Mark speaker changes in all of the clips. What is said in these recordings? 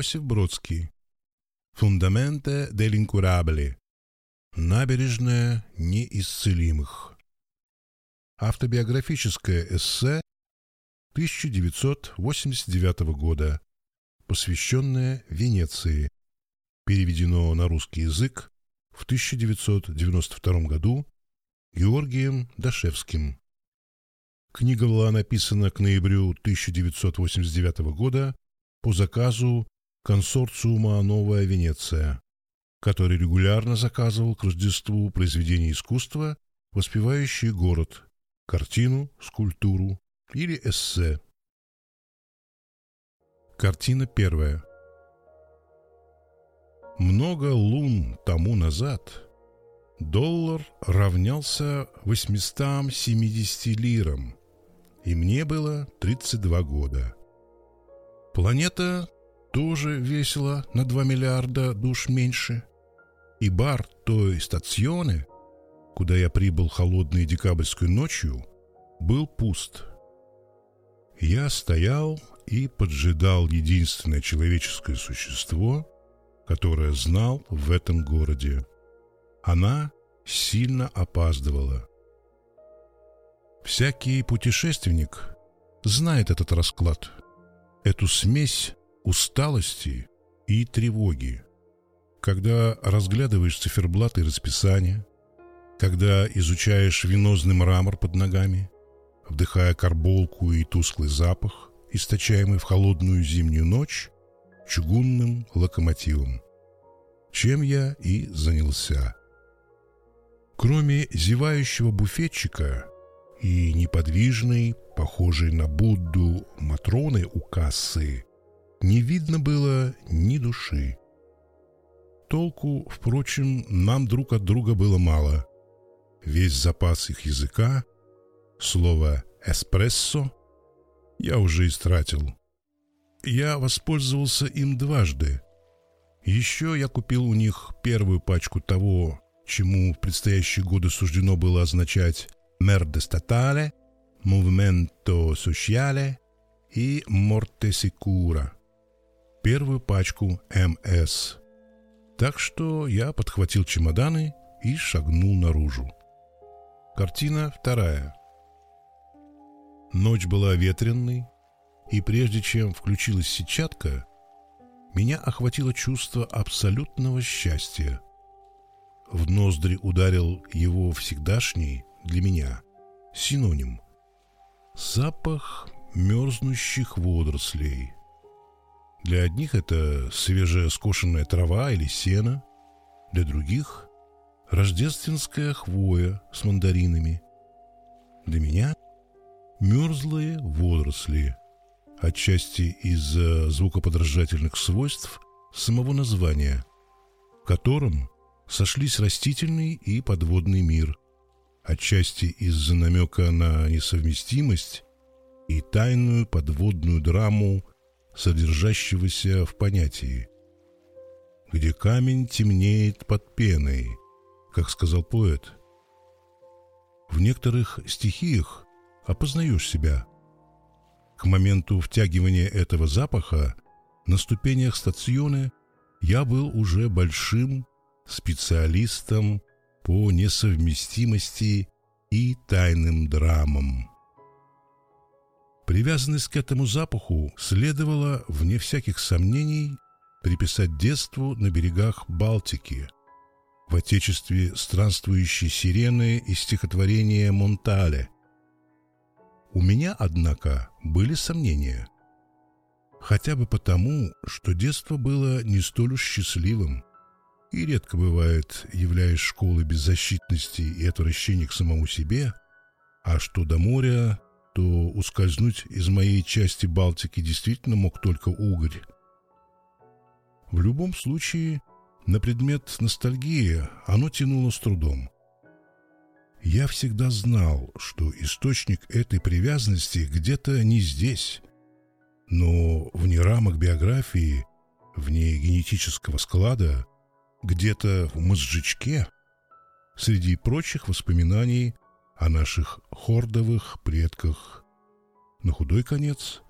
Speaker 1: Иосиф Бродский. Фундаменте делинкурабли. Набережная неисцелимых. Автобиографическое эссе 1989 года, посвященное Венеции, переведено на русский язык в 1992 году Георгием Дашевским. Книга была написана к ноябрю 1989 года по заказу консорциума «Новая Венеция», который регулярно заказывал к Рождеству произведения искусства, воспевающие город, картину, скульптуру или эссе. Картина первая. Много лун тому назад доллар равнялся 870 лирам, и мне было 32 года. Планета тоже весила на 2 миллиарда душ меньше, и бар той стационы, куда я прибыл холодной декабрьской ночью, был пуст. Я стоял и поджидал единственное человеческое существо, которое знал в этом городе. Она сильно опаздывала. Всякий путешественник знает этот расклад, эту смесь усталости и тревоги. Когда разглядываешь циферблаты и расписание, когда изучаешь венозный мрамор под ногами, вдыхая карболку и тусклый запах, источаемый в холодную зимнюю ночь чугунным локомотивом. Чем я и занялся. Кроме зевающего буфетчика и неподвижной, похожей на Будду Матроны у кассы, не видно было ни души. Толку, впрочем, нам друг от друга было мало. Весь запас их языка, слово «эспрессо» я уже истратил. Я воспользовался им дважды. Еще я купил у них первую пачку того, чему в предстоящие годы суждено было означать «мерде статале», «movimento sociale» и «morte sicura» первую пачку МС. Так что я подхватил чемоданы и шагнул наружу. Картина вторая. Ночь была ветренной, и прежде чем включилась сетчатка, меня охватило чувство абсолютного счастья. В ноздри ударил его всегдашний, для меня, синоним. Запах мерзнущих водорослей – для одних это свежая скошенная трава или сено, для других – рождественская хвоя с мандаринами. Для меня – мерзлые водоросли, отчасти из-за звукоподражательных свойств самого названия, в котором сошлись растительный и подводный мир, отчасти из-за намека на несовместимость и тайную подводную драму содержащегося в понятии, где камень темнеет под пеной, как сказал поэт. В некоторых стихиях опознаешь себя. К моменту втягивания этого запаха на ступенях стационы я был уже большим специалистом по несовместимости и тайным драмам. Привязанность к этому запаху следовало, вне всяких сомнений, приписать детству на берегах Балтики, в отечестве странствующей сирены из стихотворения Монтале. У меня, однако, были сомнения. Хотя бы потому, что детство было не столь уж счастливым, и редко бывает, являясь школой беззащитности и отвращения к самому себе, а что до моря то ускользнуть из моей части Балтики действительно мог только угорь. В любом случае, на предмет ностальгии оно тянуло с трудом. Я всегда знал, что источник этой привязанности где-то не здесь, но вне рамок биографии, вне генетического склада, где-то в мозжечке, среди прочих воспоминаний о наших хордовых предках. На худой конец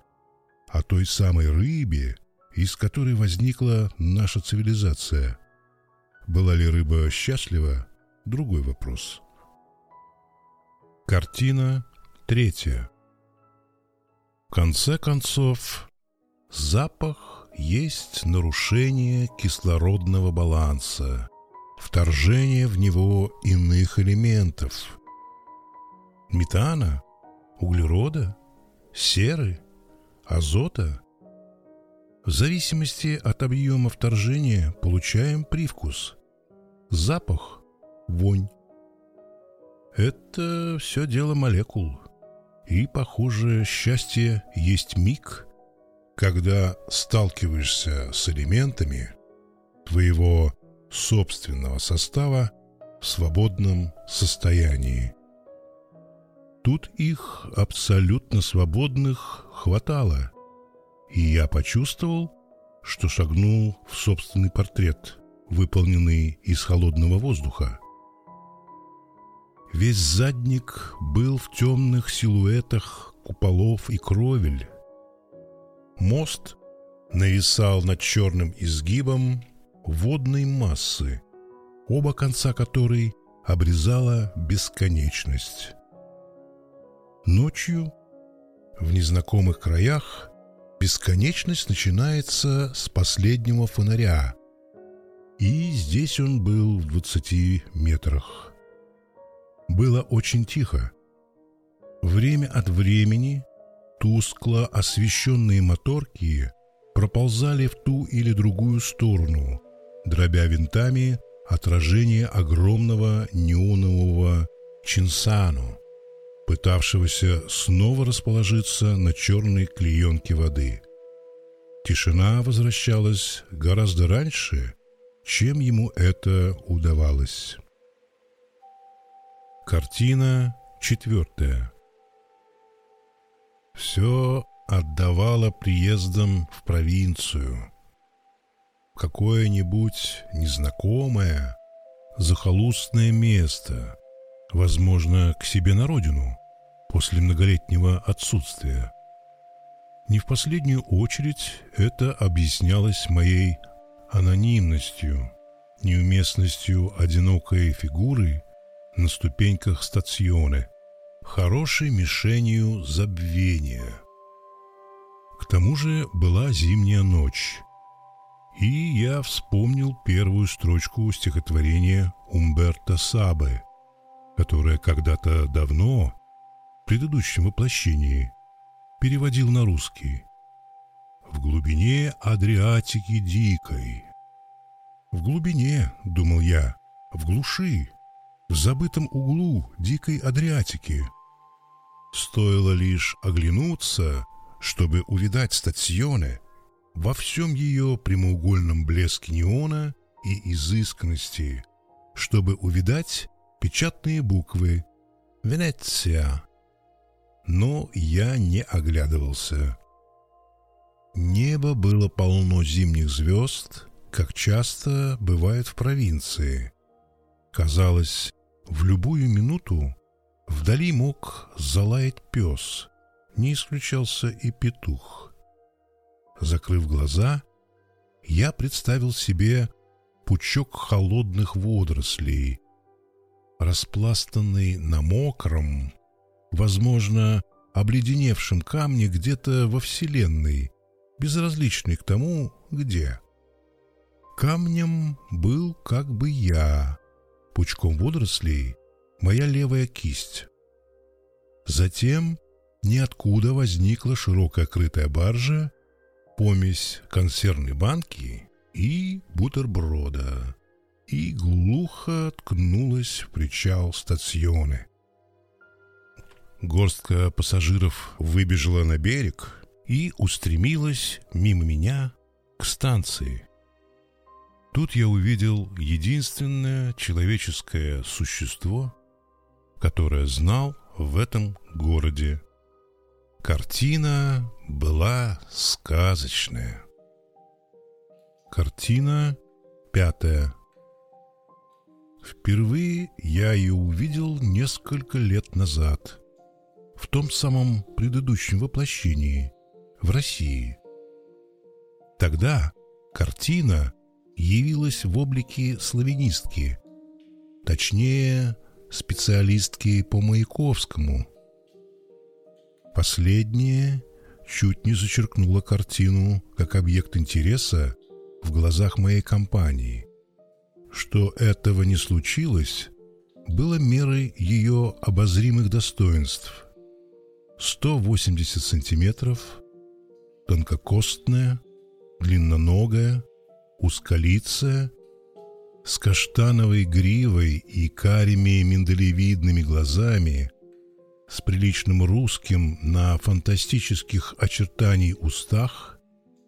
Speaker 1: о той самой рыбе, из которой возникла наша цивилизация. Была ли рыба счастлива – другой вопрос. Картина третья. В конце концов, запах есть нарушение кислородного баланса, вторжение в него иных элементов. Метана, углерода, серы, азота. В зависимости от объема вторжения получаем привкус, запах, вонь. Это все дело молекул. И, похоже, счастье есть миг, когда сталкиваешься с элементами твоего собственного состава в свободном состоянии. Тут их абсолютно свободных хватало, и я почувствовал, что шагнул в собственный портрет, выполненный из холодного воздуха. Весь задник был в темных силуэтах куполов и кровель. Мост нависал над черным изгибом водной массы, оба конца которой обрезала бесконечность. Ночью в незнакомых краях бесконечность начинается с последнего фонаря, и здесь он был в двадцати метрах. Было очень тихо. Время от времени тускло освещенные моторки проползали в ту или другую сторону, дробя винтами отражение огромного неонового Чинсану, пытавшегося снова расположиться на черной клеенке воды. Тишина возвращалась гораздо раньше, чем ему это удавалось. Картина четвертая. Все отдавало приездом в провинцию. Какое-нибудь незнакомое, захолустное место, возможно, к себе на родину, после многолетнего отсутствия. Не в последнюю очередь это объяснялось моей анонимностью, неуместностью одинокой фигуры на ступеньках стационы, хорошей мишенью забвения. К тому же была зимняя ночь, и я вспомнил первую строчку стихотворения Умберто Сабы, которое когда-то давно предыдущем воплощении переводил на русский. В глубине Адриатики дикой. В глубине, думал я, в глуши, в забытом углу дикой Адриатики. Стоило лишь оглянуться, чтобы увидать стационе во всем ее прямоугольном блеске неона и изысканности, чтобы увидать печатные буквы «Венеция», но я не оглядывался. Небо было полно зимних звезд, как часто бывает в провинции. Казалось, в любую минуту вдали мог залаять пес, не исключался и петух. Закрыв глаза, я представил себе пучок холодных водорослей, распластанный на мокром, возможно, обледеневшем камне где-то во Вселенной, безразличный к тому, где. Камнем был как бы я, пучком водорослей моя левая кисть. Затем ниоткуда возникла широкая крытая баржа, помесь консервной банки и бутерброда, и глухо ткнулась в причал стационы. Горстка пассажиров выбежала на берег и устремилась мимо меня к станции. Тут я увидел единственное человеческое существо, которое знал в этом городе. Картина была сказочная. Картина пятая. Впервые я ее увидел несколько лет назад – том самом предыдущем воплощении, в России. тогда картина явилась в облике славянистки, точнее, специалистки по Маяковскому. Последняя чуть не зачеркнула картину как объект интереса в глазах моей компании. Что этого не случилось, было мерой ее обозримых достоинств. 180 сантиметров, тонкокостная, длинноногая, узколицая, с каштановой гривой и карими миндалевидными глазами, с приличным русским на фантастических очертаний устах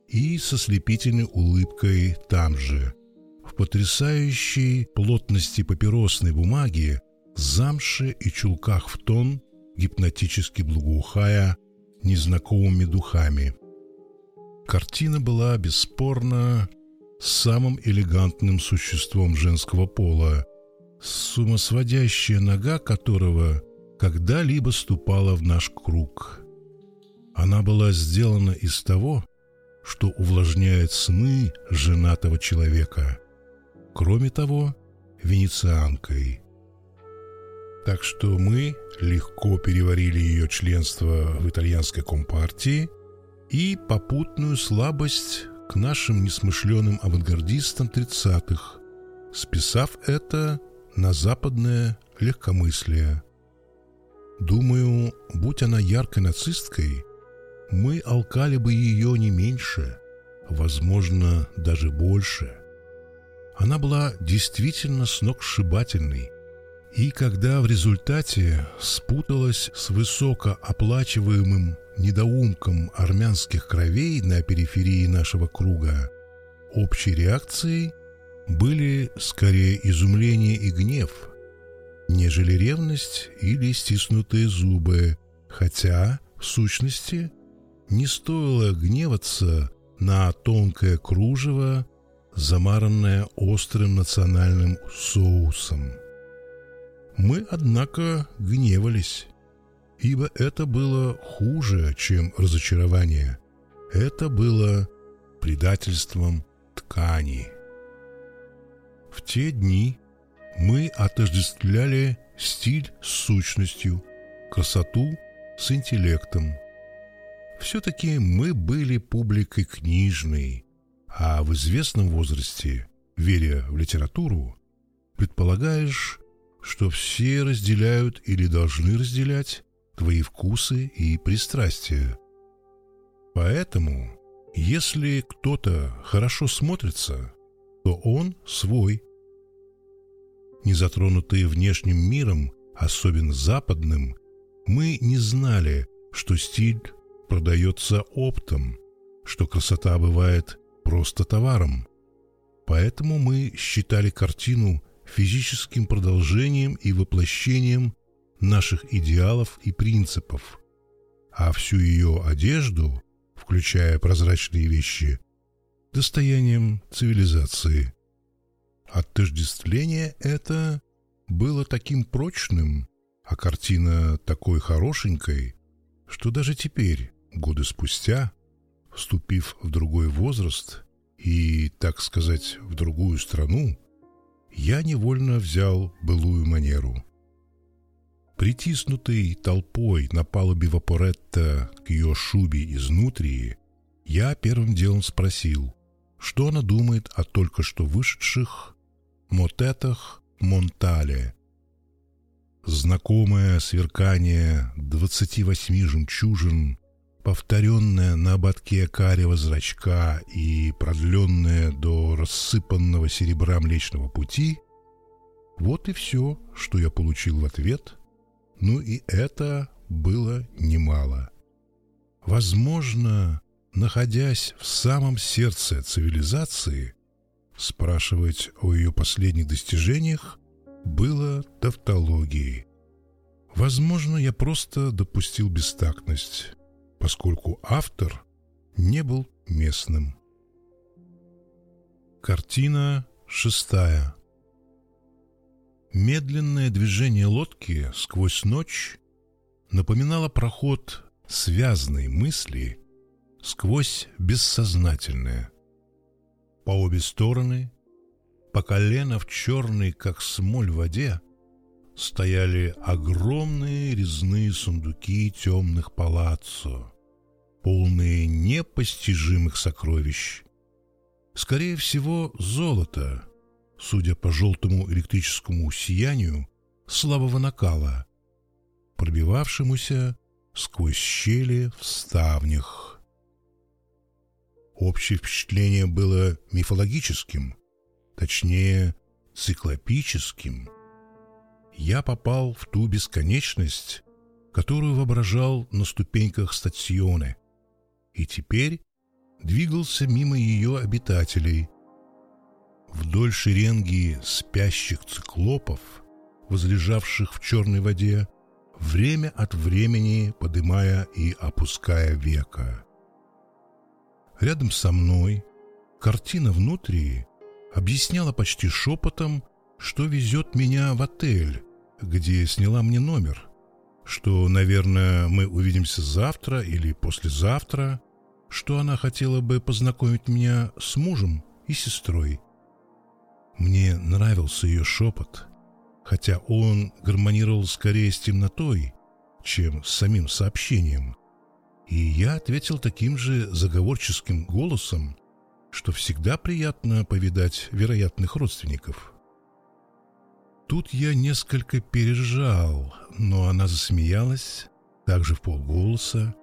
Speaker 1: и со слепительной улыбкой там же, в потрясающей плотности папиросной бумаги, замше и чулках в тон, гипнотически благоухая незнакомыми духами. Картина была бесспорно самым элегантным существом женского пола, сумасводящая нога которого когда-либо ступала в наш круг. Она была сделана из того, что увлажняет сны женатого человека. Кроме того, венецианкой. Так что мы легко переварили ее членство в итальянской компартии и попутную слабость к нашим несмышленым авангардистам 30-х, списав это на западное легкомыслие. Думаю, будь она яркой нацисткой, мы алкали бы ее не меньше, возможно, даже больше. Она была действительно сногсшибательной, и когда в результате спуталась с высокооплачиваемым недоумком армянских кровей на периферии нашего круга, общей реакцией были скорее изумление и гнев, нежели ревность или стиснутые зубы, хотя, в сущности, не стоило гневаться на тонкое кружево, замаранное острым национальным соусом. Мы, однако, гневались ибо это было хуже, чем разочарование. Это было предательством ткани. В те дни мы отождествляли стиль с сущностью, красоту с интеллектом. Все-таки мы были публикой книжной, а в известном возрасте, веря в литературу, предполагаешь, что все разделяют или должны разделять твои вкусы и пристрастия. Поэтому, если кто-то хорошо смотрится, то он свой. Не затронутые внешним миром, особенно западным, мы не знали, что стиль продается оптом, что красота бывает просто товаром. Поэтому мы считали картину физическим продолжением и воплощением наших идеалов и принципов, а всю ее одежду, включая прозрачные вещи, достоянием цивилизации. Отождествление это было таким прочным, а картина такой хорошенькой, что даже теперь, годы спустя, вступив в другой возраст и, так сказать, в другую страну, я невольно взял былую манеру. Притиснутый толпой на палубе Вапоретта к ее шубе изнутри, я первым делом спросил, что она думает о только что вышедших мотетах Монтале. Знакомое сверкание двадцати восьми жемчужин, повторенное на ободке карего зрачка и продленное до рассыпанного серебра Млечного Пути — вот и все, что я получил в ответ — ну и это было немало. Возможно, находясь в самом сердце цивилизации, спрашивать о ее последних достижениях было тавтологией. Возможно, я просто допустил бестактность, поскольку автор не был местным. Картина шестая. Медленное движение лодки сквозь ночь напоминало проход связанной мысли сквозь бессознательное. По обе стороны, по колено в черной, как смоль в воде, стояли огромные резные сундуки темных палаццо, полные непостижимых сокровищ. Скорее всего, золото, судя по желтому электрическому сиянию слабого накала, пробивавшемуся сквозь щели в ставнях. Общее впечатление было мифологическим, точнее, циклопическим. Я попал в ту бесконечность, которую воображал на ступеньках стационе, и теперь двигался мимо ее обитателей. Вдоль шеренги спящих циклопов, возлежавших в черной воде, время от времени подымая и опуская века. Рядом со мной картина внутри объясняла почти шепотом, что везет меня в отель, где сняла мне номер, что, наверное, мы увидимся завтра или послезавтра, что она хотела бы познакомить меня с мужем и сестрой. Мне нравился ее шепот — хотя он гармонировал скорее с темнотой, чем с самим сообщением. И я ответил таким же заговорческим голосом, что всегда приятно повидать вероятных родственников. Тут я несколько пережал, но она засмеялась, также в полголоса,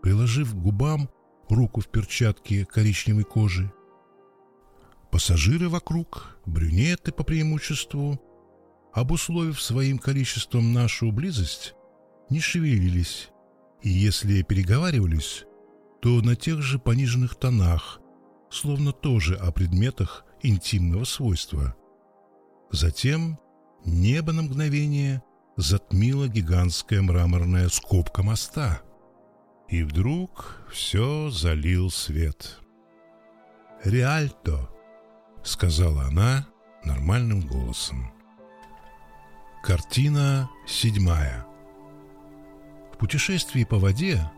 Speaker 1: приложив к губам руку в перчатке коричневой кожи. Пассажиры вокруг, брюнеты по преимуществу, обусловив своим количеством нашу близость, не шевелились, и если переговаривались, то на тех же пониженных тонах, словно тоже о предметах интимного свойства. Затем небо на мгновение затмила гигантская мраморная скобка моста, и вдруг все залил свет. «Реальто», — сказала она нормальным голосом. Картина седьмая. В путешествии по воде,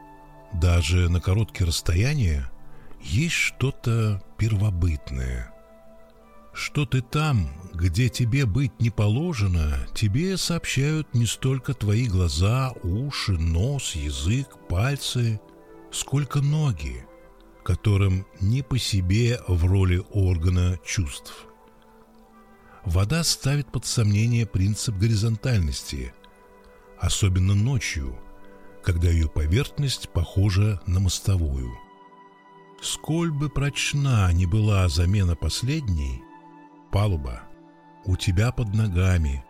Speaker 1: даже на короткие расстояния, есть что-то первобытное. Что ты там, где тебе быть не положено, тебе сообщают не столько твои глаза, уши, нос, язык, пальцы, сколько ноги, которым не по себе в роли органа чувств – вода ставит под сомнение принцип горизонтальности, особенно ночью, когда ее поверхность похожа на мостовую. Сколь бы прочна не была замена последней, палуба у тебя под ногами,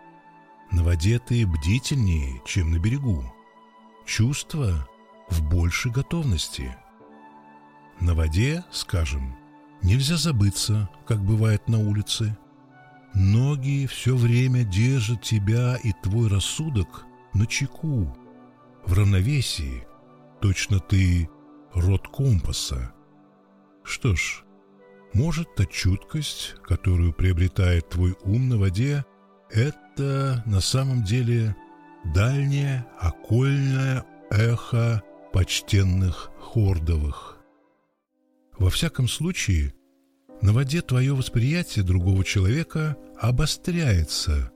Speaker 1: на воде ты бдительнее, чем на берегу. Чувство в большей готовности. На воде, скажем, нельзя забыться, как бывает на улице – Ноги все время держат тебя и твой рассудок на чеку, в равновесии. Точно ты род компаса. Что ж, может, та чуткость, которую приобретает твой ум на воде, это на самом деле дальнее окольное эхо почтенных хордовых. Во всяком случае, на воде твое восприятие другого человека обостряется,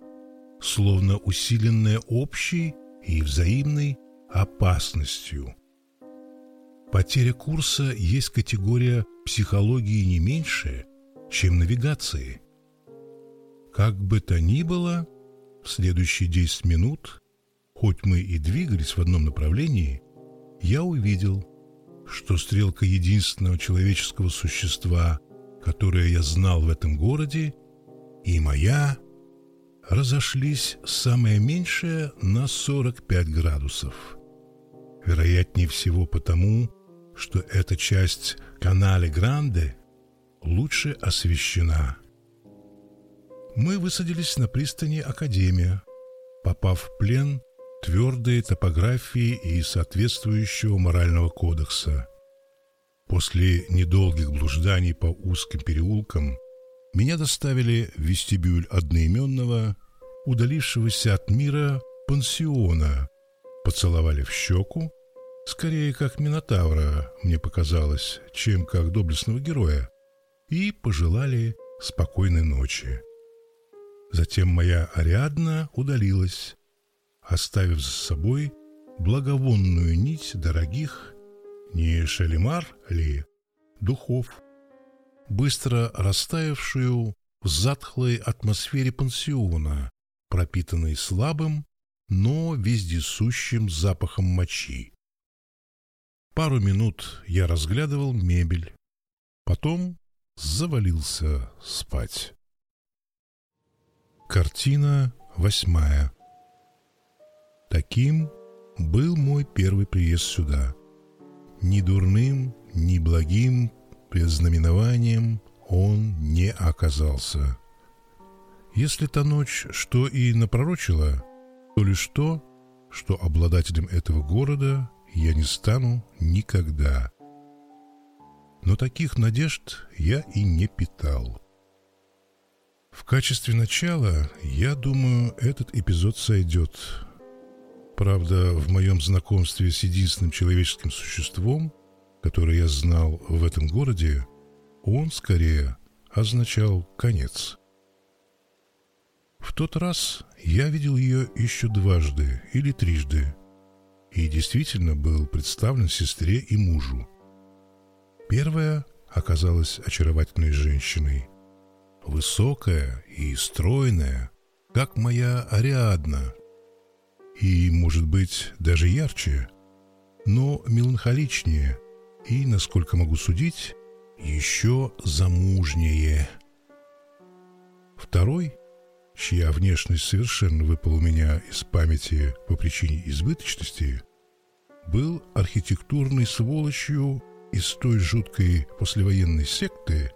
Speaker 1: словно усиленное общей и взаимной опасностью. Потеря курса есть категория психологии не меньше, чем навигации. Как бы то ни было, в следующие 10 минут, хоть мы и двигались в одном направлении, я увидел, что стрелка единственного человеческого существа, которое я знал в этом городе, и моя разошлись самое меньшее на 45 градусов. Вероятнее всего потому, что эта часть канале Гранде лучше освещена. Мы высадились на пристани Академия, попав в плен твердой топографии и соответствующего морального кодекса. После недолгих блужданий по узким переулкам меня доставили в вестибюль одноименного, удалившегося от мира пансиона, поцеловали в щеку, скорее как Минотавра, мне показалось, чем как доблестного героя, и пожелали спокойной ночи. Затем моя Ариадна удалилась, оставив за собой благовонную нить дорогих, не шалимар ли, духов, быстро растаявшую в затхлой атмосфере пансиона, пропитанной слабым, но вездесущим запахом мочи. Пару минут я разглядывал мебель, потом завалился спать. Картина восьмая. Таким был мой первый приезд сюда. Ни дурным, ни благим предзнаменованием он не оказался. Если та ночь что и напророчила, то лишь то, что обладателем этого города я не стану никогда. Но таких надежд я и не питал. В качестве начала, я думаю, этот эпизод сойдет. Правда, в моем знакомстве с единственным человеческим существом, которое я знал в этом городе, он скорее означал конец. В тот раз я видел ее еще дважды или трижды и действительно был представлен сестре и мужу. Первая оказалась очаровательной женщиной, высокая и стройная, как моя Ариадна, и, может быть, даже ярче, но меланхоличнее и, насколько могу судить, еще замужнее. Второй, чья внешность совершенно выпала у меня из памяти по причине избыточности, был архитектурной сволочью из той жуткой послевоенной секты,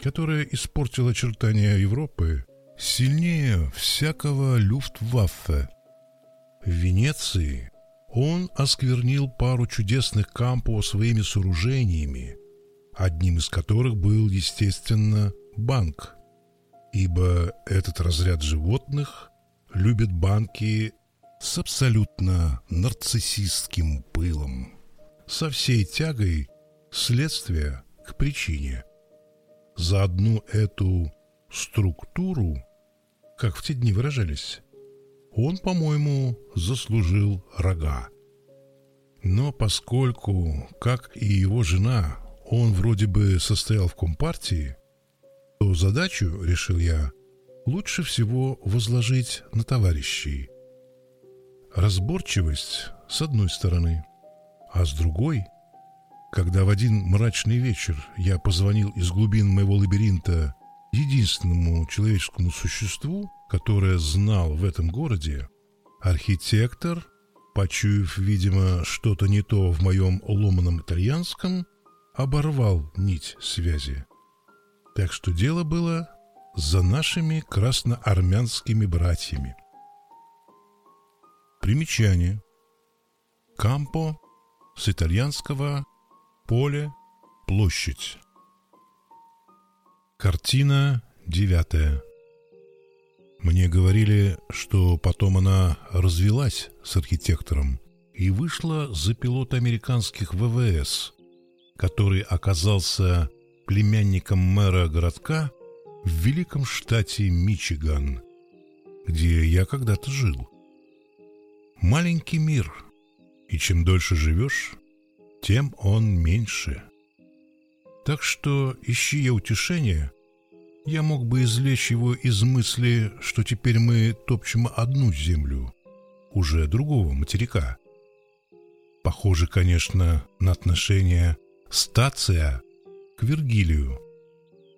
Speaker 1: которая испортила очертания Европы сильнее всякого люфтваффе. В Венеции он осквернил пару чудесных кампо своими сооружениями, одним из которых был, естественно, банк, ибо этот разряд животных любит банки с абсолютно нарциссистским пылом, со всей тягой следствия к причине. За одну эту структуру, как в те дни выражались, он, по-моему, заслужил рога. Но поскольку, как и его жена, он вроде бы состоял в компартии, то задачу, решил я, лучше всего возложить на товарищей. Разборчивость с одной стороны, а с другой, когда в один мрачный вечер я позвонил из глубин моего лабиринта единственному человеческому существу, которое знал в этом городе, архитектор, почуяв, видимо, что-то не то в моем ломаном итальянском, оборвал нить связи. Так что дело было за нашими красноармянскими братьями. Примечание. Кампо с итальянского поле, площадь. Картина девятая. Мне говорили, что потом она развелась с архитектором и вышла за пилота американских ВВС, который оказался племянником мэра городка в великом штате Мичиган, где я когда-то жил. Маленький мир, и чем дольше живешь, тем он меньше. Так что, ищи я утешения, я мог бы извлечь его из мысли, что теперь мы топчем одну землю, уже другого материка. Похоже, конечно, на отношения стация к Вергилию.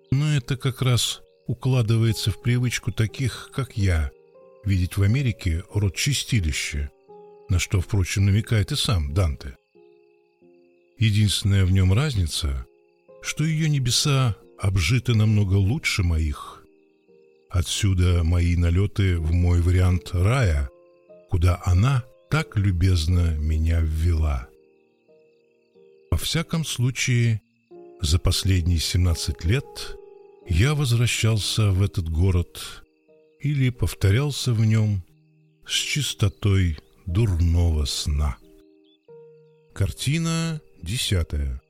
Speaker 1: Но это как раз укладывается в привычку таких, как я, видеть в Америке род чистилища, на что, впрочем, намекает и сам Данте. Единственная в нем разница, что ее небеса обжиты намного лучше моих. Отсюда мои налеты в мой вариант рая, куда она так любезно меня ввела. Во всяком случае, за последние 17 лет я возвращался в этот город или повторялся в нем с чистотой дурного сна. Картина десятая.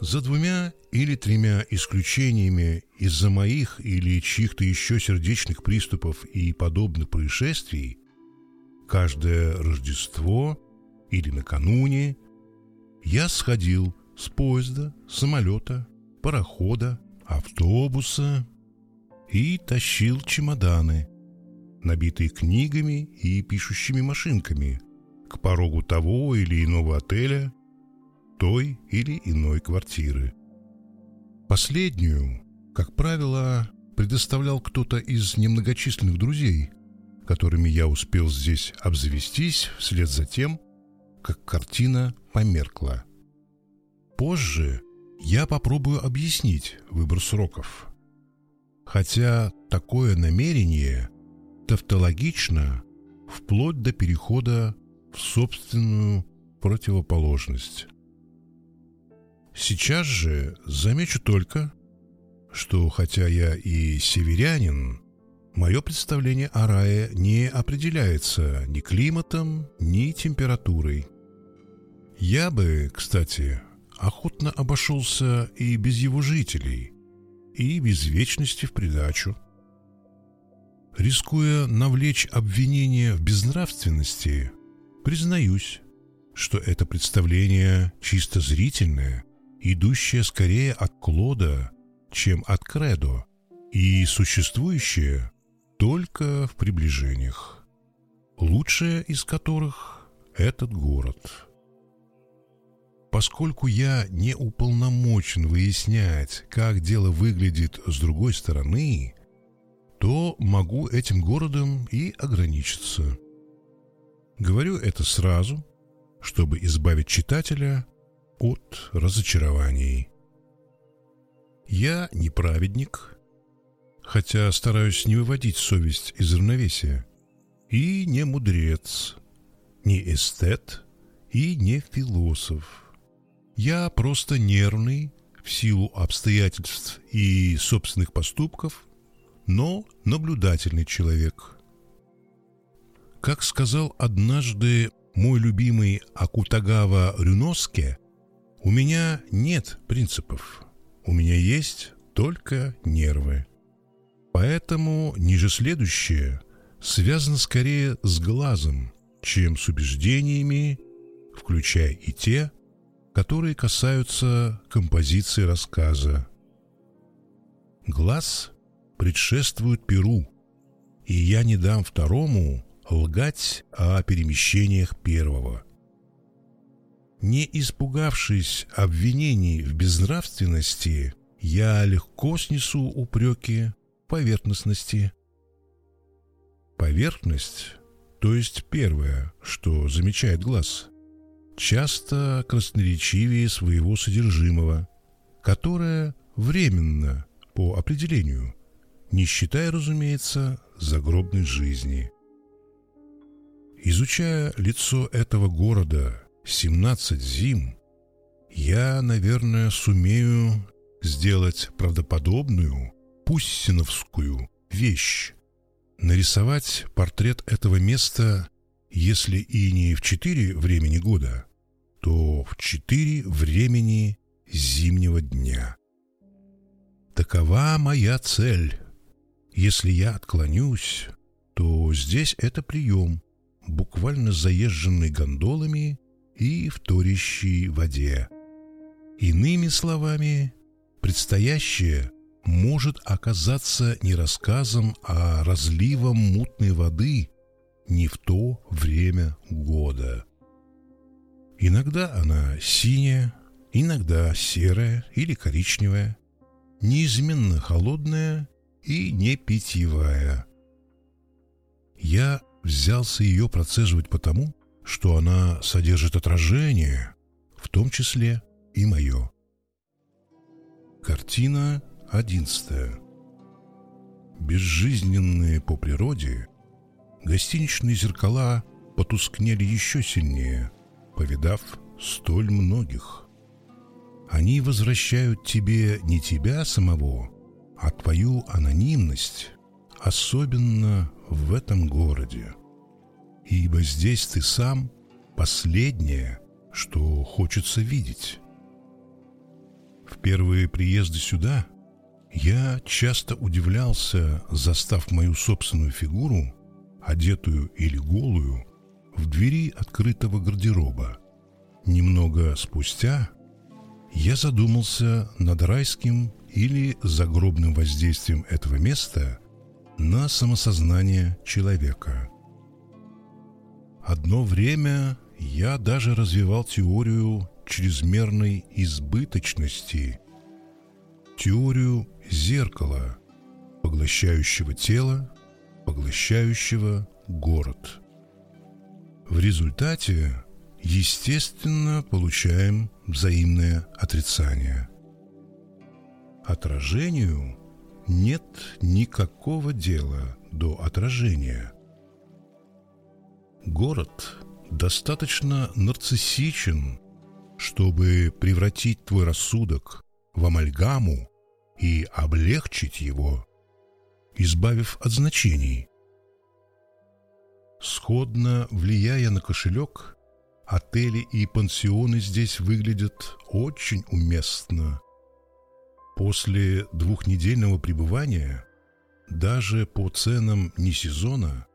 Speaker 1: За двумя или тремя исключениями из-за моих или чьих-то еще сердечных приступов и подобных происшествий, каждое Рождество или накануне я сходил с поезда, самолета, парохода, автобуса и тащил чемоданы, набитые книгами и пишущими машинками, к порогу того или иного отеля, той или иной квартиры. Последнюю, как правило, предоставлял кто-то из немногочисленных друзей, которыми я успел здесь обзавестись вслед за тем, как картина померкла. Позже я попробую объяснить выбор сроков. Хотя такое намерение тавтологично вплоть до перехода в собственную противоположность. Сейчас же замечу только, что хотя я и северянин, мое представление о рае не определяется ни климатом, ни температурой. Я бы, кстати, охотно обошелся и без его жителей, и без вечности в придачу. Рискуя навлечь обвинение в безнравственности, признаюсь, что это представление чисто зрительное, идущее скорее от Клода, чем от Кредо, и существующее только в приближениях, лучшее из которых – этот город. Поскольку я не уполномочен выяснять, как дело выглядит с другой стороны, то могу этим городом и ограничиться. Говорю это сразу, чтобы избавить читателя от разочарований. Я не праведник, хотя стараюсь не выводить совесть из равновесия, и не мудрец, не эстет и не философ. Я просто нервный в силу обстоятельств и собственных поступков, но наблюдательный человек. Как сказал однажды мой любимый Акутагава Рюноске, у меня нет принципов, у меня есть только нервы. Поэтому ниже следующее связано скорее с глазом, чем с убеждениями, включая и те, которые касаются композиции рассказа. Глаз предшествует перу, и я не дам второму лгать о перемещениях первого. Не испугавшись обвинений в безнравственности, я легко снесу упреки поверхностности. Поверхность, то есть первое, что замечает глаз, часто красноречивее своего содержимого, которое временно по определению, не считая, разумеется, загробной жизни. Изучая лицо этого города 17 зим, я, наверное, сумею сделать правдоподобную, пуссиновскую вещь, нарисовать портрет этого места если и не в четыре времени года, то в четыре времени зимнего дня. Такова моя цель. Если я отклонюсь, то здесь это прием, буквально заезженный гондолами и вторящий воде. Иными словами, предстоящее может оказаться не рассказом, а разливом мутной воды не в то время года. Иногда она синяя, иногда серая или коричневая, неизменно холодная и не питьевая. Я взялся ее процеживать потому, что она содержит отражение, в том числе и мое. Картина одиннадцатая. Безжизненные по природе, гостиничные зеркала потускнели еще сильнее, повидав столь многих. Они возвращают тебе не тебя самого, а твою анонимность, особенно в этом городе. Ибо здесь ты сам последнее, что хочется видеть. В первые приезды сюда я часто удивлялся, застав мою собственную фигуру, одетую или голую, в двери открытого гардероба. Немного спустя я задумался над райским или загробным воздействием этого места на самосознание человека. Одно время я даже развивал теорию чрезмерной избыточности, теорию зеркала, поглощающего тело, поглощающего город. В результате, естественно, получаем взаимное отрицание. Отражению нет никакого дела до отражения. Город достаточно нарциссичен, чтобы превратить твой рассудок в амальгаму и облегчить его, избавив от значений. Сходно влияя на кошелек, отели и пансионы здесь выглядят очень уместно. После двухнедельного пребывания, даже по ценам не сезона,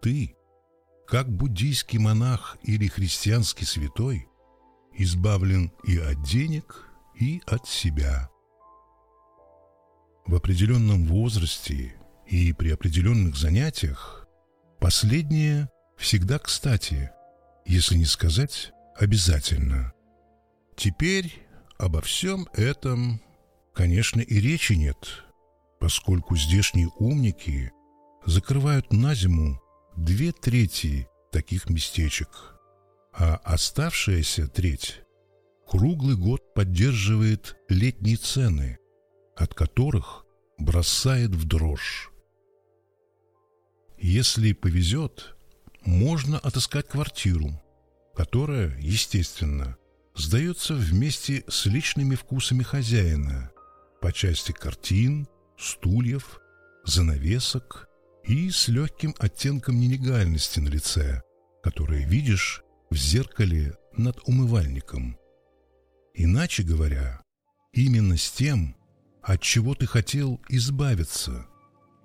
Speaker 1: ты, как буддийский монах или христианский святой, избавлен и от денег, и от себя. В определенном возрасте и при определенных занятиях последнее всегда кстати, если не сказать обязательно. Теперь обо всем этом, конечно, и речи нет, поскольку здешние умники закрывают на зиму две трети таких местечек – а оставшаяся треть круглый год поддерживает летние цены, от которых бросает в дрожь. Если повезет, можно отыскать квартиру, которая, естественно, сдается вместе с личными вкусами хозяина по части картин, стульев, занавесок и с легким оттенком нелегальности на лице, которое видишь в зеркале над умывальником. Иначе говоря, именно с тем, от чего ты хотел избавиться,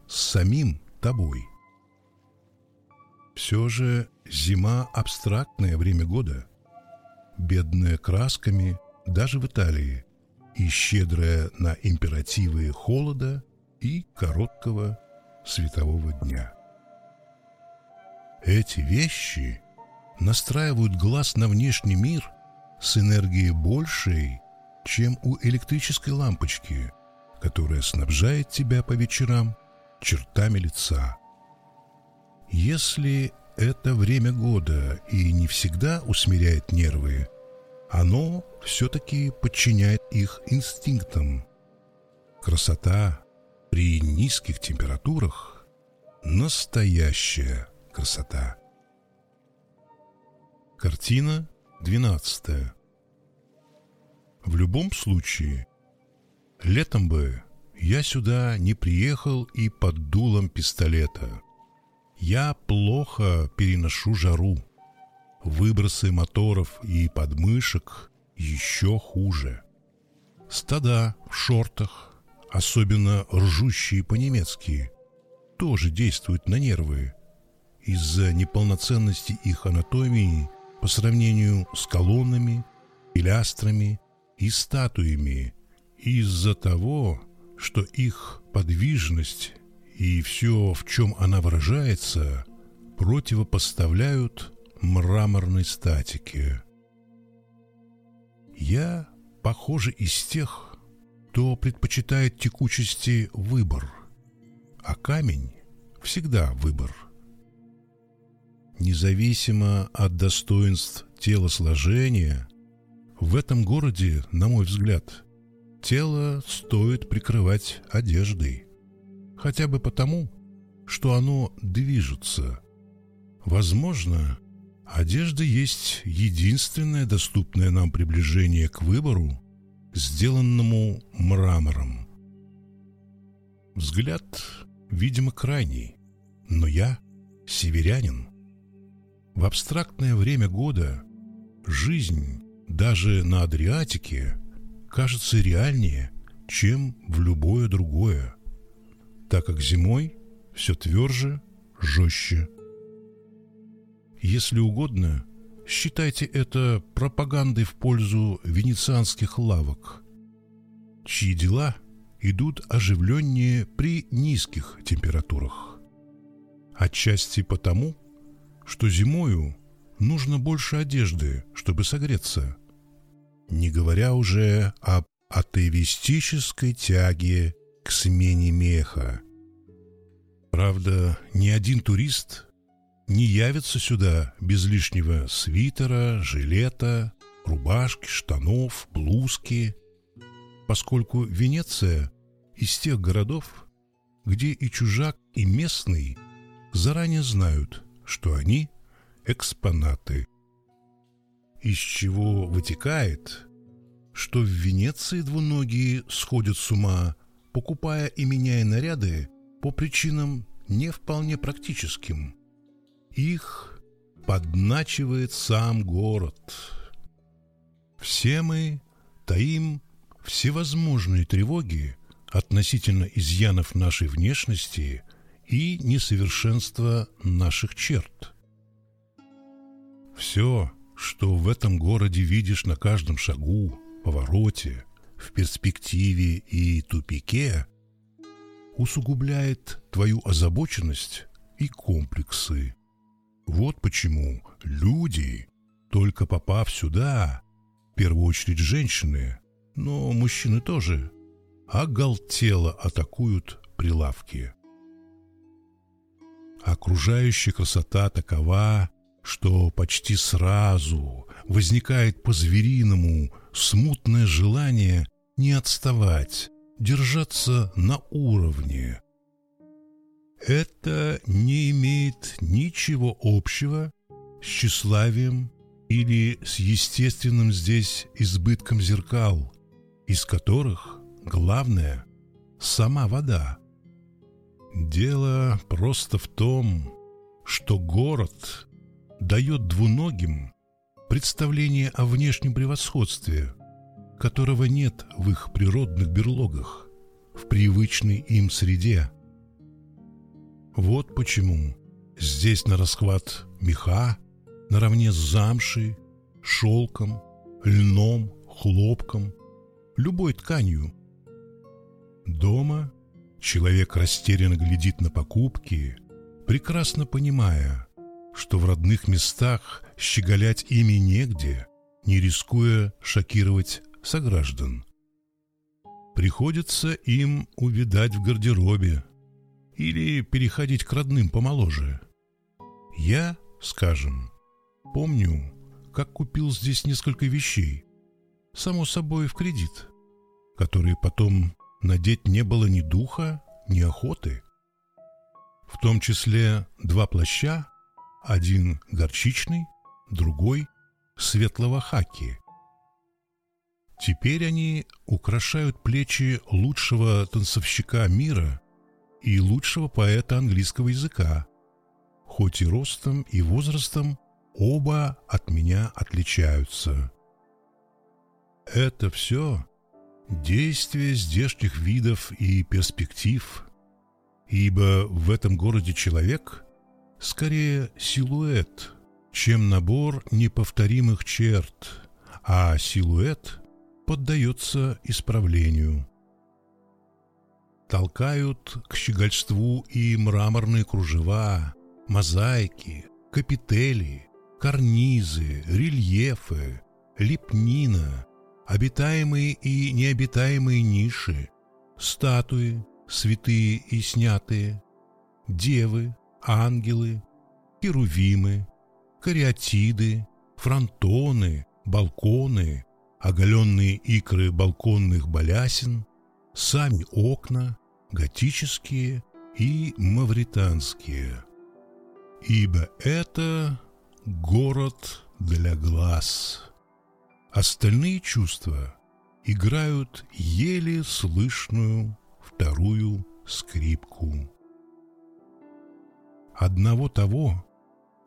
Speaker 1: с самим тобой. Все же зима – абстрактное время года, бедная красками даже в Италии и щедрая на императивы холода и короткого светового дня. Эти вещи настраивают глаз на внешний мир с энергией большей, чем у электрической лампочки, которая снабжает тебя по вечерам чертами лица. Если это время года и не всегда усмиряет нервы, оно все-таки подчиняет их инстинктам. Красота при низких температурах – настоящая красота. Картина 12. В любом случае, летом бы я сюда не приехал и под дулом пистолета. Я плохо переношу жару. Выбросы моторов и подмышек еще хуже. Стада в шортах, особенно ржущие по-немецки, тоже действуют на нервы. Из-за неполноценности их анатомии – по сравнению с колоннами, пилястрами и статуями из-за того, что их подвижность и все, в чем она выражается, противопоставляют мраморной статике. Я, похоже, из тех, кто предпочитает текучести выбор, а камень всегда выбор – Независимо от достоинств телосложения, в этом городе, на мой взгляд, тело стоит прикрывать одеждой. Хотя бы потому, что оно движется. Возможно, одежда есть единственное доступное нам приближение к выбору, сделанному мрамором. Взгляд, видимо, крайний, но я северянин. В абстрактное время года жизнь даже на Адриатике кажется реальнее, чем в любое другое, так как зимой все тверже, жестче. Если угодно, считайте это пропагандой в пользу венецианских лавок, чьи дела идут оживленнее при низких температурах. Отчасти потому, что зимою нужно больше одежды, чтобы согреться, не говоря уже об атеистической тяге к смене меха. Правда, ни один турист не явится сюда без лишнего свитера, жилета, рубашки, штанов, блузки, поскольку Венеция из тех городов, где и чужак, и местный заранее знают, что они экспонаты. Из чего вытекает, что в Венеции двуногие сходят с ума, покупая и меняя наряды по причинам не вполне практическим. Их подначивает сам город. Все мы таим всевозможные тревоги относительно изъянов нашей внешности и несовершенства наших черт. Все, что в этом городе видишь на каждом шагу, повороте, в перспективе и тупике, усугубляет твою озабоченность и комплексы. Вот почему люди, только попав сюда, в первую очередь женщины, но мужчины тоже, оголтело атакуют прилавки. Окружающая красота такова, что почти сразу возникает по-звериному смутное желание не отставать, держаться на уровне. Это не имеет ничего общего с тщеславием или с естественным здесь избытком зеркал, из которых главное – сама вода. Дело просто в том, что город дает двуногим представление о внешнем превосходстве, которого нет в их природных берлогах, в привычной им среде. Вот почему здесь на расхват меха наравне с замшей, шелком, льном, хлопком, любой тканью. Дома человек растерянно глядит на покупки, прекрасно понимая, что в родных местах щеголять ими негде, не рискуя шокировать сограждан. Приходится им увидать в гардеробе или переходить к родным помоложе. Я, скажем, помню, как купил здесь несколько вещей, само собой в кредит, которые потом надеть не было ни духа, ни охоты. В том числе два плаща один горчичный, другой светлого хаки. Теперь они украшают плечи лучшего танцовщика мира и лучшего поэта английского языка, хоть и ростом, и возрастом оба от меня отличаются. Это все действие здешних видов и перспектив, ибо в этом городе человек скорее силуэт, чем набор неповторимых черт, а силуэт поддается исправлению. Толкают к щегольству и мраморные кружева, мозаики, капители, карнизы, рельефы, лепнина, обитаемые и необитаемые ниши, статуи, святые и снятые, девы, ангелы, херувимы, кариатиды, фронтоны, балконы, оголенные икры балконных балясин, сами окна, готические и мавританские. Ибо это город для глаз. Остальные чувства играют еле слышную вторую скрипку одного того,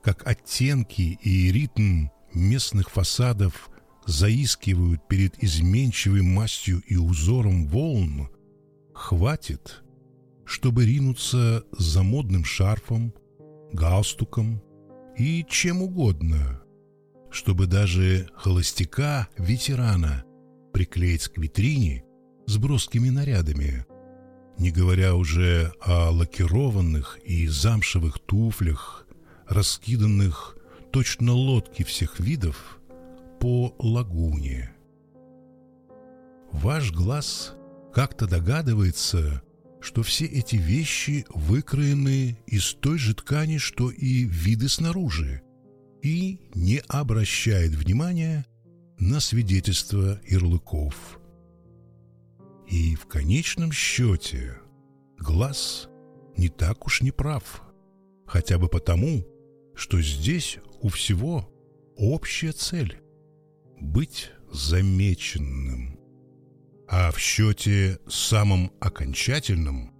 Speaker 1: как оттенки и ритм местных фасадов заискивают перед изменчивой мастью и узором волн, хватит, чтобы ринуться за модным шарфом, галстуком и чем угодно, чтобы даже холостяка-ветерана приклеить к витрине с броскими нарядами, не говоря уже о лакированных и замшевых туфлях, раскиданных точно лодки всех видов по лагуне. Ваш глаз как-то догадывается, что все эти вещи выкроены из той же ткани, что и виды снаружи, и не обращает внимания на свидетельства ярлыков. И в конечном счете глаз не так уж не прав, хотя бы потому, что здесь у всего общая цель — быть замеченным. А в счете самым окончательным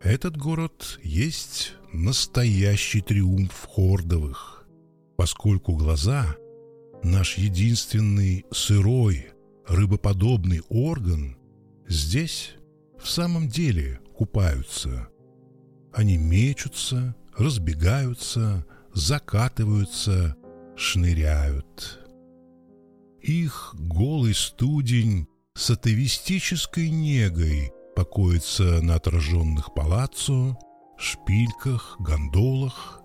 Speaker 1: этот город есть настоящий триумф Хордовых, поскольку глаза — наш единственный сырой, рыбоподобный орган — здесь в самом деле купаются. Они мечутся, разбегаются, закатываются, шныряют. Их голый студень с атовистической негой покоится на отраженных палаццо, шпильках, гондолах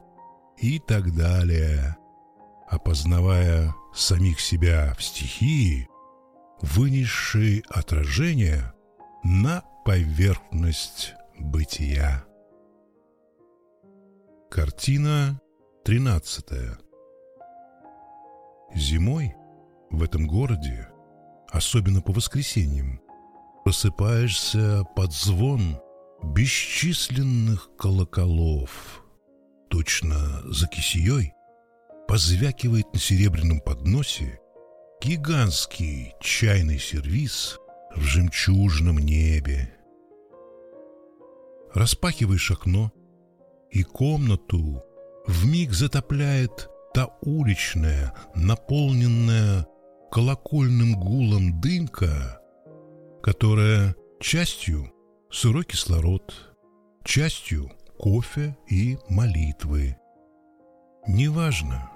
Speaker 1: и так далее, опознавая самих себя в стихии, вынесшие отражение на поверхность бытия. Картина тринадцатая. Зимой в этом городе особенно по воскресеньям, просыпаешься под звон бесчисленных колоколов. Точно за кисеей позвякивает на серебряном подносе гигантский чайный сервиз в жемчужном небе. Распахиваешь окно, и комнату вмиг затопляет та уличная, наполненная колокольным гулом дымка, которая частью сырой кислород, частью кофе и молитвы. Неважно,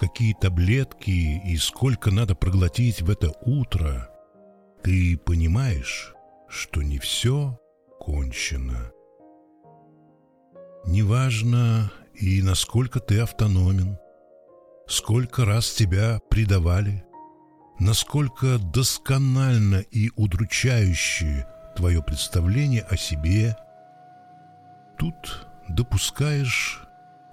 Speaker 1: какие таблетки и сколько надо проглотить в это утро, ты понимаешь, что не все кончено. Неважно и насколько ты автономен, сколько раз тебя предавали, насколько досконально и удручающе твое представление о себе, тут допускаешь,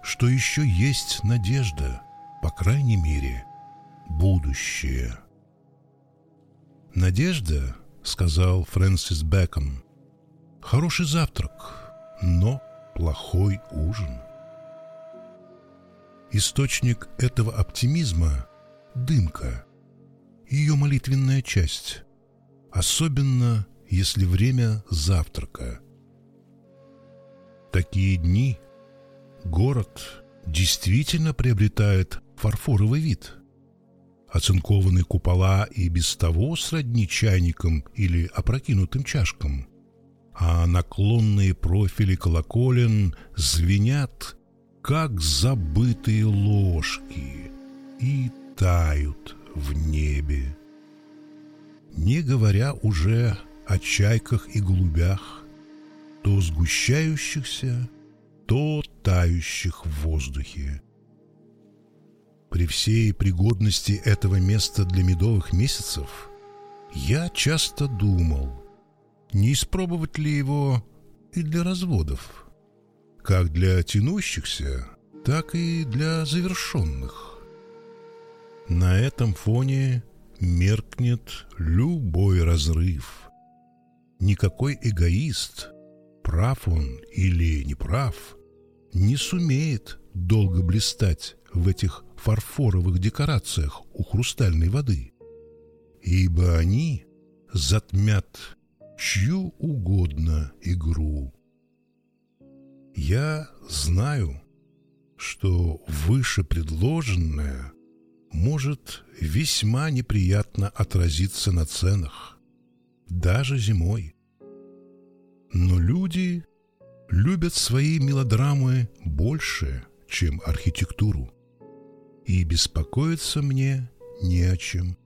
Speaker 1: что еще есть надежда, по крайней мере, будущее. Надежда, сказал Фрэнсис Бэкон, хороший завтрак, но плохой ужин. Источник этого оптимизма – дымка – ее молитвенная часть, особенно если время завтрака. Такие дни город действительно приобретает фарфоровый вид. Оцинкованные купола и без того сродни чайникам или опрокинутым чашкам, а наклонные профили колоколен звенят, как забытые ложки, и тают в небе. Не говоря уже о чайках и голубях, то сгущающихся, то тающих в воздухе. При всей пригодности этого места для медовых месяцев я часто думал, не испробовать ли его и для разводов, как для тянущихся, так и для завершенных. На этом фоне меркнет любой разрыв. Никакой эгоист, прав он или не прав, не сумеет долго блистать в этих фарфоровых декорациях у хрустальной воды, ибо они затмят чью угодно игру. Я знаю, что выше предложенное может весьма неприятно отразиться на ценах, даже зимой. Но люди любят свои мелодрамы больше, чем архитектуру, и беспокоиться мне не о чем.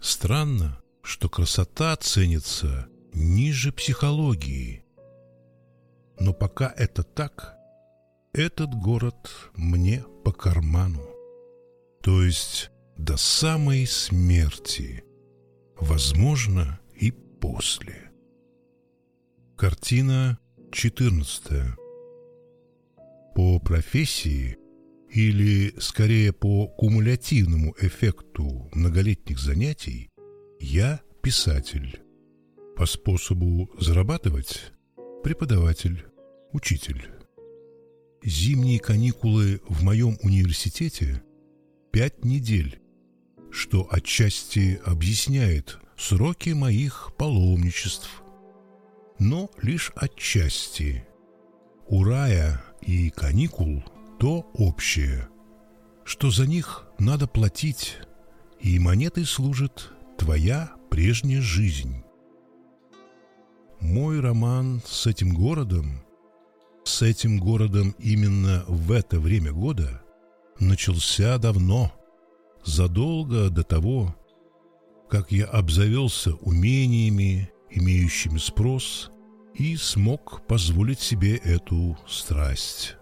Speaker 1: Странно, что красота ценится ниже психологии. Но пока это так, этот город мне по карману. То есть до самой смерти, возможно, и после. Картина 14. По профессии или, скорее, по кумулятивному эффекту многолетних занятий, я писатель. По способу зарабатывать – преподаватель, учитель. Зимние каникулы в моем университете – пять недель, что отчасти объясняет сроки моих паломничеств. Но лишь отчасти. У рая и каникул то общее, что за них надо платить, и монетой служит твоя прежняя жизнь. Мой роман с этим городом, с этим городом именно в это время года, начался давно, задолго до того, как я обзавелся умениями, имеющими спрос, и смог позволить себе эту страсть.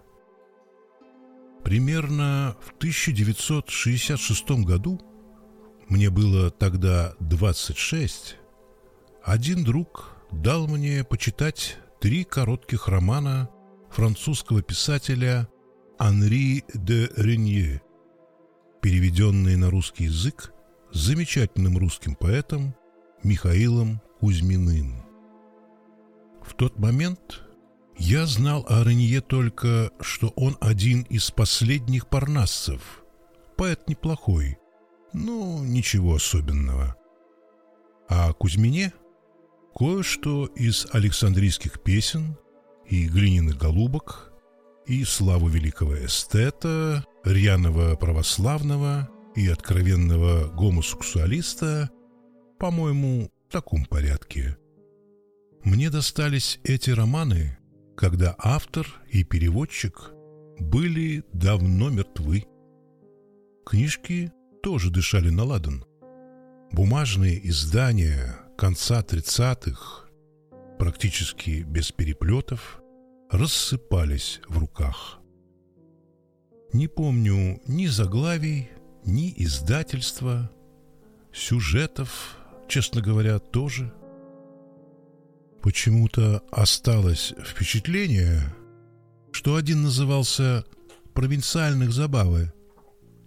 Speaker 1: Примерно в 1966 году, мне было тогда 26, один друг дал мне почитать три коротких романа французского писателя Анри де Ренье, переведенные на русский язык замечательным русским поэтом Михаилом Кузьминым. В тот момент я знал о Ренье только, что он один из последних парнассов. Поэт неплохой, но ничего особенного. А Кузьмине кое-что из Александрийских песен и глиняных голубок, и славу великого эстета, рьяного православного и откровенного гомосексуалиста, по-моему, в таком порядке. Мне достались эти романы, когда автор и переводчик были давно мертвы. Книжки тоже дышали на ладан. Бумажные издания конца 30-х, практически без переплетов, рассыпались в руках. Не помню ни заглавий, ни издательства, сюжетов, честно говоря, тоже. Почему-то осталось впечатление, что один назывался «Провинциальных забавы»,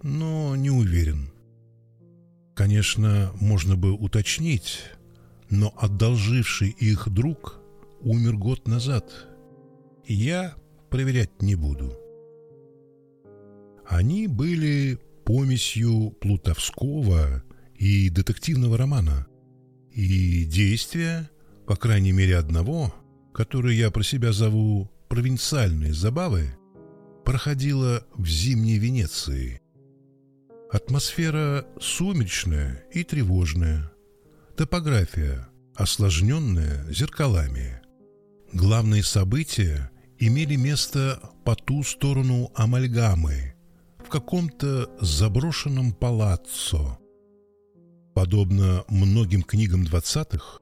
Speaker 1: но не уверен. Конечно, можно бы уточнить, но одолживший их друг умер год назад, я проверять не буду. Они были помесью плутовского и детективного романа, и действия, по крайней мере одного, который я про себя зову «провинциальные забавы», проходило в зимней Венеции. Атмосфера сумеречная и тревожная – Топография, осложненная зеркалами. Главные события имели место по ту сторону амальгамы, в каком-то заброшенном палаццо. Подобно многим книгам двадцатых,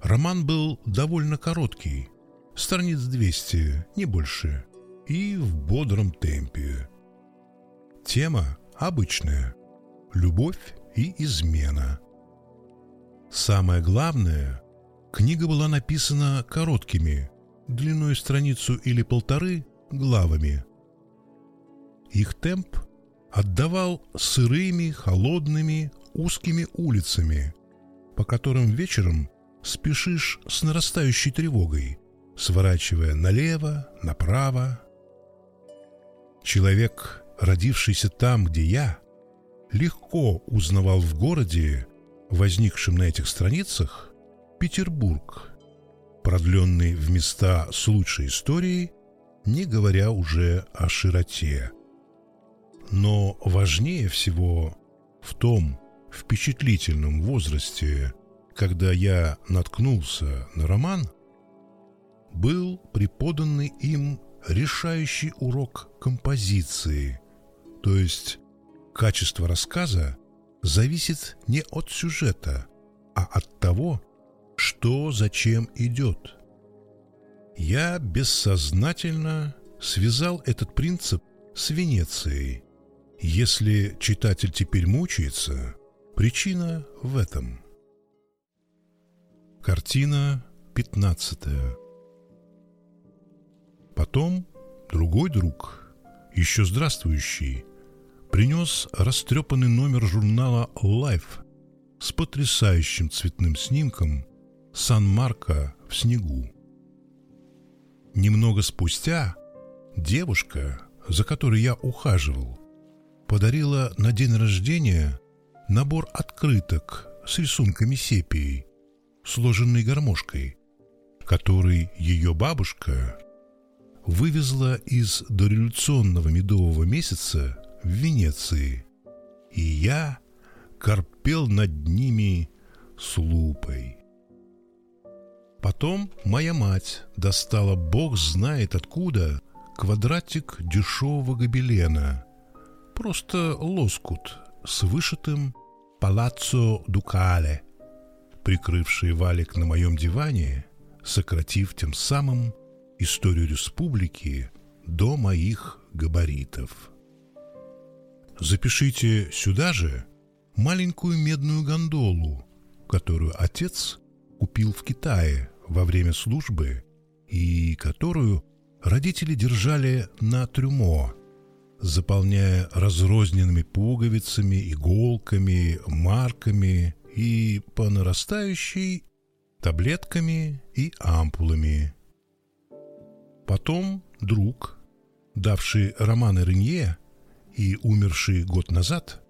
Speaker 1: роман был довольно короткий, страниц 200, не больше, и в бодром темпе. Тема обычная – любовь и измена – Самое главное, книга была написана короткими, длиной страницу или полторы, главами. Их темп отдавал сырыми, холодными, узкими улицами, по которым вечером спешишь с нарастающей тревогой, сворачивая налево, направо. Человек, родившийся там, где я, легко узнавал в городе возникшим на этих страницах, Петербург, продленный в места с лучшей историей, не говоря уже о широте. Но важнее всего в том впечатлительном возрасте, когда я наткнулся на роман, был преподанный им решающий урок композиции, то есть качество рассказа зависит не от сюжета, а от того, что зачем идет. Я бессознательно связал этот принцип с Венецией. Если читатель теперь мучается, причина в этом. Картина пятнадцатая. Потом другой друг, еще здравствующий, принес растрепанный номер журнала Life с потрясающим цветным снимком Сан-Марко в снегу. Немного спустя девушка, за которой я ухаживал, подарила на день рождения набор открыток с рисунками сепии, сложенной гармошкой, который ее бабушка вывезла из дореволюционного медового месяца в Венеции, и я корпел над ними с лупой. Потом моя мать достала бог знает откуда квадратик дешевого гобелена, просто лоскут с вышитым «Палаццо Дукале», прикрывший валик на моем диване, сократив тем самым историю республики до моих габаритов. Запишите сюда же маленькую медную гондолу, которую отец купил в Китае во время службы и которую родители держали на трюмо, заполняя разрозненными пуговицами, иголками, марками и по нарастающей таблетками и ампулами. Потом друг, давший романы Ренье и умерший год назад,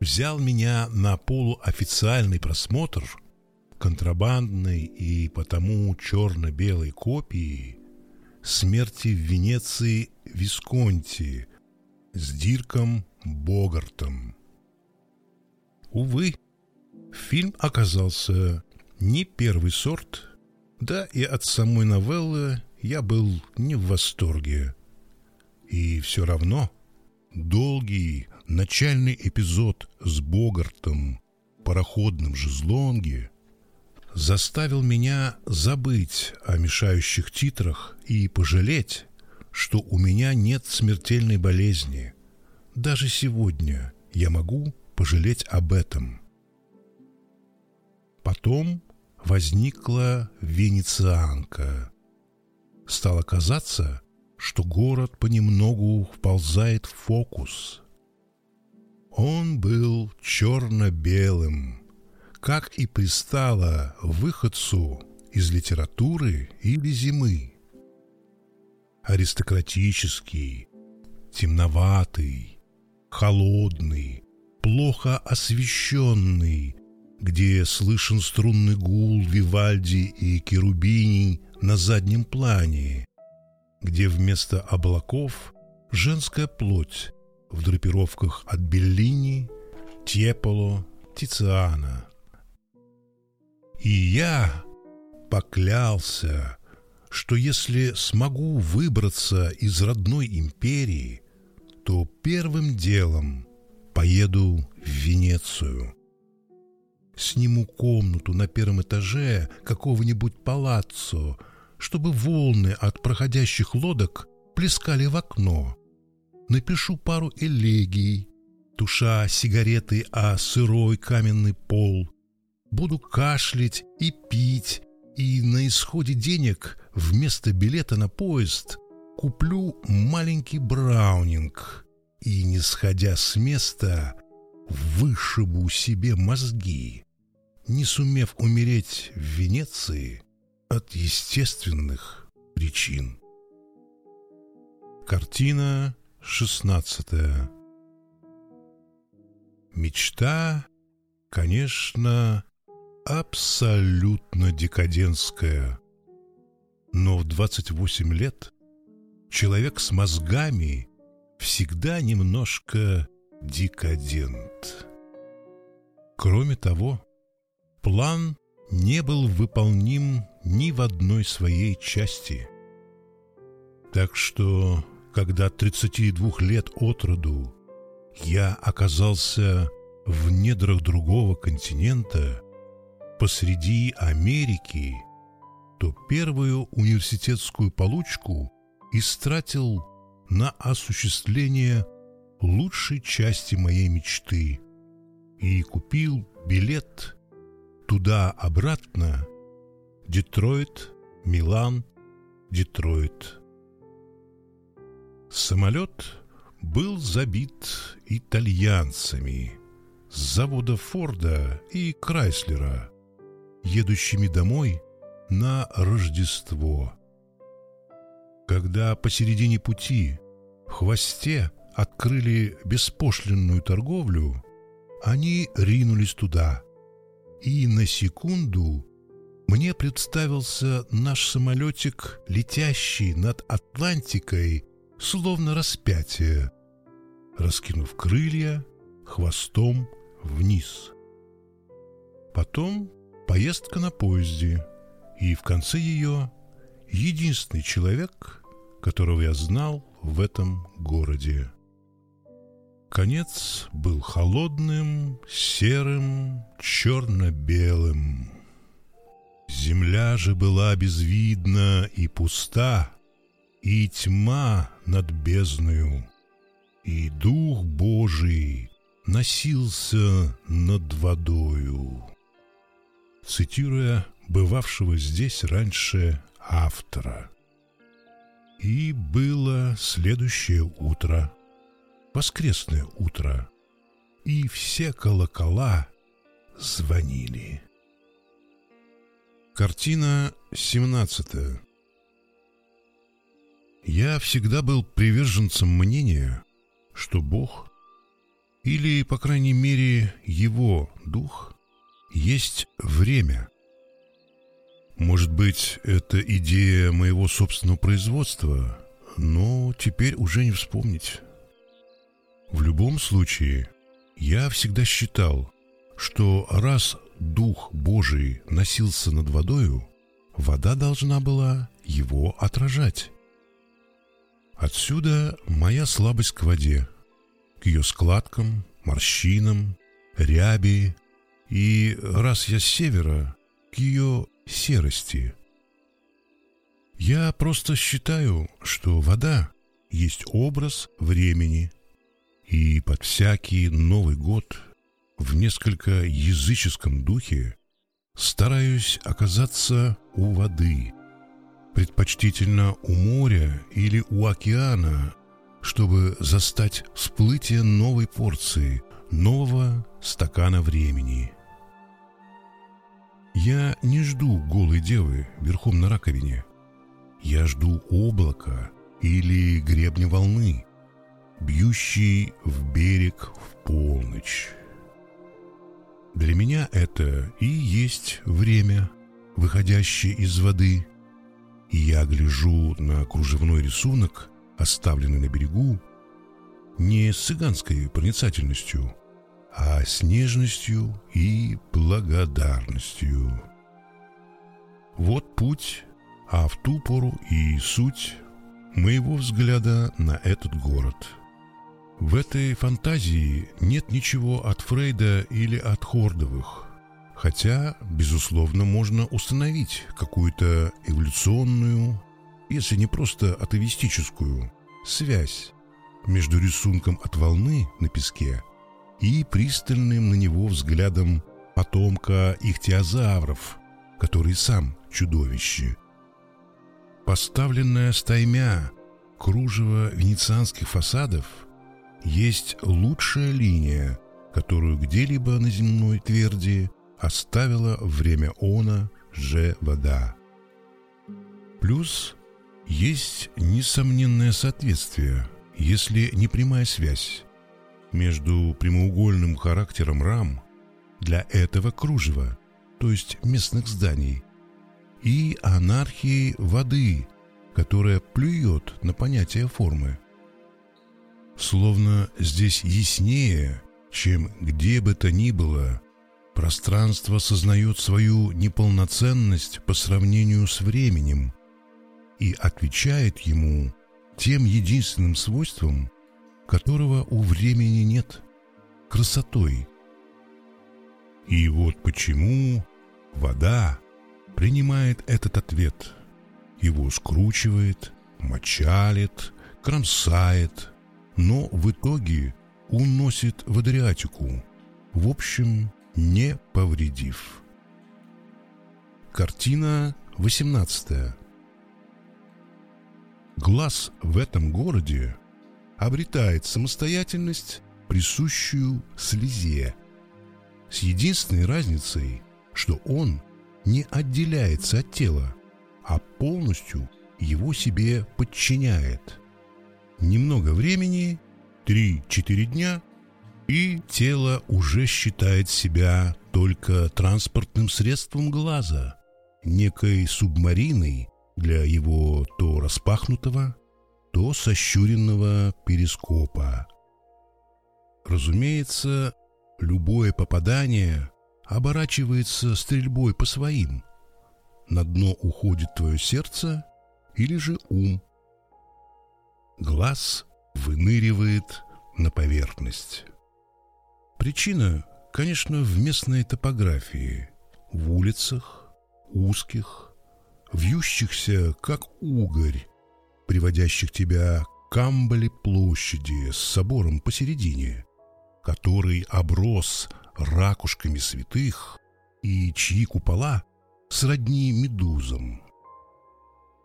Speaker 1: взял меня на полуофициальный просмотр контрабандной и потому черно-белой копии смерти в Венеции Висконти с Дирком Богартом. Увы, фильм оказался не первый сорт, да и от самой новеллы я был не в восторге. И все равно долгий начальный эпизод с Богартом в пароходном жезлонге заставил меня забыть о мешающих титрах и пожалеть, что у меня нет смертельной болезни. Даже сегодня я могу пожалеть об этом. Потом возникла венецианка. Стало казаться, что город понемногу вползает в фокус. Он был черно-белым, как и пристало выходцу из литературы или зимы. Аристократический, темноватый, холодный, плохо освещенный, где слышен струнный гул Вивальди и Керубини на заднем плане, где вместо облаков женская плоть в драпировках от Беллини, Тьеполо, Тициана. И я поклялся, что если смогу выбраться из родной империи, то первым делом поеду в Венецию. Сниму комнату на первом этаже какого-нибудь палаццо, чтобы волны от проходящих лодок плескали в окно. Напишу пару элегий, туша сигареты о сырой каменный пол. Буду кашлять и пить, и на исходе денег вместо билета на поезд куплю маленький браунинг и, не сходя с места, вышибу себе мозги не сумев умереть в Венеции от естественных причин. Картина шестнадцатая. Мечта, конечно, абсолютно декадентская. Но в 28 лет человек с мозгами всегда немножко декадент. Кроме того, план не был выполним ни в одной своей части. Так что, когда 32 лет от роду я оказался в недрах другого континента, посреди Америки, то первую университетскую получку истратил на осуществление лучшей части моей мечты и купил билет туда-обратно Детройт, Милан, Детройт. Самолет был забит итальянцами с завода Форда и Крайслера, едущими домой на Рождество. Когда посередине пути в хвосте открыли беспошлинную торговлю, они ринулись туда. И на секунду мне представился наш самолетик, летящий над Атлантикой, словно распятие, раскинув крылья хвостом вниз. Потом поездка на поезде, и в конце ее единственный человек, которого я знал в этом городе. Конец был холодным, серым, черно-белым. Земля же была безвидна и пуста, и тьма над бездною, и Дух Божий носился над водою. Цитируя бывавшего здесь раньше автора. И было следующее утро, воскресное утро, и все колокола звонили. Картина 17 Я всегда был приверженцем мнения, что Бог, или, по крайней мере, Его Дух, есть время. Может быть, это идея моего собственного производства, но теперь уже не вспомнить. В любом случае, я всегда считал, что раз Дух Божий носился над водою, вода должна была его отражать. Отсюда моя слабость к воде, к ее складкам, морщинам, ряби, и, раз я с севера, к ее серости. Я просто считаю, что вода есть образ времени, и под всякий Новый год – в несколько языческом духе стараюсь оказаться у воды, предпочтительно у моря или у океана, чтобы застать всплытие новой порции, нового стакана времени. Я не жду голой девы верхом на раковине. Я жду облака или гребня волны, бьющей в берег в полночь. Для меня это и есть время, выходящее из воды, и я гляжу на кружевной рисунок, оставленный на берегу, не с цыганской проницательностью, а с нежностью и благодарностью. Вот путь, а в ту пору и суть моего взгляда на этот город – в этой фантазии нет ничего от Фрейда или от Хордовых, хотя, безусловно, можно установить какую-то эволюционную, если не просто атовистическую, связь между рисунком от волны на песке и пристальным на него взглядом потомка ихтиозавров, который сам чудовище. Поставленная стаймя кружево венецианских фасадов – есть лучшая линия, которую где-либо на земной тверди оставила время она же вода. Плюс есть несомненное соответствие, если не прямая связь, между прямоугольным характером рам для этого кружева, то есть местных зданий, и анархией воды, которая плюет на понятие формы. Словно здесь яснее, чем где бы то ни было, пространство сознает свою неполноценность по сравнению с временем и отвечает ему тем единственным свойством, которого у времени нет – красотой. И вот почему вода принимает этот ответ, его скручивает, мочалит, кромсает, но в итоге уносит в Адриатику, в общем, не повредив. Картина 18. Глаз в этом городе обретает самостоятельность, присущую слезе, с единственной разницей, что он не отделяется от тела, а полностью его себе подчиняет. Немного времени, 3-4 дня, и тело уже считает себя только транспортным средством глаза, некой субмариной, для его то распахнутого, то сощуренного перископа. Разумеется, любое попадание оборачивается стрельбой по своим. На дно уходит твое сердце или же ум. Глаз выныривает на поверхность. Причина, конечно, в местной топографии, в улицах, узких, вьющихся, как угорь, приводящих тебя к Камбали площади с собором посередине, который оброс ракушками святых и чьи купола сродни медузам.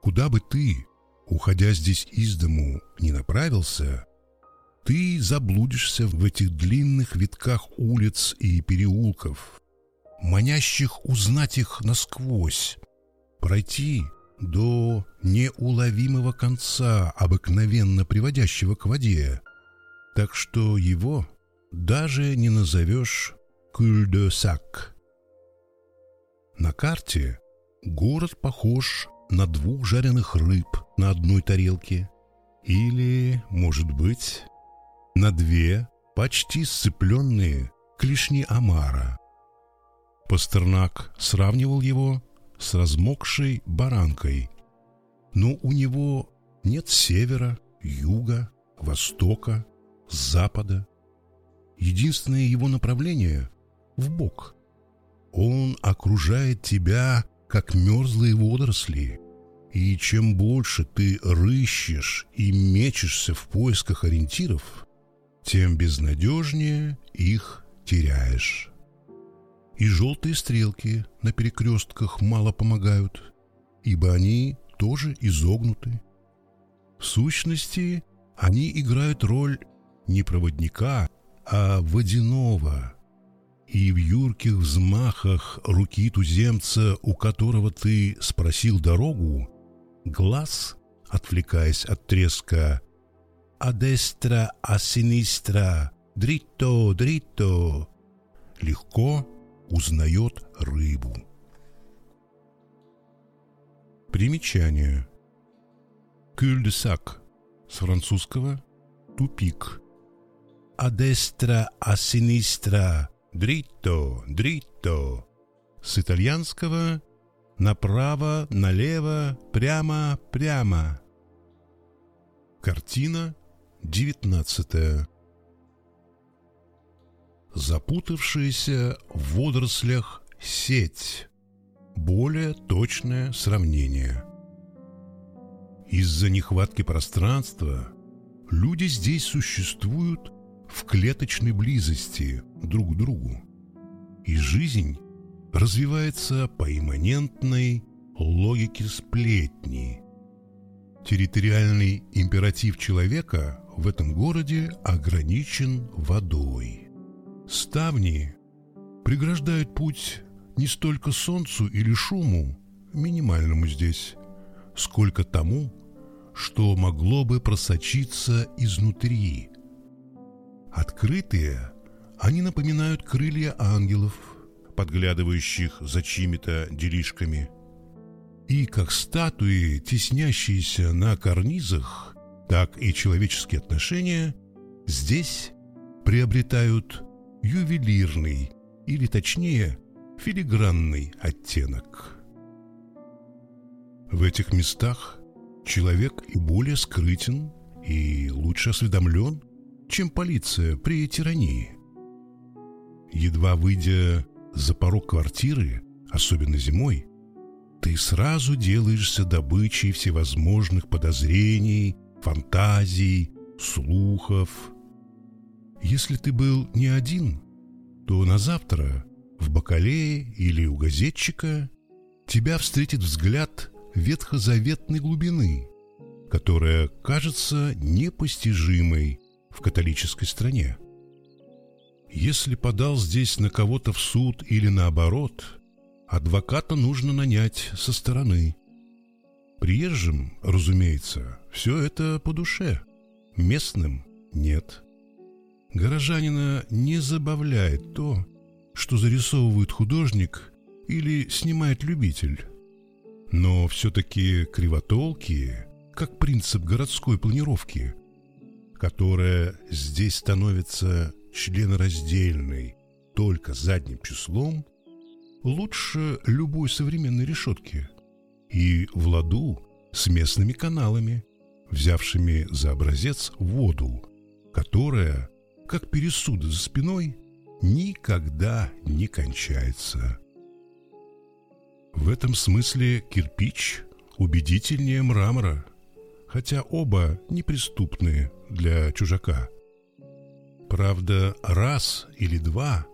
Speaker 1: Куда бы ты, уходя здесь из дому, не направился, ты заблудишься в этих длинных витках улиц и переулков, манящих узнать их насквозь, пройти до неуловимого конца, обыкновенно приводящего к воде, так что его даже не назовешь куль-де-сак. На карте город похож на двух жареных рыб на одной тарелке или, может быть, на две почти сцепленные клешни омара. Пастернак сравнивал его с размокшей баранкой. Но у него нет севера, юга, востока, запада. Единственное его направление — в бок. Он окружает тебя, как мерзлые водоросли. И чем больше ты рыщешь и мечешься в поисках ориентиров, тем безнадежнее их теряешь. И желтые стрелки на перекрестках мало помогают, ибо они тоже изогнуты. В сущности, они играют роль не проводника, а водяного. И в юрких взмахах руки туземца, у которого ты спросил дорогу, глаз, отвлекаясь от треска «Адестра, а синистра, дритто, дритто», легко узнает рыбу. Примечание. Кюль-де-сак с французского «тупик». «Адестра, а синистра, дритто, дритто» с итальянского «направо, налево, прямо, прямо». Картина девятнадцатая запутавшаяся в водорослях сеть. Более точное сравнение. Из-за нехватки пространства люди здесь существуют в клеточной близости друг к другу. И жизнь развивается по имманентной логике сплетни. Территориальный императив человека в этом городе ограничен водой. Ставни преграждают путь не столько солнцу или шуму, минимальному здесь, сколько тому, что могло бы просочиться изнутри. Открытые, они напоминают крылья ангелов, подглядывающих за чьими-то делишками. И как статуи, теснящиеся на карнизах, так и человеческие отношения здесь приобретают ювелирный, или точнее, филигранный оттенок. В этих местах человек и более скрытен, и лучше осведомлен, чем полиция при тирании. Едва выйдя за порог квартиры, особенно зимой, ты сразу делаешься добычей всевозможных подозрений, фантазий, слухов. Если ты был не один, то на завтра в бакалее или у газетчика тебя встретит взгляд ветхозаветной глубины, которая кажется непостижимой в католической стране. Если подал здесь на кого-то в суд или наоборот, адвоката нужно нанять со стороны. Приезжим, разумеется, все это по душе, местным нет. Горожанина не забавляет то, что зарисовывает художник или снимает любитель. Но все-таки кривотолкие, как принцип городской планировки, которая здесь становится членораздельной только задним числом, лучше любой современной решетки и в ладу с местными каналами, взявшими за образец воду, которая, как пересуды за спиной, никогда не кончается. В этом смысле кирпич убедительнее мрамора, хотя оба неприступные для чужака – Правда, раз или два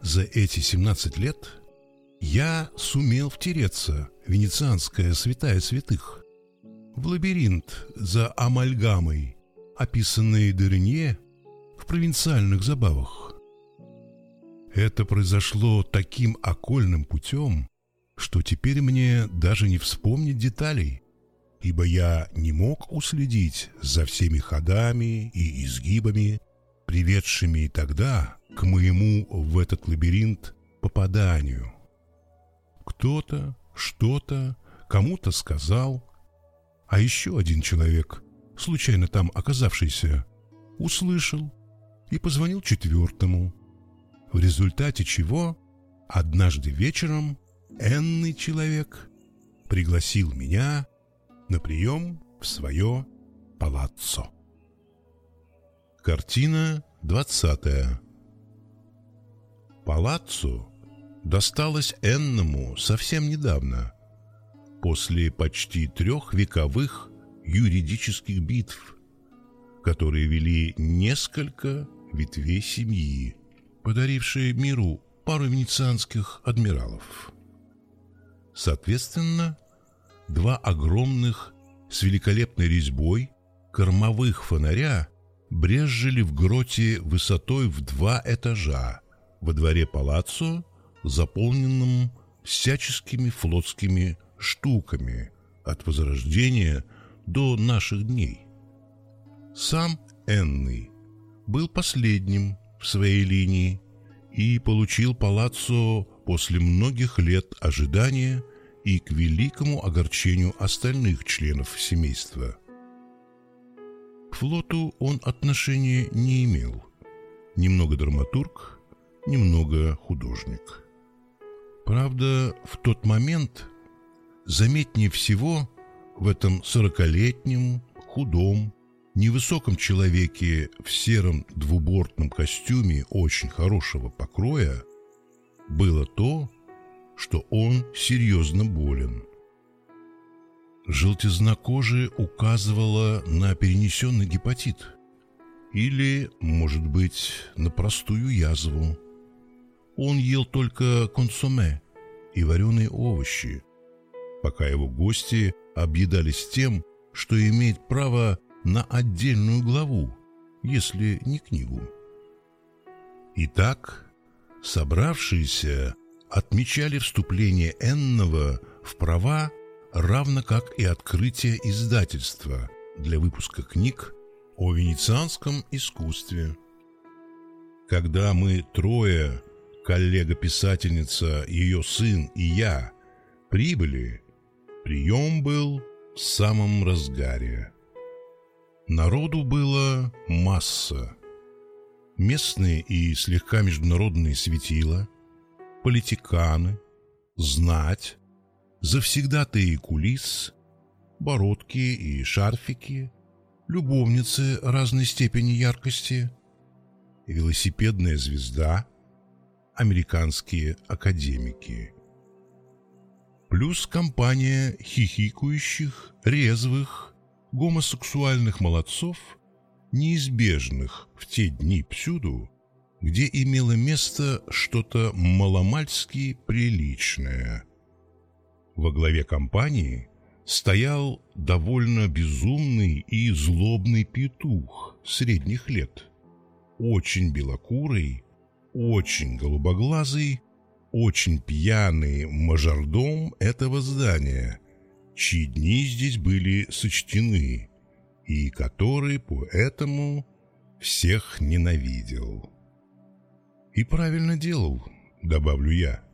Speaker 1: за эти 17 лет я сумел втереться, венецианская святая святых, в лабиринт за амальгамой, описанный Деренье в провинциальных забавах. Это произошло таким окольным путем, что теперь мне даже не вспомнить деталей, ибо я не мог уследить за всеми ходами и изгибами приведшими тогда к моему в этот лабиринт попаданию. Кто-то, что-то, кому-то сказал, а еще один человек, случайно там оказавшийся, услышал и позвонил четвертому, в результате чего однажды вечером энный человек пригласил меня на прием в свое палаццо. Картина двадцатая. Палаццо досталось Энному совсем недавно, после почти трех вековых юридических битв, которые вели несколько ветвей семьи, подарившие миру пару венецианских адмиралов. Соответственно, два огромных с великолепной резьбой кормовых фонаря брезжили в гроте высотой в два этажа во дворе палаццо, заполненном всяческими флотскими штуками от Возрождения до наших дней. Сам Энный был последним в своей линии и получил палаццо после многих лет ожидания и к великому огорчению остальных членов семейства – флоту он отношения не имел. Немного драматург, немного художник. Правда, в тот момент заметнее всего в этом сорокалетнем, худом, невысоком человеке в сером двубортном костюме очень хорошего покроя было то, что он серьезно болен – Желтизна кожи указывала на перенесенный гепатит или, может быть, на простую язву. Он ел только консоме и вареные овощи, пока его гости объедались тем, что имеет право на отдельную главу, если не книгу. Итак, собравшиеся отмечали вступление Эннова в права равно как и открытие издательства для выпуска книг о венецианском искусстве. Когда мы трое, коллега-писательница, ее сын и я, прибыли, прием был в самом разгаре. Народу было масса, местные и слегка международные светила, политиканы, знать, завсегдатые кулис, бородки и шарфики, любовницы разной степени яркости, велосипедная звезда, американские академики. Плюс компания хихикающих, резвых, гомосексуальных молодцов, неизбежных в те дни всюду, где имело место что-то маломальски приличное. Во главе компании стоял довольно безумный и злобный петух средних лет, очень белокурый, очень голубоглазый, очень пьяный мажордом этого здания, чьи дни здесь были сочтены, и который поэтому всех ненавидел. И правильно делал, добавлю я,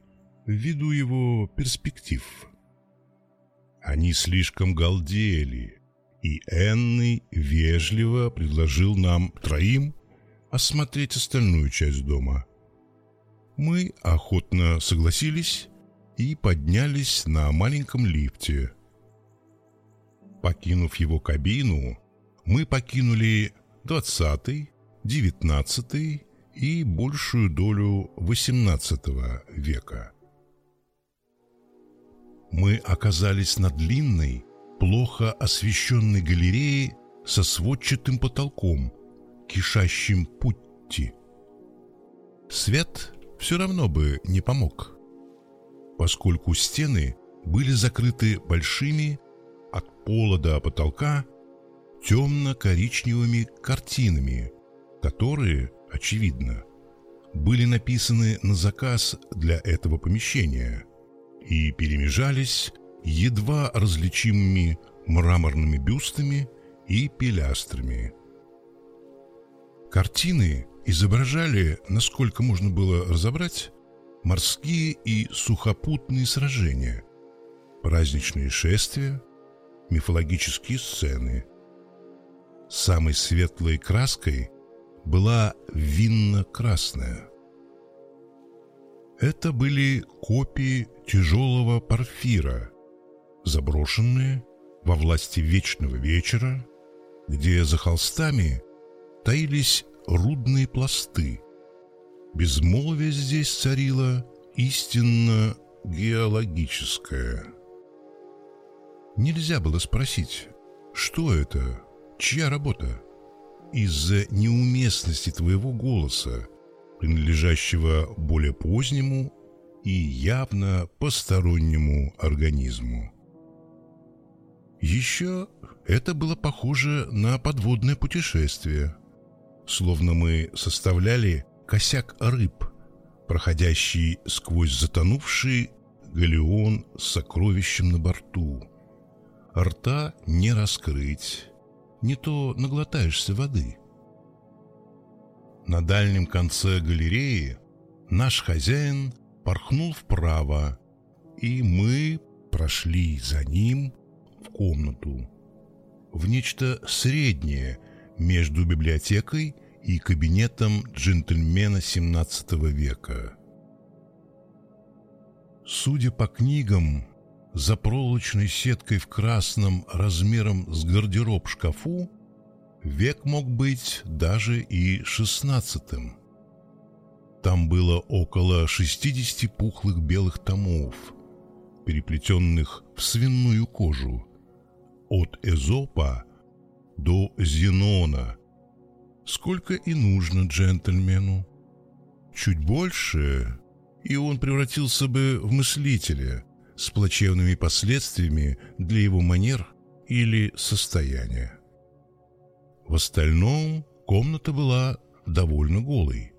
Speaker 1: ввиду его перспектив. Они слишком галдели, и Энный вежливо предложил нам троим осмотреть остальную часть дома. Мы охотно согласились и поднялись на маленьком лифте. Покинув его кабину, мы покинули двадцатый, девятнадцатый и большую долю XVIII века. Мы оказались на длинной, плохо освещенной галерее со сводчатым потолком, кишащим путти. Свет все равно бы не помог, поскольку стены были закрыты большими от пола до потолка темно-коричневыми картинами, которые, очевидно, были написаны на заказ для этого помещения и перемежались едва различимыми мраморными бюстами и пилястрами. Картины изображали, насколько можно было разобрать, морские и сухопутные сражения, праздничные шествия, мифологические сцены – Самой светлой краской была винно-красная. Это были копии тяжелого порфира, заброшенные во власти вечного вечера, где за холстами таились рудные пласты. Безмолвие здесь царило истинно геологическое. Нельзя было спросить, что это Чья работа? Из-за неуместности твоего голоса, принадлежащего более позднему и явно постороннему организму. Еще это было похоже на подводное путешествие, словно мы составляли косяк рыб, проходящий сквозь затонувший галеон с сокровищем на борту. Рта не раскрыть, не то наглотаешься воды. На дальнем конце галереи наш хозяин порхнул вправо, и мы прошли за ним в комнату, в нечто среднее между библиотекой и кабинетом джентльмена XVII века. Судя по книгам, за проволочной сеткой в красном размером с гардероб шкафу век мог быть даже и шестнадцатым. Там было около шестидесяти пухлых белых томов, переплетенных в свиную кожу, от Эзопа до Зенона, сколько и нужно джентльмену. Чуть больше, и он превратился бы в мыслителя – с плачевными последствиями для его манер или состояния. В остальном комната была довольно голой.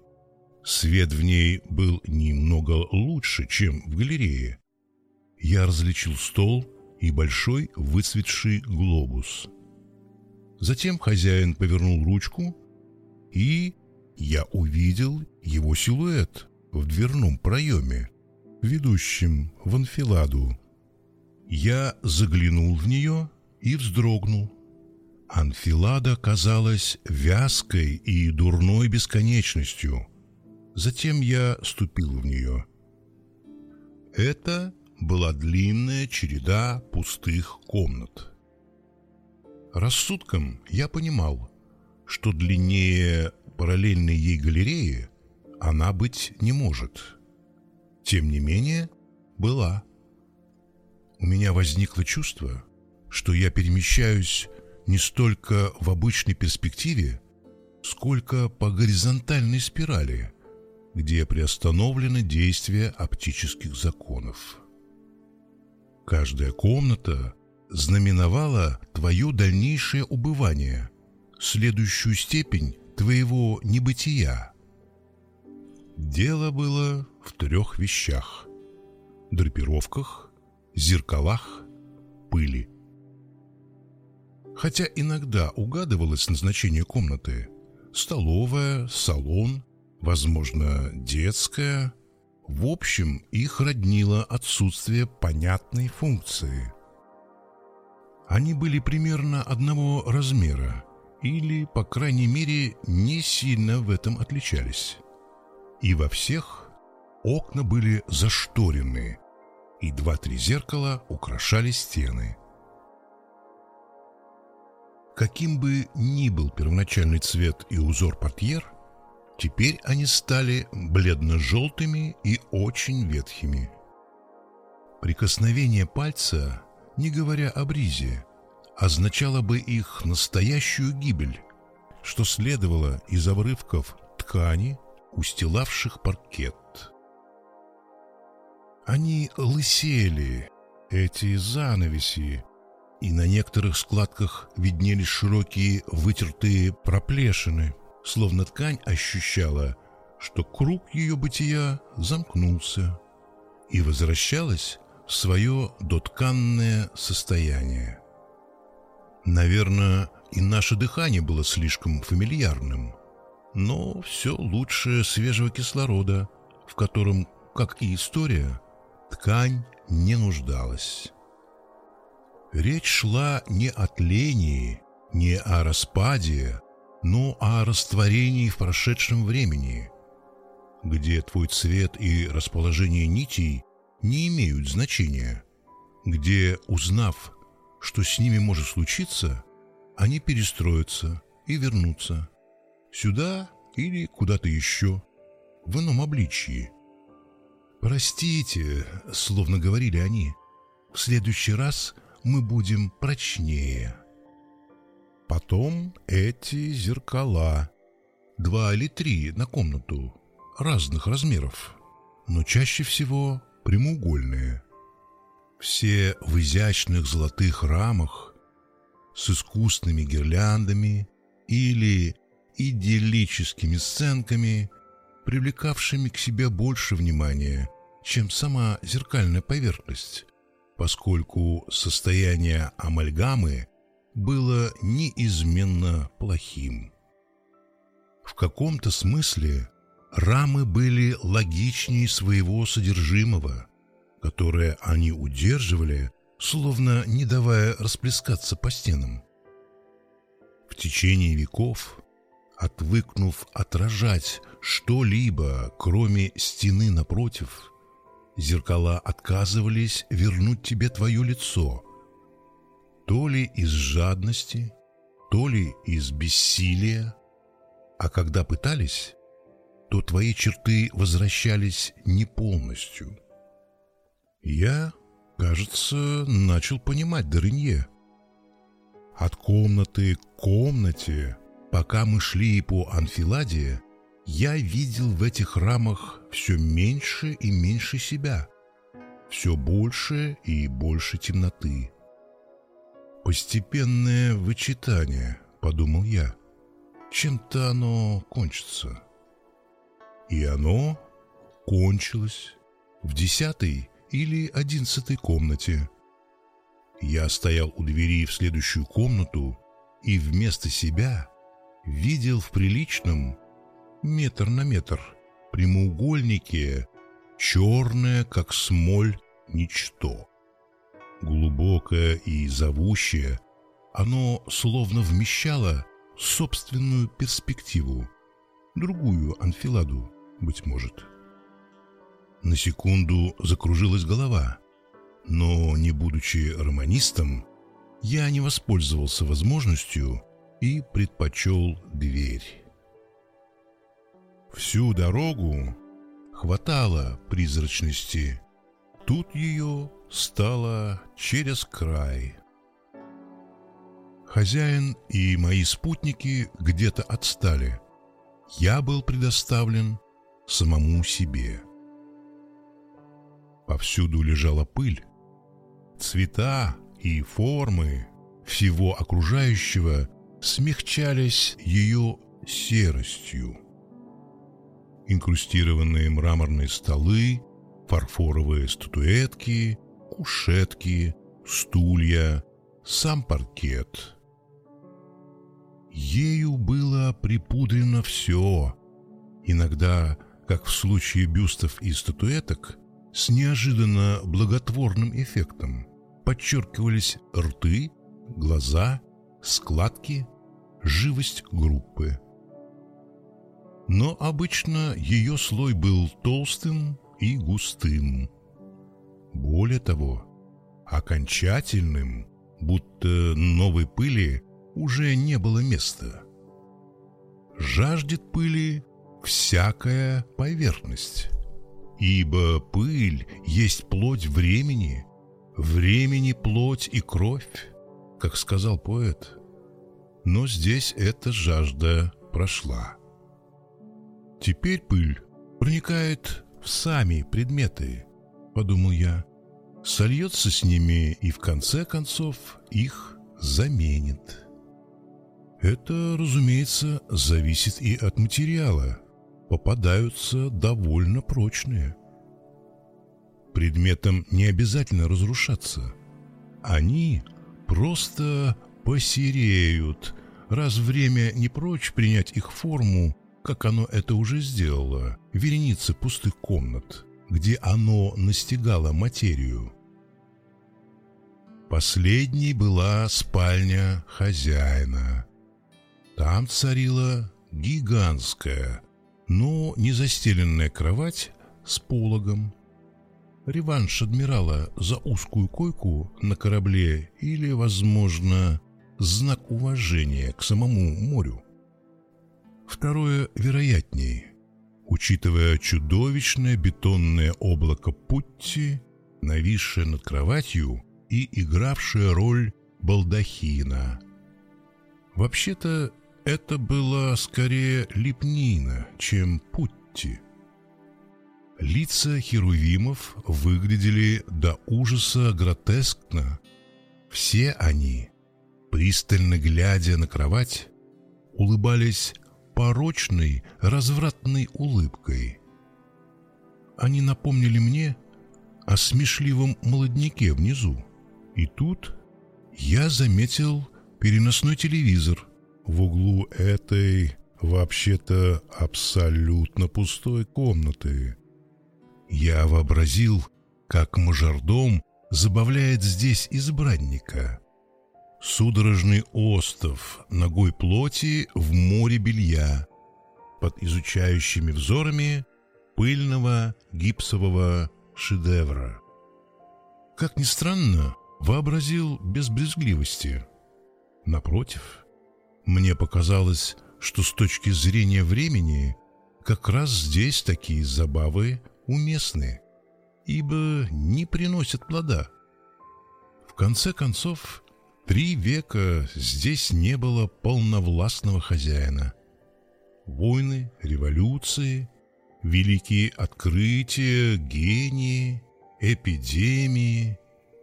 Speaker 1: Свет в ней был немного лучше, чем в галерее. Я различил стол и большой выцветший глобус. Затем хозяин повернул ручку, и я увидел его силуэт в дверном проеме ведущим в анфиладу. Я заглянул в нее и вздрогнул. Анфилада казалась вязкой и дурной бесконечностью. Затем я ступил в нее. Это была длинная череда пустых комнат. Рассудком я понимал, что длиннее параллельной ей галереи она быть не может. Тем не менее, была. У меня возникло чувство, что я перемещаюсь не столько в обычной перспективе, сколько по горизонтальной спирали, где приостановлены действия оптических законов. Каждая комната знаменовала твое дальнейшее убывание, следующую степень твоего небытия. Дело было в трех вещах – драпировках, зеркалах, пыли. Хотя иногда угадывалось назначение комнаты – столовая, салон, возможно, детская. В общем, их роднило отсутствие понятной функции. Они были примерно одного размера или, по крайней мере, не сильно в этом отличались. И во всех окна были зашторены, и два-три зеркала украшали стены. Каким бы ни был первоначальный цвет и узор портьер, теперь они стали бледно-желтыми и очень ветхими. Прикосновение пальца, не говоря о бризе, означало бы их настоящую гибель, что следовало из обрывков ткани, устилавших паркет. Они лысели, эти занавеси, и на некоторых складках виднелись широкие вытертые проплешины, словно ткань ощущала, что круг ее бытия замкнулся и возвращалась в свое дотканное состояние. Наверное, и наше дыхание было слишком фамильярным, но все лучше свежего кислорода, в котором, как и история, ткань не нуждалась. Речь шла не о тлении, не о распаде, но о растворении в прошедшем времени, где твой цвет и расположение нитей не имеют значения, где, узнав, что с ними может случиться, они перестроятся и вернутся сюда или куда-то еще, в ином обличии. «Простите», — словно говорили они, — «в следующий раз мы будем прочнее». Потом эти зеркала, два или три на комнату, разных размеров, но чаще всего прямоугольные. Все в изящных золотых рамах, с искусными гирляндами или идиллическими сценками, привлекавшими к себе больше внимания, чем сама зеркальная поверхность, поскольку состояние амальгамы было неизменно плохим. В каком-то смысле рамы были логичнее своего содержимого, которое они удерживали, словно не давая расплескаться по стенам. В течение веков, отвыкнув отражать что-либо, кроме стены напротив, зеркала отказывались вернуть тебе твое лицо, то ли из жадности, то ли из бессилия, а когда пытались, то твои черты возвращались не полностью. Я, кажется, начал понимать Доренье. От комнаты к комнате, пока мы шли по анфиладе, я видел в этих рамах все меньше и меньше себя, все больше и больше темноты. «Постепенное вычитание», — подумал я. «Чем-то оно кончится». И оно кончилось в десятой или одиннадцатой комнате. Я стоял у двери в следующую комнату и вместо себя видел в приличном метр на метр прямоугольнике черное, как смоль, ничто глубокое и зовущее, оно словно вмещало собственную перспективу, другую анфиладу, быть может. На секунду закружилась голова, но, не будучи романистом, я не воспользовался возможностью и предпочел дверь. Всю дорогу хватало призрачности, тут ее стало через край. Хозяин и мои спутники где-то отстали. Я был предоставлен самому себе. Повсюду лежала пыль. Цвета и формы всего окружающего смягчались ее серостью. Инкрустированные мраморные столы, фарфоровые статуэтки, кушетки, стулья, сам паркет. Ею было припудрено все. Иногда, как в случае бюстов и статуэток, с неожиданно благотворным эффектом подчеркивались рты, глаза, складки, живость группы. Но обычно ее слой был толстым и густым. Более того, окончательным, будто новой пыли уже не было места. Жаждет пыли всякая поверхность, ибо пыль есть плоть времени, времени плоть и кровь, как сказал поэт. Но здесь эта жажда прошла. Теперь пыль проникает в сами предметы, подумал я, сольется с ними и в конце концов их заменит. Это, разумеется, зависит и от материала. Попадаются довольно прочные. Предметам не обязательно разрушаться. Они просто посереют, раз время не прочь принять их форму, как оно это уже сделало, вереницы пустых комнат, где оно настигало материю. Последней была спальня хозяина. Там царила гигантская, но не застеленная кровать с пологом. Реванш адмирала за узкую койку на корабле или, возможно, знак уважения к самому морю. Второе вероятнее, учитывая чудовищное бетонное облако Путти, нависшее над кроватью и игравшее роль балдахина. Вообще-то это была скорее лепнина, чем путти. Лица херувимов выглядели до ужаса гротескно. Все они, пристально глядя на кровать, улыбались порочной, развратной улыбкой. Они напомнили мне о смешливом молодняке внизу. И тут я заметил переносной телевизор – в углу этой, вообще-то, абсолютно пустой комнаты. Я вообразил, как мажордом забавляет здесь избранника. Судорожный остов ногой плоти в море белья под изучающими взорами пыльного гипсового шедевра. Как ни странно, вообразил без брезгливости. Напротив, мне показалось, что с точки зрения времени как раз здесь такие забавы уместны, ибо не приносят плода. В конце концов, три века здесь не было полновластного хозяина. Войны, революции, великие открытия, гении, эпидемии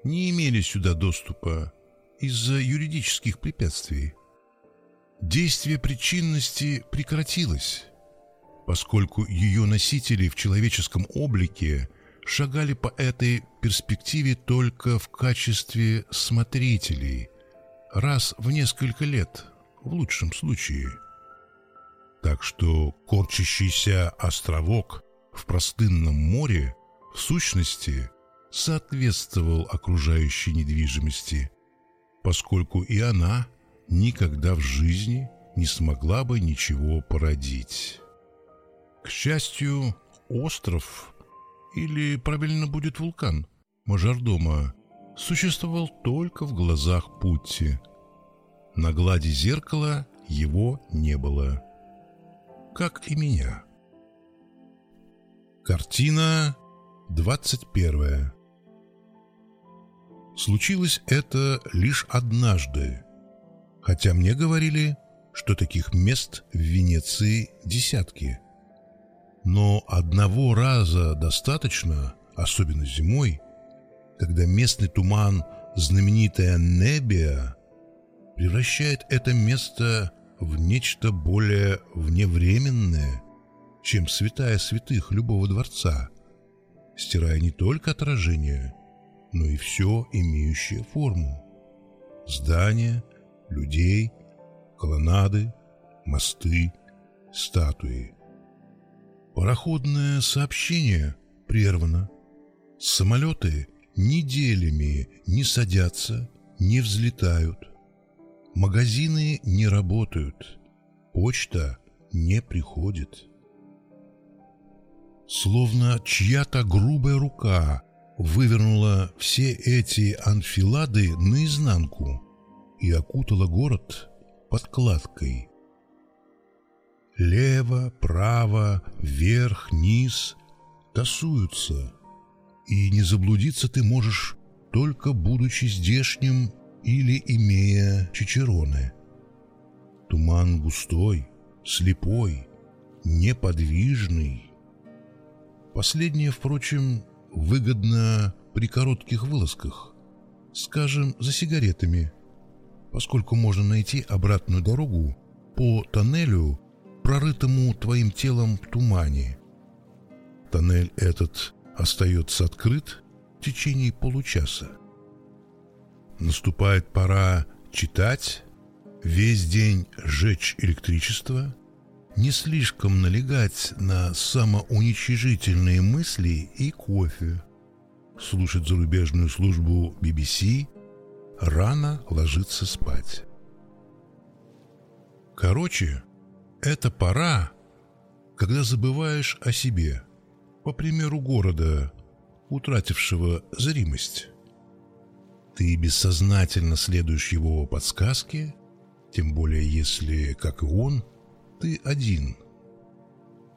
Speaker 1: не имели сюда доступа из-за юридических препятствий действие причинности прекратилось, поскольку ее носители в человеческом облике шагали по этой перспективе только в качестве смотрителей, раз в несколько лет, в лучшем случае. Так что корчащийся островок в простынном море в сущности соответствовал окружающей недвижимости. поскольку и она никогда в жизни не смогла бы ничего породить. К счастью, остров, или правильно будет вулкан, мажордома, существовал только в глазах Путти. На глади зеркала его не было. Как и меня. Картина двадцать первая. Случилось это лишь однажды, хотя мне говорили, что таких мест в Венеции десятки. Но одного раза достаточно, особенно зимой, когда местный туман, знаменитая Небия, превращает это место в нечто более вневременное, чем святая святых любого дворца, стирая не только отражение, но и все имеющее форму. Здания, людей, колоннады, мосты, статуи. Пароходное сообщение прервано. Самолеты неделями не садятся, не взлетают. Магазины не работают. Почта не приходит. Словно чья-то грубая рука вывернула все эти анфилады наизнанку и окутала город подкладкой. Лево, право, вверх, низ тасуются, и не заблудиться ты можешь только будучи здешним или имея чичероны. Туман густой, слепой, неподвижный. Последнее, впрочем, выгодно при коротких вылазках, скажем, за сигаретами, поскольку можно найти обратную дорогу по тоннелю, прорытому твоим телом в тумане. Тоннель этот остается открыт в течение получаса. Наступает пора читать, весь день жечь электричество, не слишком налегать на самоуничижительные мысли и кофе, слушать зарубежную службу BBC, рано ложиться спать. Короче, это пора, когда забываешь о себе, по примеру города, утратившего зримость. Ты бессознательно следуешь его подсказке, тем более если, как и он, ты один.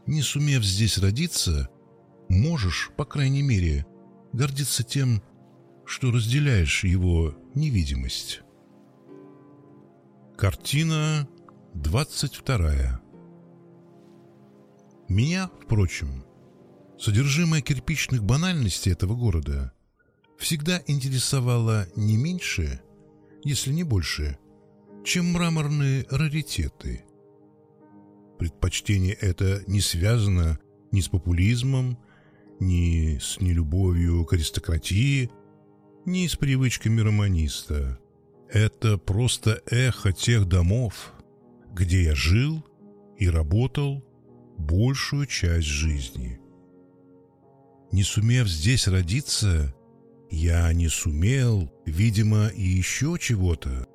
Speaker 1: Не сумев здесь родиться, можешь, по крайней мере, гордиться тем, что разделяешь его невидимость. Картина двадцать вторая. Меня, впрочем, содержимое кирпичных банальностей этого города всегда интересовало не меньше, если не больше, чем мраморные раритеты. Предпочтение это не связано ни с популизмом, ни с нелюбовью к аристократии, ни с привычками романиста. Это просто эхо тех домов, где я жил и работал большую часть жизни. Не сумев здесь родиться, я не сумел, видимо, и еще чего-то,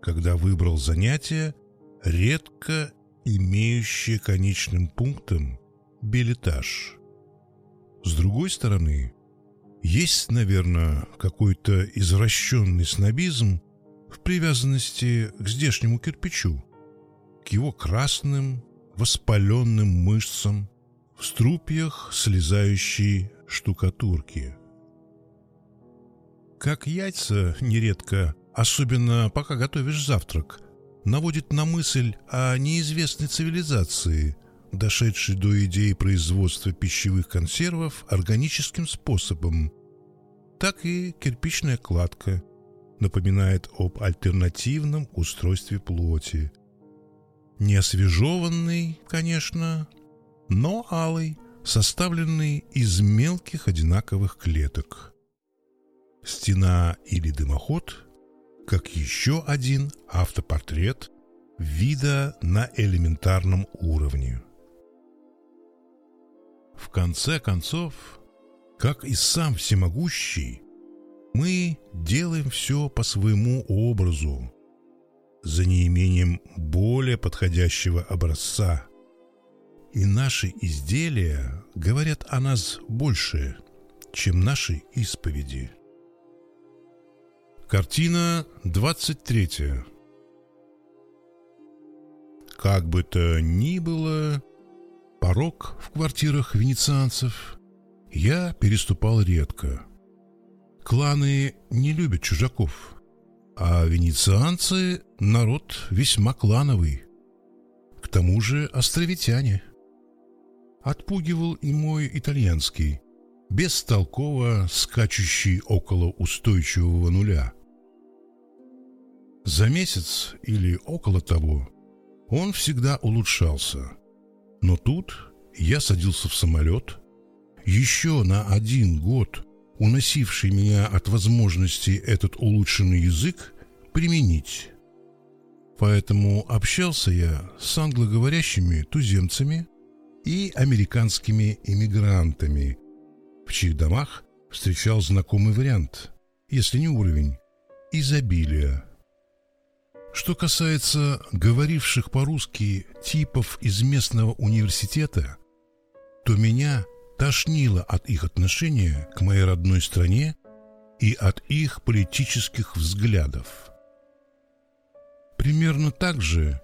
Speaker 1: когда выбрал занятие, редко имеющее конечным пунктом билетаж. С другой стороны, есть, наверное, какой-то извращенный снобизм в привязанности к здешнему кирпичу, к его красным, воспаленным мышцам, в струпьях слезающей штукатурки – как яйца нередко, особенно пока готовишь завтрак, наводит на мысль о неизвестной цивилизации, дошедшей до идеи производства пищевых консервов органическим способом. Так и кирпичная кладка напоминает об альтернативном устройстве плоти. Не освежеванный, конечно, но алый, составленный из мелких одинаковых клеток стена или дымоход, как еще один автопортрет вида на элементарном уровне. В конце концов, как и сам всемогущий, Мы делаем все по своему образу, за неимением более подходящего образца. И наши изделия говорят о нас больше, чем наши исповеди. Картина 23. Как бы то ни было, порог в квартирах венецианцев я переступал редко. Кланы не любят чужаков, а венецианцы – народ весьма клановый. К тому же островитяне. Отпугивал и мой итальянский, бестолково скачущий около устойчивого нуля. За месяц или около того – он всегда улучшался. Но тут я садился в самолет, еще на один год уносивший меня от возможности этот улучшенный язык применить. Поэтому общался я с англоговорящими туземцами и американскими иммигрантами, в чьих домах встречал знакомый вариант, если не уровень, изобилия. Что касается говоривших по-русски типов из местного университета, то меня тошнило от их отношения к моей родной стране и от их политических взглядов. Примерно так же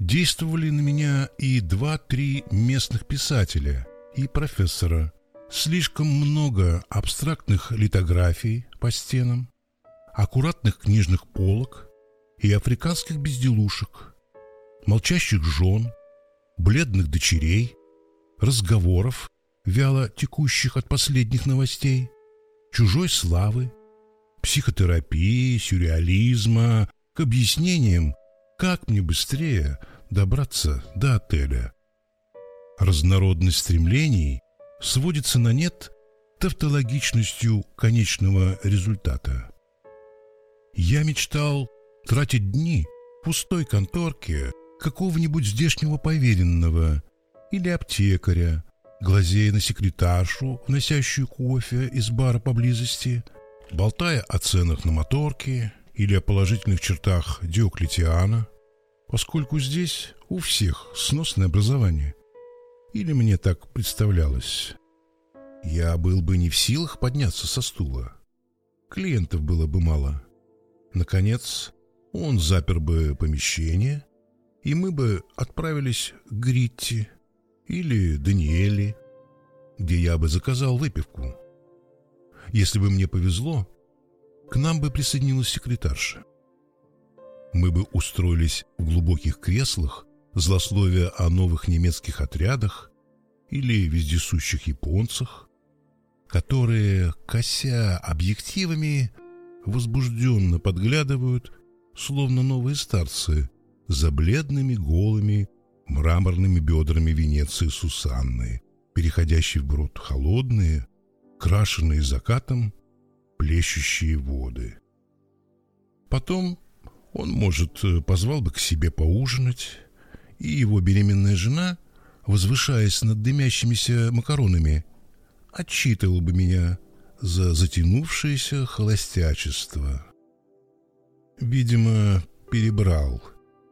Speaker 1: действовали на меня и два-три местных писателя и профессора. Слишком много абстрактных литографий по стенам, аккуратных книжных полок – и африканских безделушек, молчащих жен, бледных дочерей, разговоров, вяло текущих от последних новостей, чужой славы, психотерапии, сюрреализма, к объяснениям, как мне быстрее добраться до отеля. Разнородность стремлений сводится на нет тавтологичностью конечного результата. Я мечтал тратить дни в пустой конторке какого-нибудь здешнего поверенного или аптекаря, глазея на секретаршу, вносящую кофе из бара поблизости, болтая о ценах на моторке или о положительных чертах Диоклетиана, поскольку здесь у всех сносное образование. Или мне так представлялось. Я был бы не в силах подняться со стула. Клиентов было бы мало. Наконец, он запер бы помещение, и мы бы отправились к Гритти или Даниэле, где я бы заказал выпивку. Если бы мне повезло, к нам бы присоединилась секретарша. Мы бы устроились в глубоких креслах, злословия о новых немецких отрядах или вездесущих японцах, которые, кося объективами, возбужденно подглядывают словно новые старцы, за бледными голыми мраморными бедрами Венеции Сусанны, переходящей в брод холодные, крашенные закатом, плещущие воды. Потом он, может, позвал бы к себе поужинать, и его беременная жена, возвышаясь над дымящимися макаронами, отчитывала бы меня за затянувшееся холостячество. Видимо, перебрал,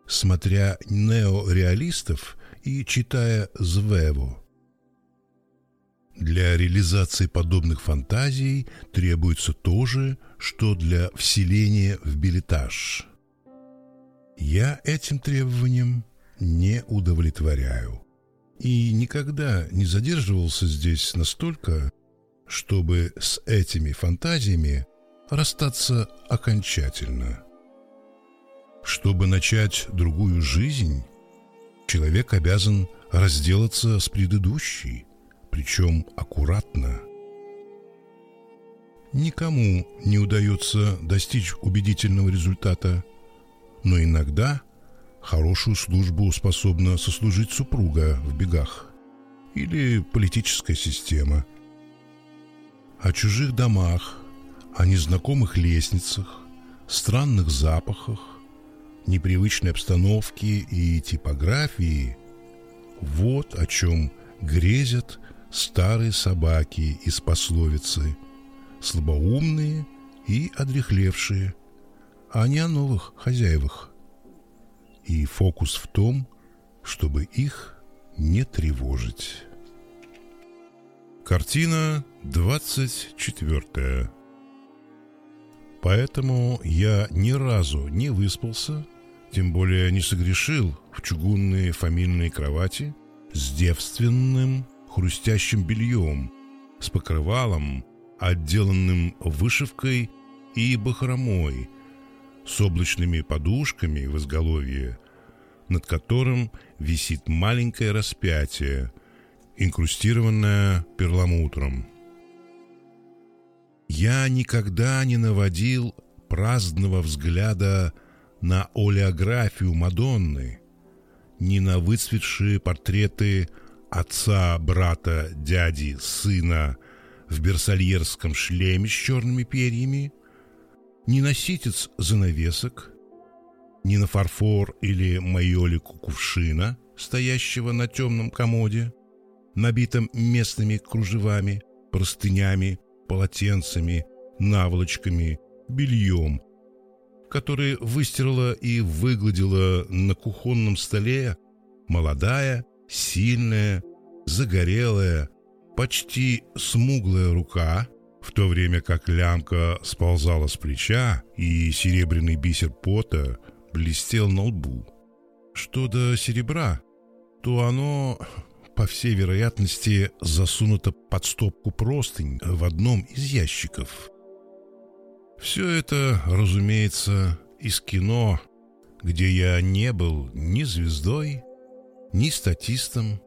Speaker 1: смотря неореалистов и читая Звево. Для реализации подобных фантазий требуется то же, что для вселения в билетаж. Я этим требованием не удовлетворяю и никогда не задерживался здесь настолько, чтобы с этими фантазиями расстаться окончательно. Чтобы начать другую жизнь, человек обязан разделаться с предыдущей, причем аккуратно. Никому не удается достичь убедительного результата, но иногда хорошую службу способна сослужить супруга в бегах или политическая система. О чужих домах, о незнакомых лестницах, странных запахах, непривычной обстановки и типографии, вот о чем грезят старые собаки из пословицы, слабоумные и одрехлевшие, а не о новых хозяевах. И фокус в том, чтобы их не тревожить. Картина 24. Поэтому я ни разу не выспался, тем более не согрешил в чугунные фамильные кровати с девственным хрустящим бельем, с покрывалом, отделанным вышивкой и бахромой, с облачными подушками в изголовье, над которым висит маленькое распятие, инкрустированное перламутром. Я никогда не наводил праздного взгляда на олеографию Мадонны, ни на выцветшие портреты отца, брата, дяди, сына в берсальерском шлеме с черными перьями, ни на ситец занавесок, ни на фарфор или майолику кувшина, стоящего на темном комоде, набитом местными кружевами, простынями, полотенцами, наволочками, бельем, которые выстирала и выгладила на кухонном столе молодая, сильная, загорелая, почти смуглая рука, в то время как лямка сползала с плеча и серебряный бисер пота блестел на лбу. Что до серебра, то оно по всей вероятности, засунута под стопку простынь в одном из ящиков. Все это, разумеется, из кино, где я не был ни звездой, ни статистом.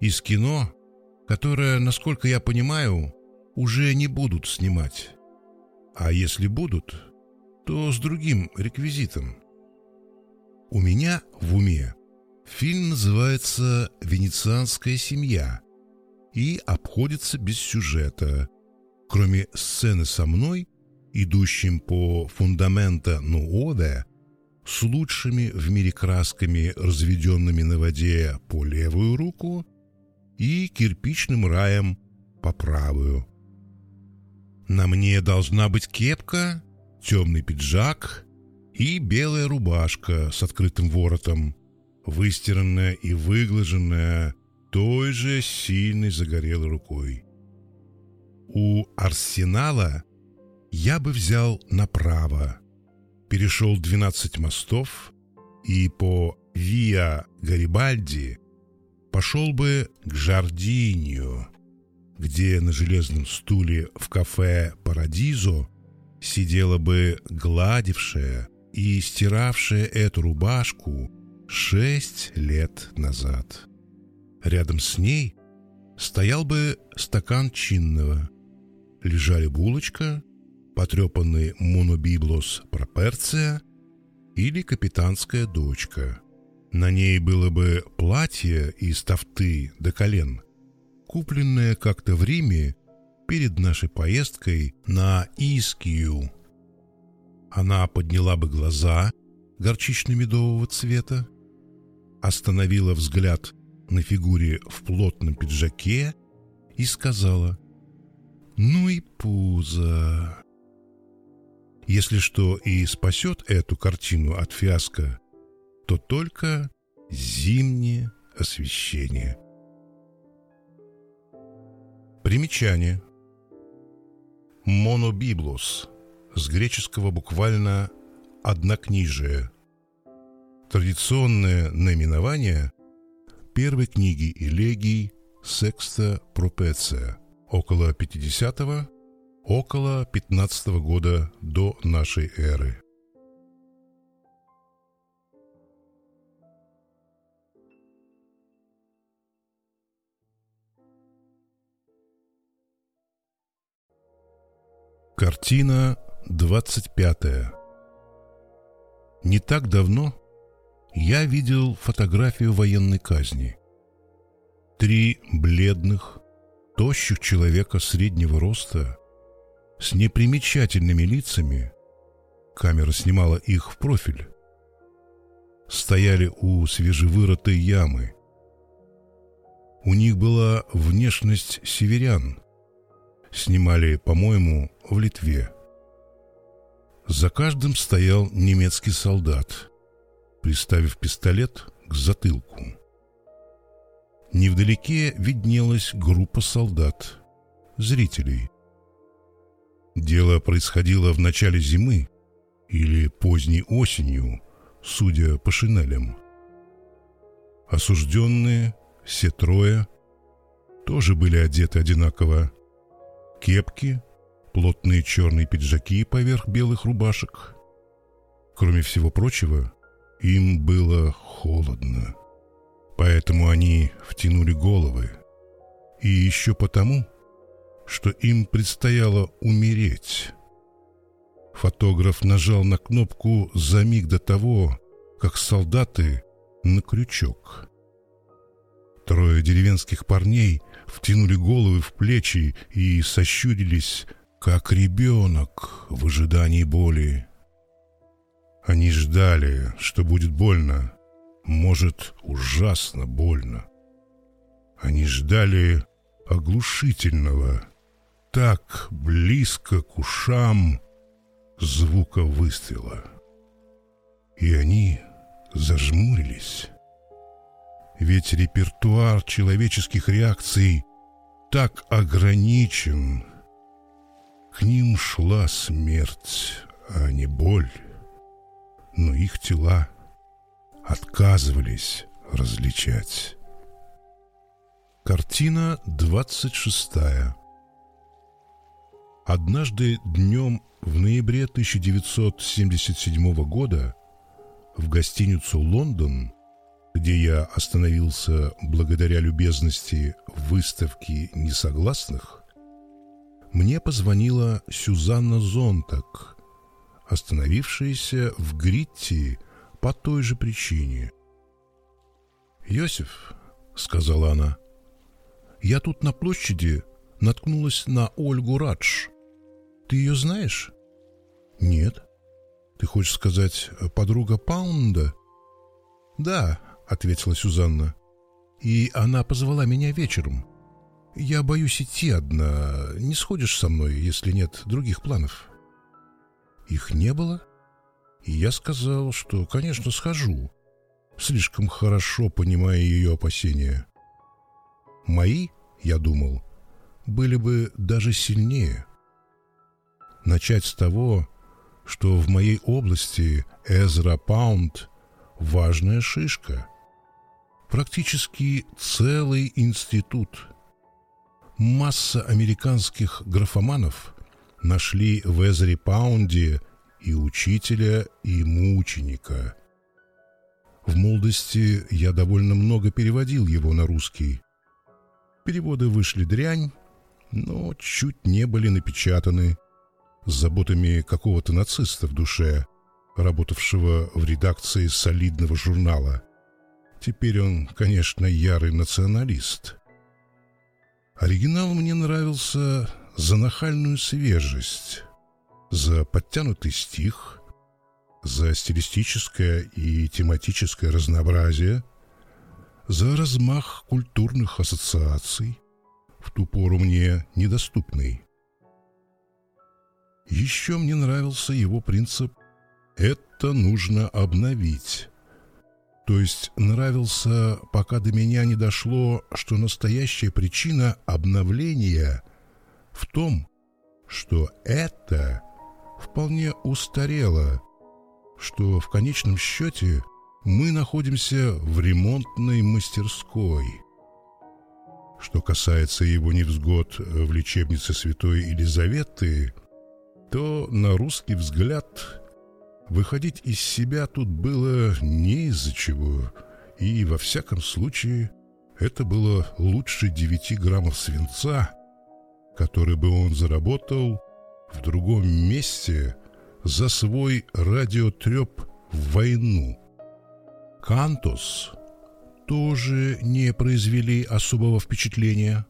Speaker 1: Из кино, которое, насколько я понимаю, уже не будут снимать. А если будут, то с другим реквизитом. У меня в уме Фильм называется «Венецианская семья» и обходится без сюжета, кроме сцены со мной, идущим по фундамента Нуове, с лучшими в мире красками, разведенными на воде по левую руку, и кирпичным раем по правую. На мне должна быть кепка, темный пиджак и белая рубашка с открытым воротом – выстиранная и выглаженная той же сильной загорелой рукой. У арсенала я бы взял направо, перешел 12 мостов и по Виа Гарибальди пошел бы к Жардинью, где на железном стуле в кафе «Парадизо» сидела бы гладившая и стиравшая эту рубашку шесть лет назад. Рядом с ней стоял бы стакан чинного. Лежали булочка, потрепанный монобиблос проперция или капитанская дочка. На ней было бы платье из тафты до колен, купленное как-то в Риме перед нашей поездкой на Искию. Она подняла бы глаза горчично-медового цвета, остановила взгляд на фигуре в плотном пиджаке и сказала «Ну и пузо». Если что и спасет эту картину от фиаско, то только зимнее освещение. Примечание. Монобиблос с греческого буквально «однокнижие», Традиционное наименование первой книги элегий Секста Пропеция около 50-го, около 15 -го года до нашей эры. Картина 25. Не так давно я видел фотографию военной казни. Три бледных, тощих человека среднего роста с непримечательными лицами, камера снимала их в профиль, стояли у свежевырытой ямы. У них была внешность северян. Снимали, по-моему, в Литве. За каждым стоял немецкий солдат, приставив пистолет к затылку. Невдалеке виднелась группа солдат, зрителей. Дело происходило в начале зимы или поздней осенью, судя по шинелям. Осужденные, все трое, тоже были одеты одинаково. Кепки, плотные черные пиджаки поверх белых рубашек. Кроме всего прочего, им было холодно. Поэтому они втянули головы. И еще потому, что им предстояло умереть. Фотограф нажал на кнопку за миг до того, как солдаты на крючок. Трое деревенских парней втянули головы в плечи и сощурились, как ребенок в ожидании боли. Они ждали, что будет больно, может, ужасно больно. Они ждали оглушительного, так близко к ушам звука выстрела. И они зажмурились. Ведь репертуар человеческих реакций так ограничен. К ним шла смерть, а не боль. Но их тела отказывались различать. Картина двадцать шестая. Однажды днем в ноябре 1977 года в гостиницу «Лондон», где я остановился благодаря любезности выставки несогласных, мне позвонила Сюзанна Зонтак, остановившаяся в Гритти по той же причине. «Йосиф», — сказала она, — «я тут на площади наткнулась на Ольгу Радж. Ты ее знаешь? Нет. Ты хочешь сказать, подруга Паунда? Да, ответила Сюзанна. И она позвала меня вечером. Я боюсь идти одна. Не сходишь со мной, если нет других планов? Их не было? И я сказал, что, конечно, схожу. Слишком хорошо понимая ее опасения. Мои, я думал, были бы даже сильнее. Начать с того, что в моей области Эзра Паунд – важная шишка. Практически целый институт. Масса американских графоманов нашли в Эзре Паунде и учителя, и мученика. В молодости я довольно много переводил его на русский. Переводы вышли дрянь, но чуть не были напечатаны с заботами какого-то нациста в душе, работавшего в редакции солидного журнала. Теперь он, конечно, ярый националист. Оригинал мне нравился за нахальную свежесть, за подтянутый стих, за стилистическое и тематическое разнообразие, за размах культурных ассоциаций, в ту пору мне недоступный. Еще мне нравился его принцип «это нужно обновить». То есть нравился, пока до меня не дошло, что настоящая причина обновления в том, что это вполне устарело, что в конечном счете мы находимся в ремонтной мастерской – что касается его невзгод в лечебнице святой Елизаветы, то на русский взгляд выходить из себя тут было не из-за чего, и во всяком случае это было лучше девяти граммов свинца, который бы он заработал в другом месте за свой радиотреп в войну. Кантос тоже не произвели особого впечатления.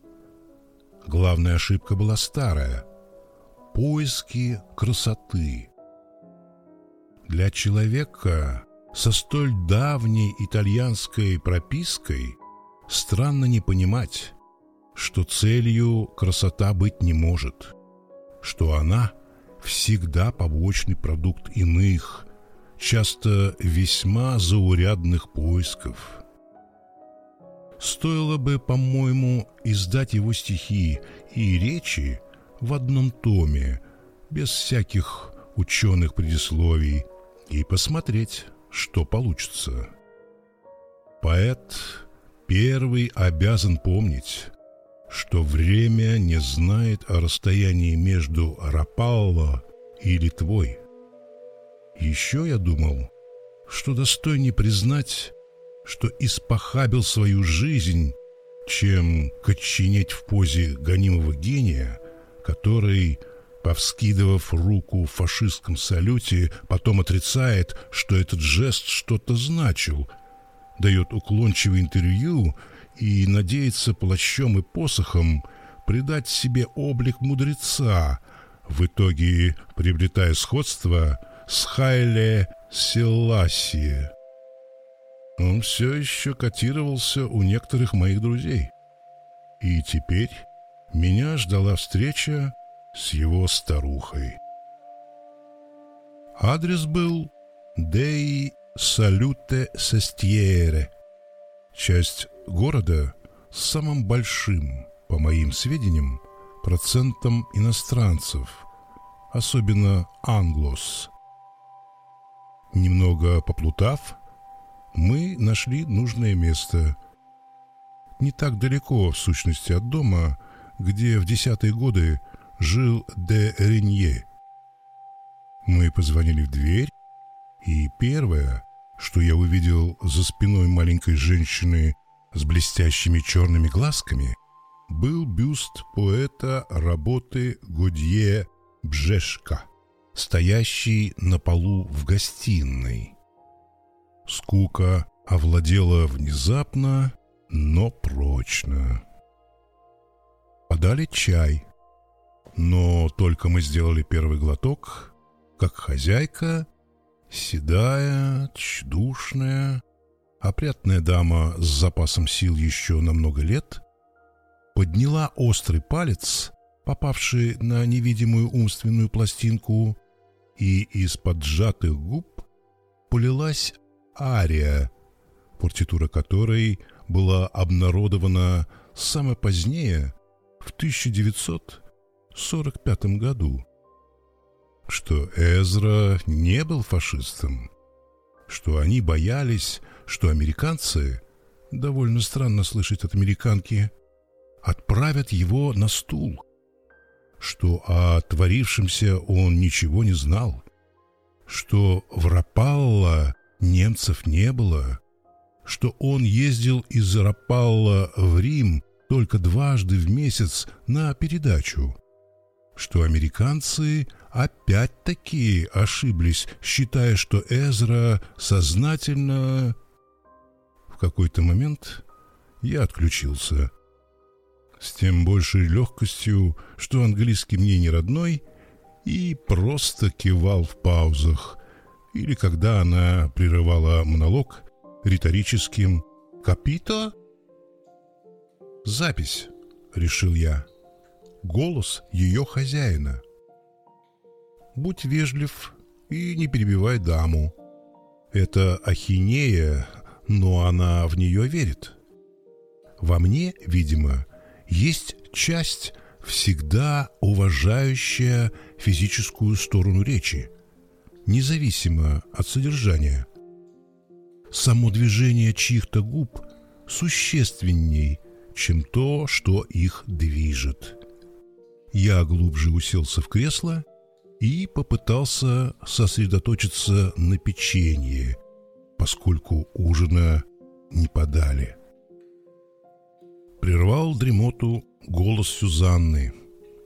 Speaker 1: Главная ошибка была старая – поиски красоты. Для человека со столь давней итальянской пропиской странно не понимать, что целью красота быть не может, что она всегда побочный продукт иных, часто весьма заурядных поисков. Стоило бы, по-моему, издать его стихи и речи в одном томе, без всяких ученых предисловий, и посмотреть, что получится. Поэт первый обязан помнить, что время не знает о расстоянии между Рапалло и Литвой. Еще я думал, что достойнее признать, что испохабил свою жизнь, чем коченеть в позе гонимого гения, который, повскидывав руку в фашистском салюте, потом отрицает, что этот жест что-то значил, дает уклончивое интервью и надеется плащом и посохом придать себе облик мудреца, в итоге приобретая сходство с Хайле Селасия. Он все еще котировался у некоторых моих друзей. И теперь меня ждала встреча с его старухой. Адрес был Dei Salute Sestiere, часть города с самым большим, по моим сведениям, процентом иностранцев, особенно англос. Немного поплутав, мы нашли нужное место. Не так далеко, в сущности, от дома, где в десятые годы жил де Ренье. Мы позвонили в дверь, и первое, что я увидел за спиной маленькой женщины с блестящими черными глазками, был бюст поэта работы Годье Бжешка, стоящий на полу в гостиной. Скука овладела внезапно, но прочно. Подали чай, но только мы сделали первый глоток, как хозяйка, седая, тщедушная, опрятная дама с запасом сил еще на много лет, подняла острый палец, попавший на невидимую умственную пластинку, и из-под сжатых губ полилась ария, партитура которой была обнародована самое позднее, в 1945 году. Что Эзра не был фашистом, что они боялись, что американцы, довольно странно слышать от американки, отправят его на стул, что о творившемся он ничего не знал, что в Рапалла немцев не было, что он ездил из Рапалла в Рим только дважды в месяц на передачу, что американцы опять-таки ошиблись, считая, что Эзра сознательно... В какой-то момент я отключился. С тем большей легкостью, что английский мне не родной, и просто кивал в паузах, или когда она прерывала монолог риторическим «Капито?» «Запись», — решил я. «Голос ее хозяина». «Будь вежлив и не перебивай даму. Это ахинея, но она в нее верит. Во мне, видимо, есть часть, всегда уважающая физическую сторону речи — независимо от содержания. Само движение чьих-то губ существенней, чем то, что их движет. Я глубже уселся в кресло и попытался сосредоточиться на печенье, поскольку ужина не подали. Прервал дремоту голос Сюзанны,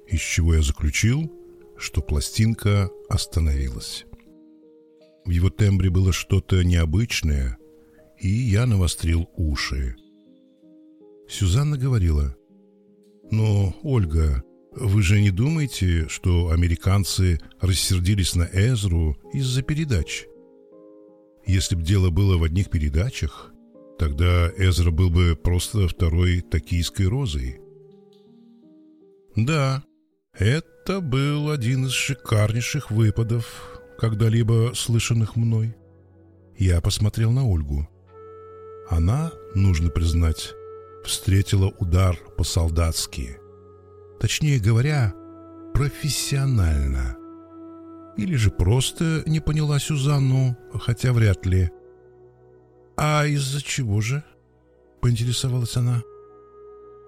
Speaker 1: из чего я заключил, что пластинка остановилась. В его тембре было что-то необычное, и я навострил уши. Сюзанна говорила, «Но, Ольга, вы же не думаете, что американцы рассердились на Эзру из-за передач? Если б дело было в одних передачах, тогда Эзра был бы просто второй токийской розой». «Да, Это был один из шикарнейших выпадов, когда-либо слышанных мной. Я посмотрел на Ольгу. Она, нужно признать, встретила удар по-солдатски. Точнее говоря, профессионально. Или же просто не поняла Сюзанну, хотя вряд ли. «А из-за чего же?» — поинтересовалась она.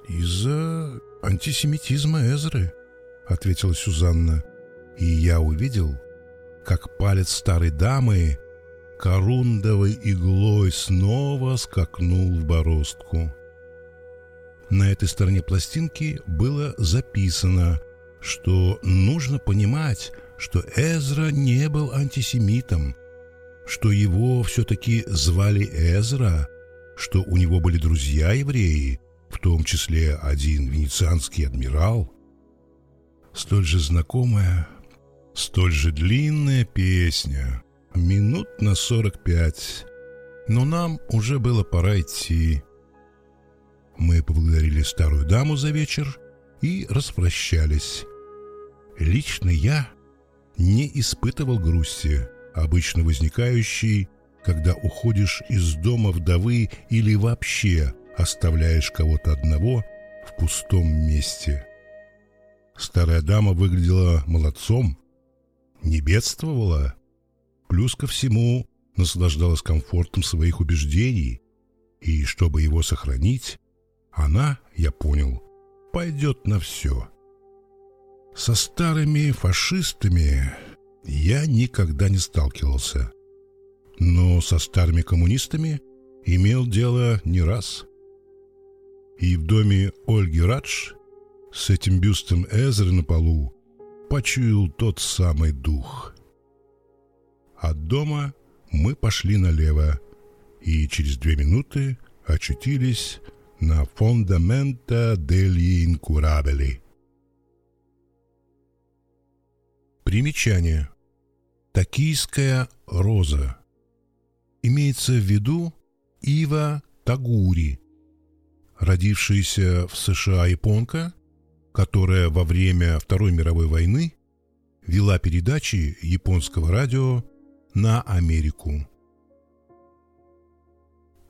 Speaker 1: «Из-за антисемитизма Эзры», — ответила Сюзанна. И я увидел, как палец старой дамы корундовой иглой снова скакнул в бороздку. На этой стороне пластинки было записано, что нужно понимать, что Эзра не был антисемитом, что его все-таки звали Эзра, что у него были друзья-евреи, в том числе один венецианский адмирал. Столь же знакомая, столь же длинная песня, минут на сорок пять, но нам уже было пора идти. Мы поблагодарили старую даму за вечер и распрощались. Лично я не испытывал грусти, обычно возникающей, когда уходишь из дома вдовы или вообще оставляешь кого-то одного в пустом месте. Старая дама выглядела молодцом, не бедствовала, плюс ко всему наслаждалась комфортом своих убеждений, и чтобы его сохранить, она, я понял, пойдет на все. Со старыми фашистами я никогда не сталкивался, но со старыми коммунистами имел дело не раз. И в доме Ольги Радж с этим бюстом Эзры на полу почуял тот самый дух. От дома мы пошли налево и через две минуты очутились на фондамента дельи инкурабели. Примечание. Токийская роза. Имеется в виду Ива Тагури, родившаяся в США японка, которая во время Второй мировой войны вела передачи японского радио на Америку.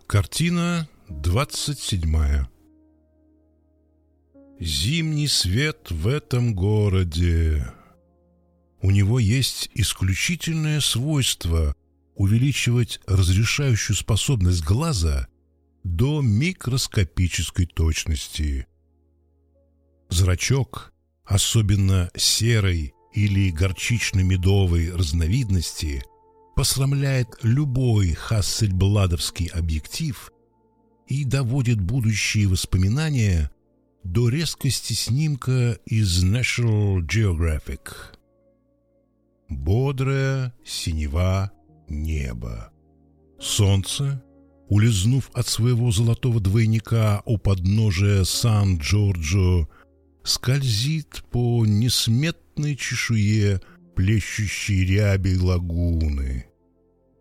Speaker 1: Картина 27. Зимний свет в этом городе. У него есть исключительное свойство увеличивать разрешающую способность глаза до микроскопической точности. Зрачок, особенно серой или горчично-медовой разновидности, посрамляет любой хассельбладовский объектив и доводит будущие воспоминания до резкости снимка из National Geographic. Бодрое синева небо. Солнце, улизнув от своего золотого двойника у подножия Сан-Джорджо, скользит по несметной чешуе плещущей ряби лагуны.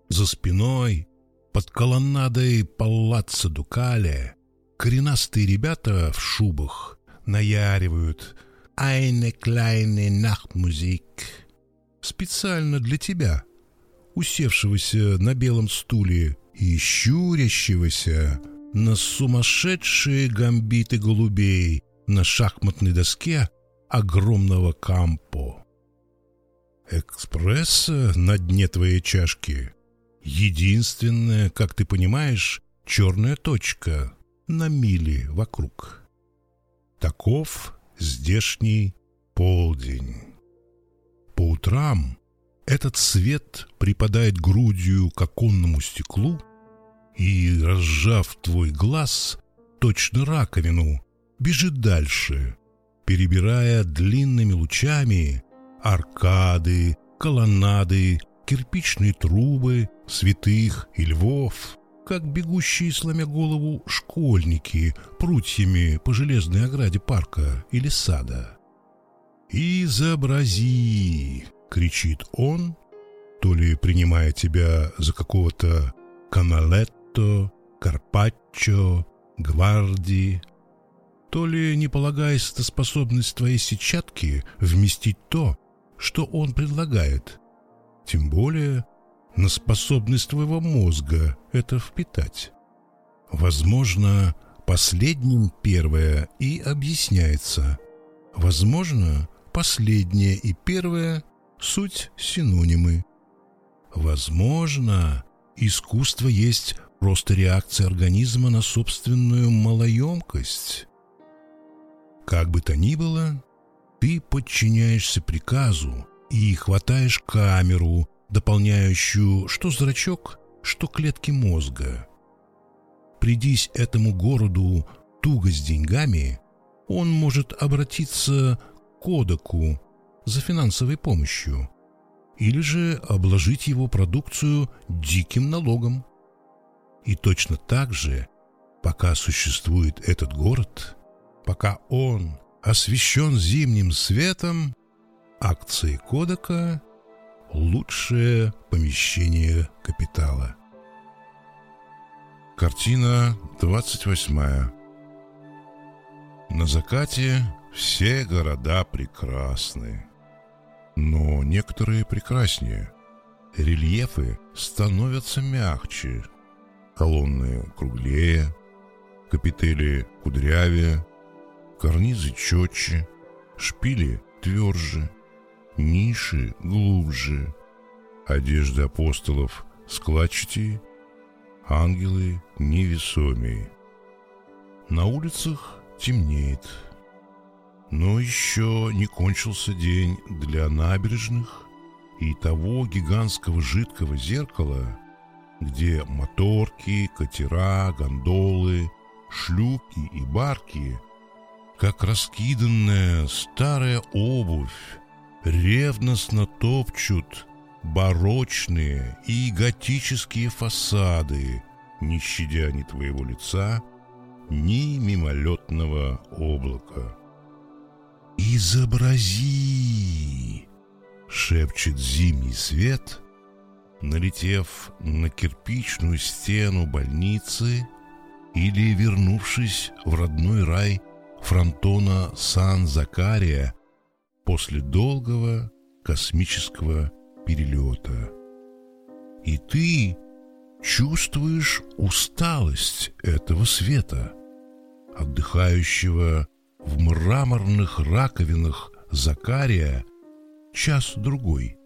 Speaker 1: За спиной под колоннадой Палаццо Дукале коренастые ребята в шубах наяривают «Eine kleine Nachtmusik» специально для тебя, усевшегося на белом стуле и щурящегося на сумасшедшие гамбиты голубей на шахматной доске огромного кампо. Экспресса на дне твоей чашки Единственная, как ты понимаешь, черная точка на мили вокруг. Таков здешний полдень. По утрам этот свет припадает грудью к оконному стеклу и, разжав твой глаз, точно раковину, бежит дальше, перебирая длинными лучами аркады, колоннады кирпичные трубы, святых и львов, как бегущие, сломя голову, школьники прутьями по железной ограде парка или сада. «Изобрази!» — кричит он, то ли принимая тебя за какого-то Каналетто, Карпаччо, Гварди, то ли не полагаясь на способность твоей сетчатки вместить то, что он предлагает, тем более на способность твоего мозга это впитать. Возможно, последним первое и объясняется. Возможно, последнее и первое – суть синонимы. Возможно, искусство есть просто реакция организма на собственную малоемкость. Как бы то ни было, ты подчиняешься приказу и хватаешь камеру, дополняющую что зрачок, что клетки мозга. Придись этому городу туго с деньгами, он может обратиться к Кодаку за финансовой помощью или же обложить его продукцию диким налогом. И точно так же, пока существует этот город, пока он освещен зимним светом, акции Кодака – лучшее помещение капитала. Картина 28. На закате все города прекрасны, но некоторые прекраснее. Рельефы становятся мягче, колонны круглее, капители кудрявее, карнизы четче, шпили тверже, ниши глубже, одежды апостолов складчатее, ангелы невесомее. На улицах темнеет, но еще не кончился день для набережных и того гигантского жидкого зеркала, где моторки, катера, гондолы, шлюпки и барки, как раскиданная старая обувь, ревностно топчут барочные и готические фасады, не щадя ни твоего лица, ни мимолетного облака. «Изобрази!» — шепчет зимний свет, налетев на кирпичную стену больницы или вернувшись в родной рай фронтона Сан-Закария после долгого космического перелета. И ты чувствуешь усталость этого света, отдыхающего в мраморных раковинах Закария час-другой,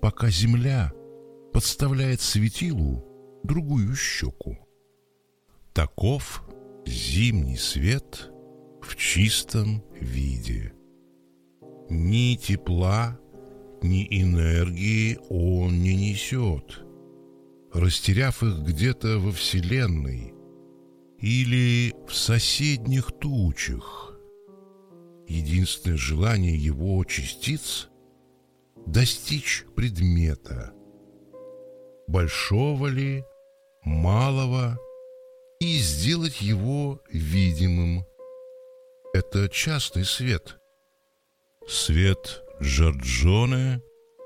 Speaker 1: пока земля подставляет светилу другую щеку. Таков зимний свет в чистом виде. Ни тепла, ни энергии он не несет, растеряв их где-то во Вселенной или в соседних тучах. Единственное желание его частиц — достичь предмета, большого ли, малого, и сделать его видимым. Это частный свет. Свет Джорджоне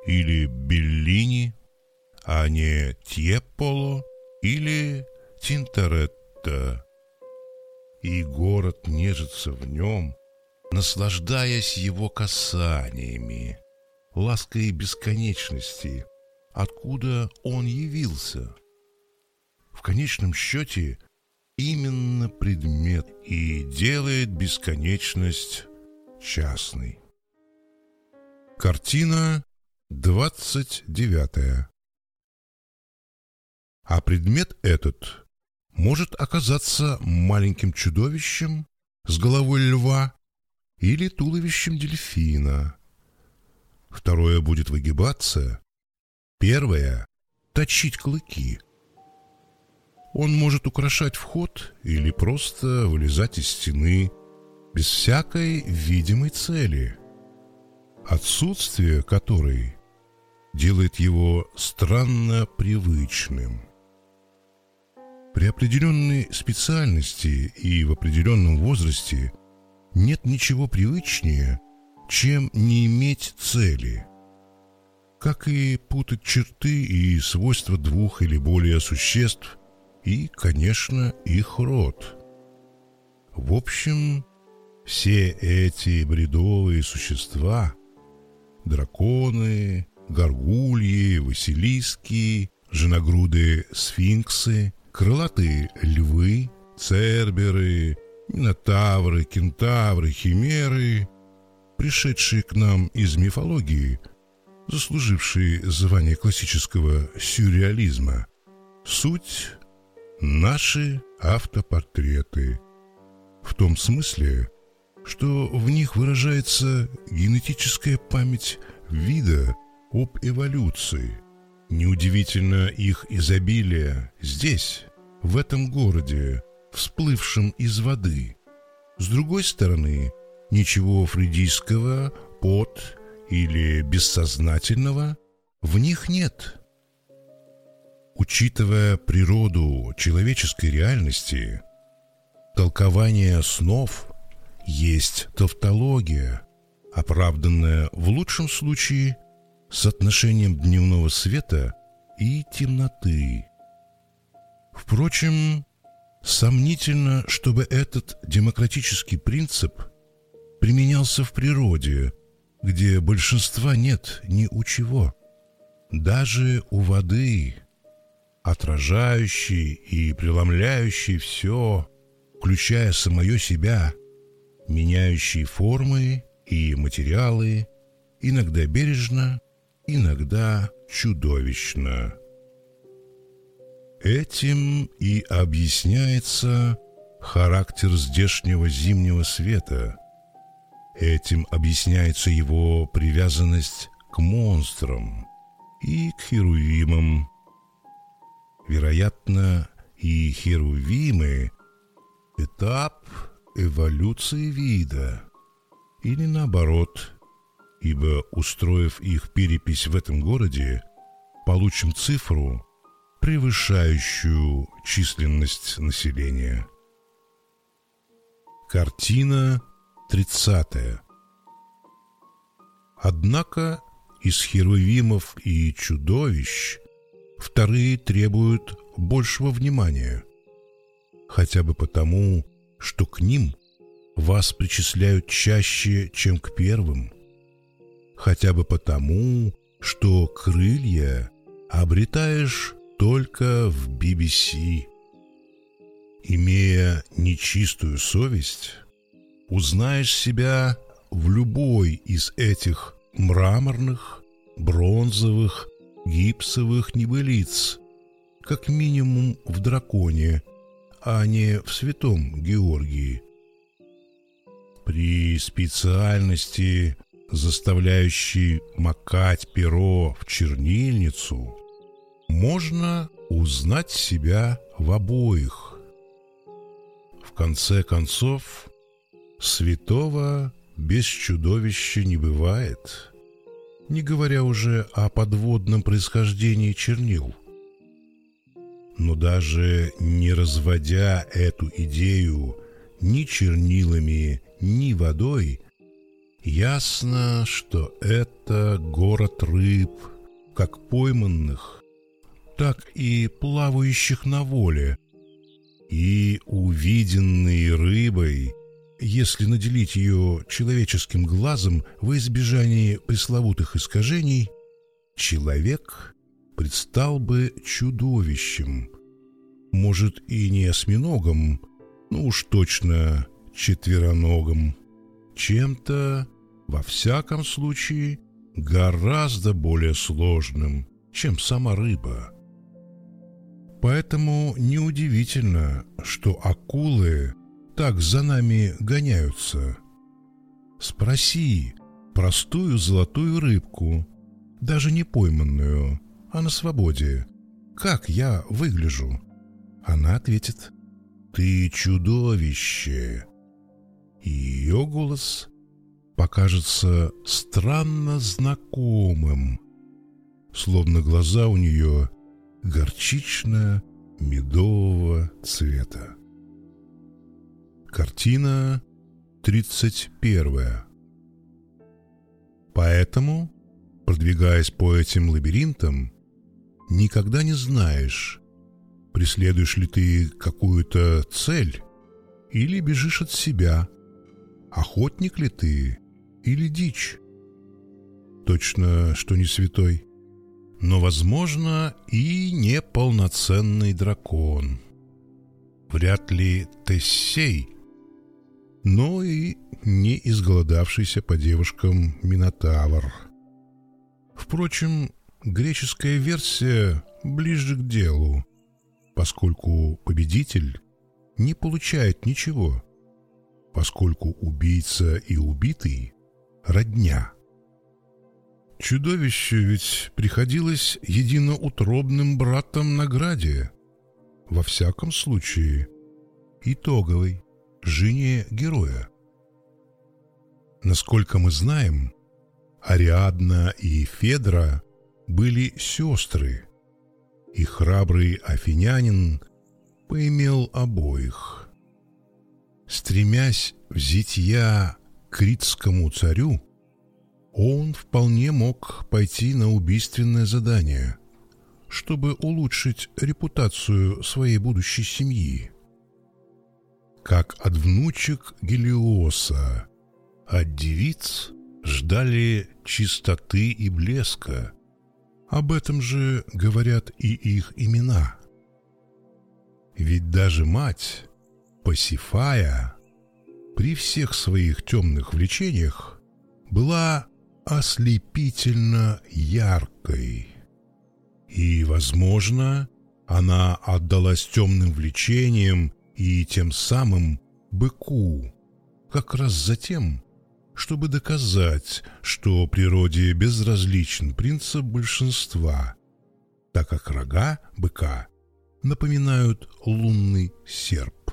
Speaker 1: или Беллини, а не Тьеполо или Тинторетто. И город нежится в нем, наслаждаясь его касаниями, лаской бесконечности, откуда он явился. В конечном счете, именно предмет и делает бесконечность частной. Картина двадцать девятая. А предмет этот может оказаться маленьким чудовищем с головой льва или туловищем дельфина. Второе будет выгибаться, первое — точить клыки. Он может украшать вход или просто вылезать из стены без всякой видимой цели — отсутствие которой делает его странно привычным. При определенной специальности и в определенном возрасте нет ничего привычнее, чем не иметь цели. Как и путать черты и свойства двух или более существ и, конечно, их род. В общем, все эти бредовые существа — драконы, горгульи, василиски, женогрудые сфинксы, крылатые львы, церберы, минотавры, кентавры, химеры, пришедшие к нам из мифологии, заслужившие звание классического сюрреализма. Суть — наши автопортреты. В том смысле, что в них выражается генетическая память вида об эволюции. Неудивительно их изобилие здесь, в этом городе, всплывшем из воды. С другой стороны, ничего фридийского, под или бессознательного в них нет. Учитывая природу человеческой реальности, толкование снов есть тавтология, оправданная в лучшем случае соотношением дневного света и темноты. Впрочем, сомнительно, чтобы этот демократический принцип применялся в природе, где большинства нет ни у чего. Даже у воды, отражающей и преломляющей все, включая самое себя, меняющей формы и материалы, иногда бережно, иногда чудовищно. Этим и объясняется характер здешнего зимнего света. Этим объясняется его привязанность к монстрам и к херувимам. Вероятно, и херувимы – этап эволюции вида, или наоборот, ибо, устроив их перепись в этом городе, получим цифру, превышающую численность населения. Картина 30. Однако из херувимов и чудовищ вторые требуют большего внимания, хотя бы потому, что к ним вас причисляют чаще, чем к первым, хотя бы потому, что крылья обретаешь только в BBC. Имея нечистую совесть, узнаешь себя в любой из этих мраморных, бронзовых, гипсовых небылиц, как минимум в драконе – а не в святом Георгии. При специальности, заставляющей макать перо в чернильницу, можно узнать себя в обоих. В конце концов, святого без чудовища не бывает, не говоря уже о подводном происхождении чернил – но даже не разводя эту идею ни чернилами, ни водой, ясно, что это город рыб, как пойманных, так и плавающих на воле, и увиденные рыбой, если наделить ее человеческим глазом во избежание пресловутых искажений, человек предстал бы чудовищем. Может, и не осьминогом, но уж точно четвероногом. Чем-то, во всяком случае, гораздо более сложным, чем сама рыба. Поэтому неудивительно, что акулы так за нами гоняются. Спроси простую золотую рыбку, даже не пойманную, а на свободе. Как я выгляжу?» Она ответит, «Ты чудовище!» И ее голос покажется странно знакомым, словно глаза у нее горчично-медового цвета. Картина 31. Поэтому, продвигаясь по этим лабиринтам, никогда не знаешь, преследуешь ли ты какую-то цель или бежишь от себя? Охотник ли ты или дичь? Точно, что не святой, но, возможно, и неполноценный дракон. Вряд ли Тессей, но и не изголодавшийся по девушкам Минотавр. Впрочем, греческая версия ближе к делу, поскольку победитель не получает ничего, поскольку убийца и убитый — родня. Чудовище ведь приходилось единоутробным братом награде, во всяком случае, итоговой, жене героя. Насколько мы знаем, Ариадна и Федра были сестры, и храбрый афинянин поимел обоих. Стремясь в зитья критскому царю, он вполне мог пойти на убийственное задание, чтобы улучшить репутацию своей будущей семьи. Как от внучек Гелиоса, от девиц ждали чистоты и блеска. Об этом же говорят и их имена. Ведь даже мать, Пасифая, при всех своих темных влечениях была ослепительно яркой. И, возможно, она отдалась темным влечениям и тем самым быку, как раз за тем, чтобы доказать, что природе безразличен принцип большинства, так как рога быка напоминают лунный серп.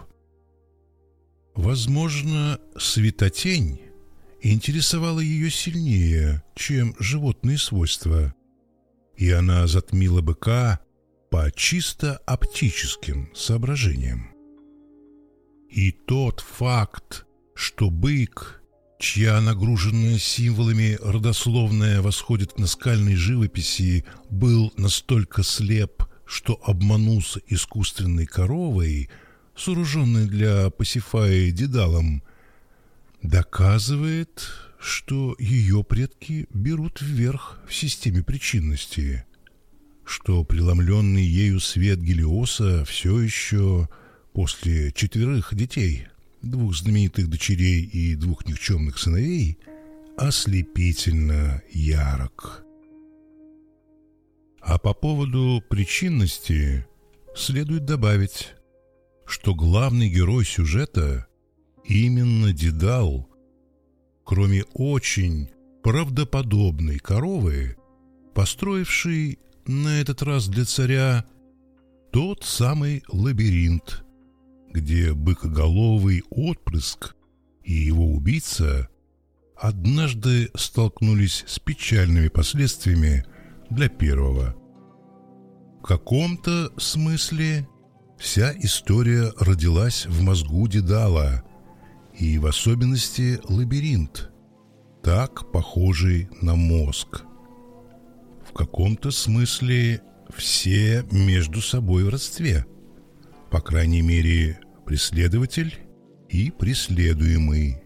Speaker 1: Возможно, светотень интересовала ее сильнее, чем животные свойства, и она затмила быка по чисто оптическим соображениям. И тот факт, что бык, чья нагруженная символами родословная восходит к наскальной живописи, был настолько слеп, что обманулся искусственной коровой, сооруженной для Пасифаи Дедалом, доказывает, что ее предки берут вверх в системе причинности, что преломленный ею свет Гелиоса все еще после четверых детей, двух знаменитых дочерей и двух никчемных сыновей, ослепительно ярок. А по поводу причинности следует добавить, что главный герой сюжета именно Дедал, кроме очень правдоподобной коровы, построивший на этот раз для царя тот самый лабиринт, где быкоголовый отпрыск и его убийца однажды столкнулись с печальными последствиями для первого. В каком-то смысле вся история родилась в мозгу Дедала, и в особенности лабиринт, так похожий на мозг. В каком-то смысле все между собой в родстве, по крайней мере, преследователь и преследуемый.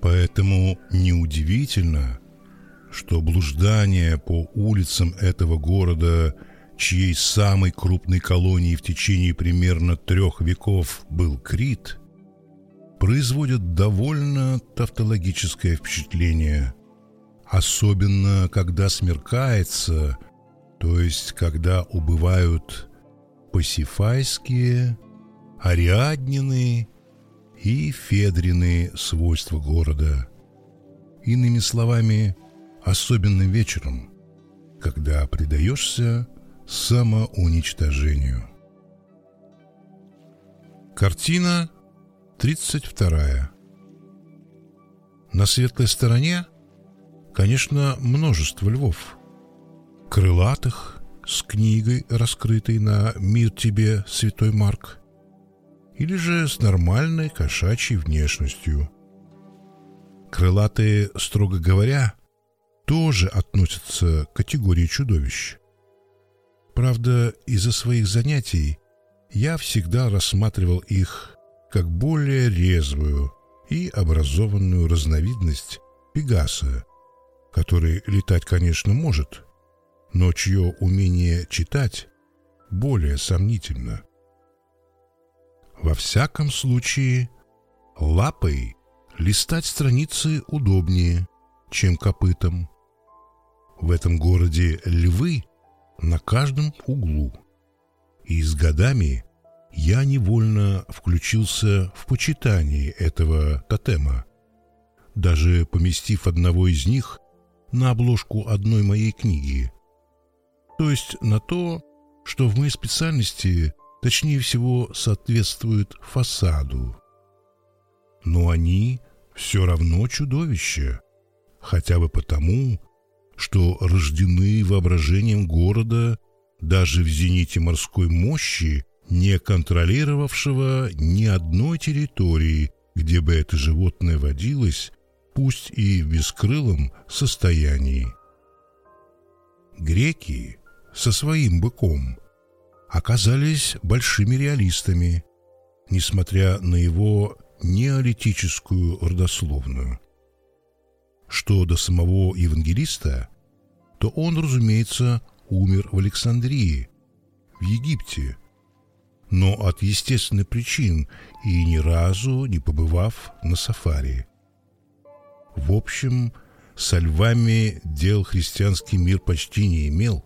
Speaker 1: Поэтому неудивительно, что блуждание по улицам этого города, чьей самой крупной колонией в течение примерно трех веков был Крит, производят довольно тавтологическое впечатление, особенно когда смеркается, то есть когда убывают пасифайские, ариаднины и федрины свойства города. Иными словами, особенным вечером, когда предаешься самоуничтожению. Картина 32. На светлой стороне, конечно, множество львов. Крылатых, с книгой, раскрытой на «Мир тебе, святой Марк», или же с нормальной кошачьей внешностью. Крылатые, строго говоря, тоже относятся к категории чудовищ. Правда, из-за своих занятий я всегда рассматривал их как более резвую и образованную разновидность Пегаса, который летать, конечно, может, но чье умение читать более сомнительно. Во всяком случае, лапой листать страницы удобнее, чем копытом. В этом городе львы на каждом углу. И с годами я невольно включился в почитание этого тотема, даже поместив одного из них на обложку одной моей книги. То есть на то, что в моей специальности точнее всего соответствует фасаду. Но они все равно чудовища, хотя бы потому, что рождены воображением города даже в зените морской мощи, не контролировавшего ни одной территории, где бы это животное водилось, пусть и в бескрылом состоянии. Греки со своим быком оказались большими реалистами, несмотря на его неолитическую родословную. Что до самого евангелиста, то он, разумеется, умер в Александрии, в Египте, но от естественных причин и ни разу не побывав на сафари. В общем, со львами дел христианский мир почти не имел,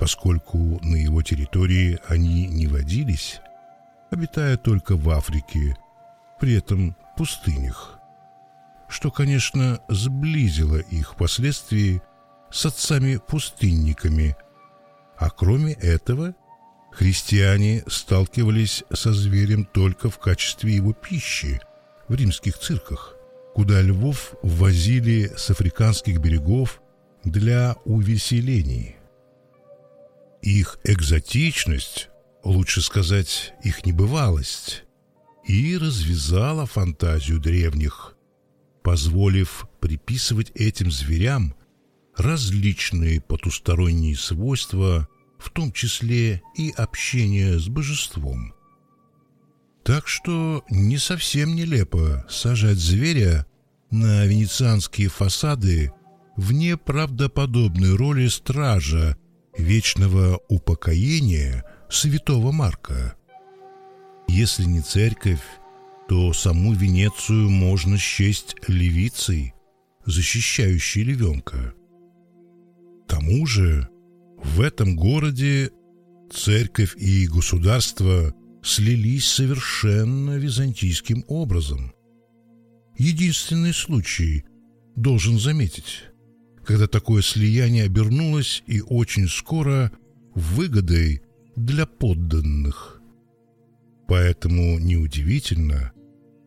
Speaker 1: поскольку на его территории они не водились, обитая только в Африке, при этом пустынях, что, конечно, сблизило их впоследствии с отцами-пустынниками, а кроме этого христиане сталкивались со зверем только в качестве его пищи в римских цирках, куда львов ввозили с африканских берегов для увеселений. Их экзотичность, лучше сказать, их небывалость, и развязала фантазию древних, позволив приписывать этим зверям различные потусторонние свойства, в том числе и общение с божеством. Так что не совсем нелепо сажать зверя на венецианские фасады в неправдоподобной роли стража вечного упокоения святого Марка. Если не церковь, то саму Венецию можно счесть левицей, защищающей львенка. К тому же в этом городе церковь и государство слились совершенно византийским образом. Единственный случай, должен заметить, когда такое слияние обернулось и очень скоро выгодой для подданных. Поэтому неудивительно,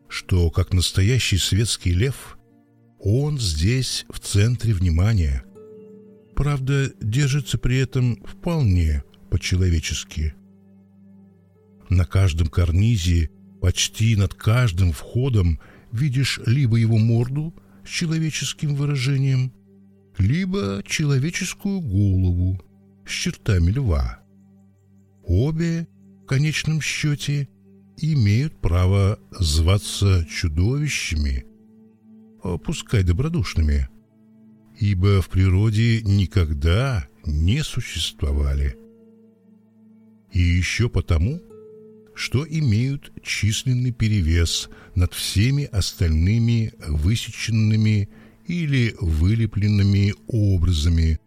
Speaker 1: что как настоящий светский лев он здесь в центре внимания. Правда, держится при этом вполне по-человечески. На каждом карнизе, почти над каждым входом видишь либо его морду с человеческим выражением – либо человеческую голову с чертами льва. Обе, в конечном счете, имеют право зваться чудовищами, а пускай добродушными, ибо в природе никогда не существовали. И еще потому, что имеют численный перевес над всеми остальными высеченными или вылепленными образами,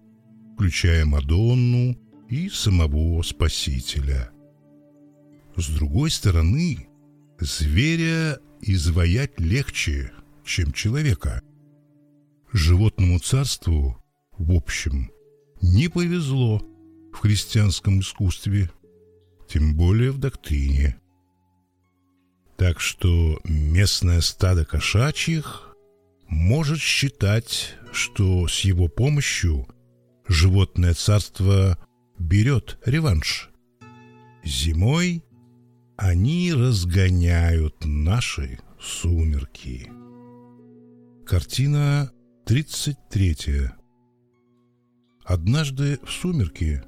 Speaker 1: включая Мадонну и самого Спасителя. С другой стороны, зверя изваять легче, чем человека. Животному царству, в общем, не повезло в христианском искусстве, тем более в доктрине. Так что местное стадо кошачьих может считать, что с его помощью животное царство берет реванш. Зимой они разгоняют наши сумерки. Картина 33. Однажды в сумерки,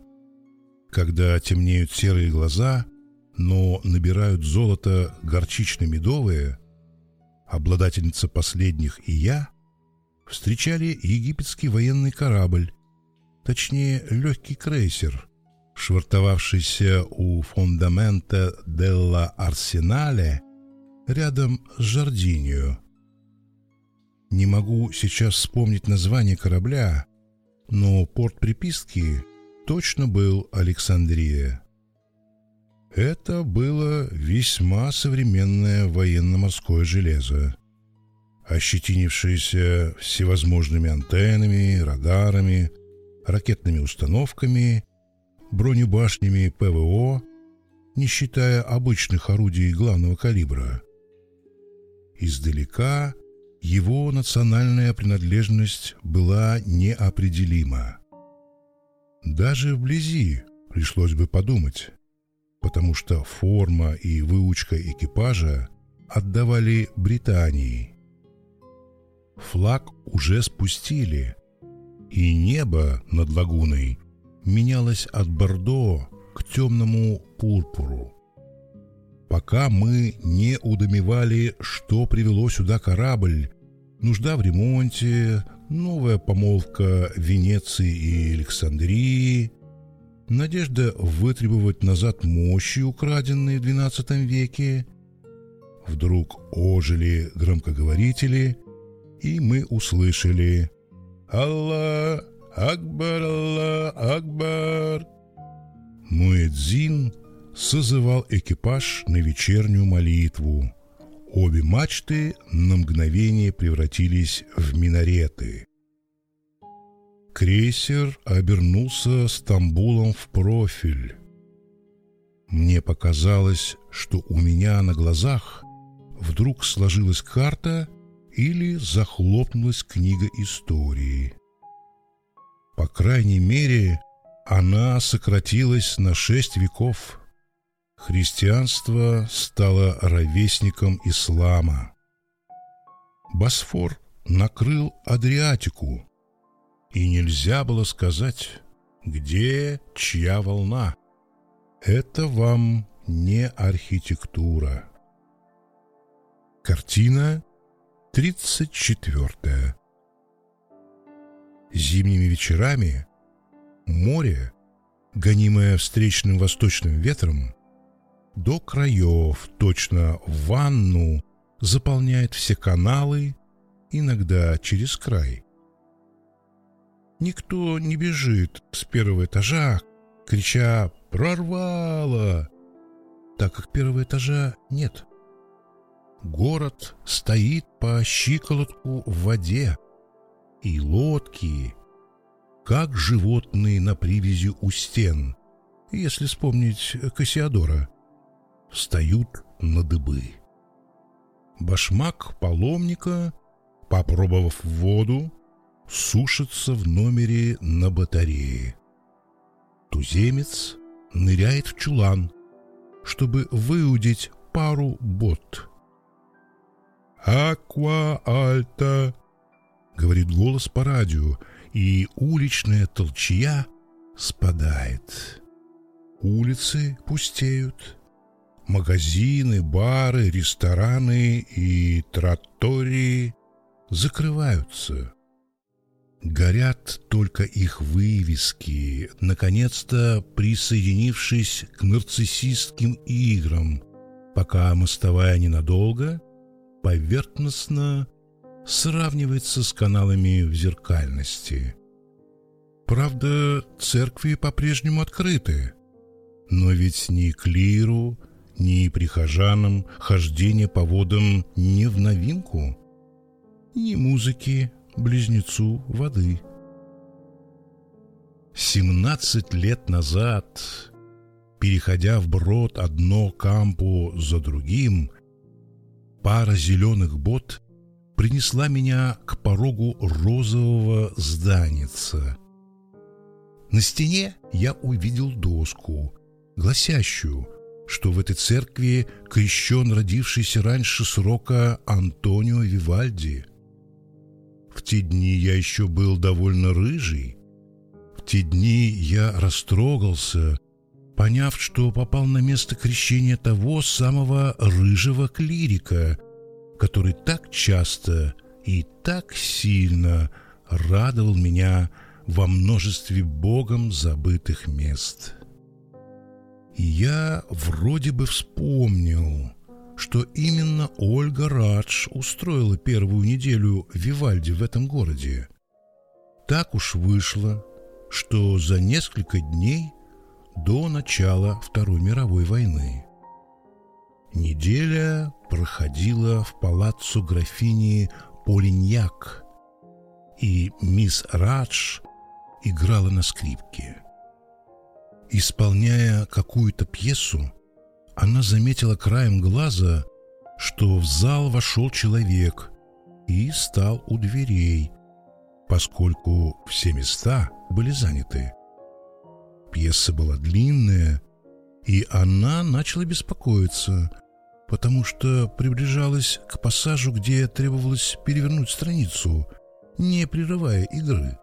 Speaker 1: когда темнеют серые глаза но набирают золото горчично-медовые, обладательница последних и я встречали египетский военный корабль, точнее легкий крейсер, швартовавшийся у фундамента Делла Арсенале рядом с Жардинью. Не могу сейчас вспомнить название корабля, но порт приписки точно был Александрия. Это было весьма современное военно-морское железо, ощетинившееся всевозможными антеннами, радарами, ракетными установками, бронебашнями ПВО, не считая обычных орудий главного калибра. Издалека его национальная принадлежность была неопределима. Даже вблизи пришлось бы подумать, потому что форма и выучка экипажа отдавали Британии. Флаг уже спустили, и небо над лагуной менялось от бордо к темному пурпуру. Пока мы не удомевали, что привело сюда корабль, нужда в ремонте, новая помолвка Венеции и Александрии, надежда вытребовать назад мощи, украденные в XII веке. Вдруг ожили громкоговорители, и мы услышали «Аллах Акбар, Аллах Акбар!» Муэдзин созывал экипаж на вечернюю молитву. Обе мачты на мгновение превратились в минареты. Крейсер обернулся Стамбулом в профиль. Мне показалось, что у меня на глазах вдруг сложилась карта или захлопнулась книга истории. По крайней мере, она сократилась на шесть веков. Христианство стало ровесником ислама. Босфор накрыл Адриатику, и нельзя было сказать, где чья волна. Это вам не архитектура. Картина тридцать четвертая. Зимними вечерами море, гонимое встречным восточным ветром, до краев, точно в ванну, заполняет все каналы, иногда через край. Никто не бежит с первого этажа, крича «Прорвало!», так как первого этажа нет. Город стоит по щиколотку в воде, и лодки, как животные на привязи у стен, если вспомнить Кассиадора, встают на дыбы. Башмак паломника, попробовав воду, сушится в номере на батарее. Туземец ныряет в чулан, чтобы выудить пару бот. «Аква альта!» — говорит голос по радио, и уличная толчья спадает. Улицы пустеют. Магазины, бары, рестораны и тротории закрываются. Горят только их вывески, наконец-то присоединившись к нарциссистским играм, пока мостовая ненадолго, поверхностно сравнивается с каналами в зеркальности. Правда, церкви по-прежнему открыты, но ведь ни клиру, ни прихожанам хождение по водам не в новинку, ни музыки, близнецу воды. Семнадцать лет назад, переходя в брод одно кампу за другим, пара зеленых бот принесла меня к порогу розового зданица. На стене я увидел доску, гласящую, что в этой церкви крещен родившийся раньше срока Антонио Вивальди. В те дни я еще был довольно рыжий. В те дни я растрогался, поняв, что попал на место крещения того самого рыжего клирика, который так часто и так сильно радовал меня во множестве Богом забытых мест. И я вроде бы вспомнил, что именно Ольга Радж устроила первую неделю Вивальди в этом городе. Так уж вышло, что за несколько дней до начала Второй мировой войны неделя проходила в палаццо графини Полиньяк, и мисс Радж играла на скрипке. Исполняя какую-то пьесу, она заметила краем глаза, что в зал вошел человек и стал у дверей, поскольку все места были заняты. Пьеса была длинная, и она начала беспокоиться, потому что приближалась к пассажу, где требовалось перевернуть страницу, не прерывая игры.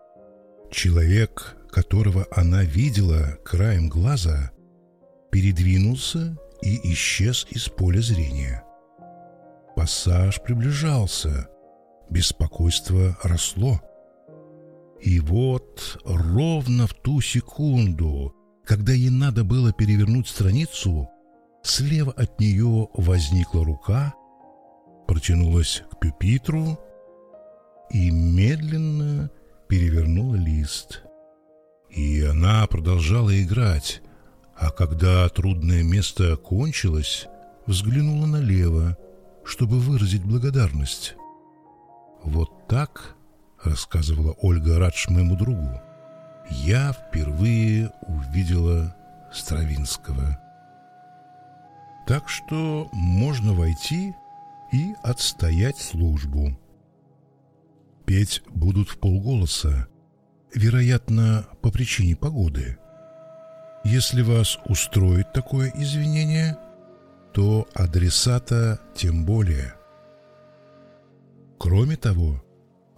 Speaker 1: Человек, которого она видела краем глаза, передвинулся и исчез из поля зрения. Пассаж приближался, беспокойство росло. И вот ровно в ту секунду, когда ей надо было перевернуть страницу, слева от нее возникла рука, протянулась к пюпитру и медленно перевернула лист. И она продолжала играть, а когда трудное место кончилось, взглянула налево, чтобы выразить благодарность. Вот так, рассказывала Ольга Радж моему другу, я впервые увидела Стравинского. Так что можно войти и отстоять службу. Петь будут в полголоса, вероятно, по причине погоды – если вас устроит такое извинение, то адресата тем более. Кроме того,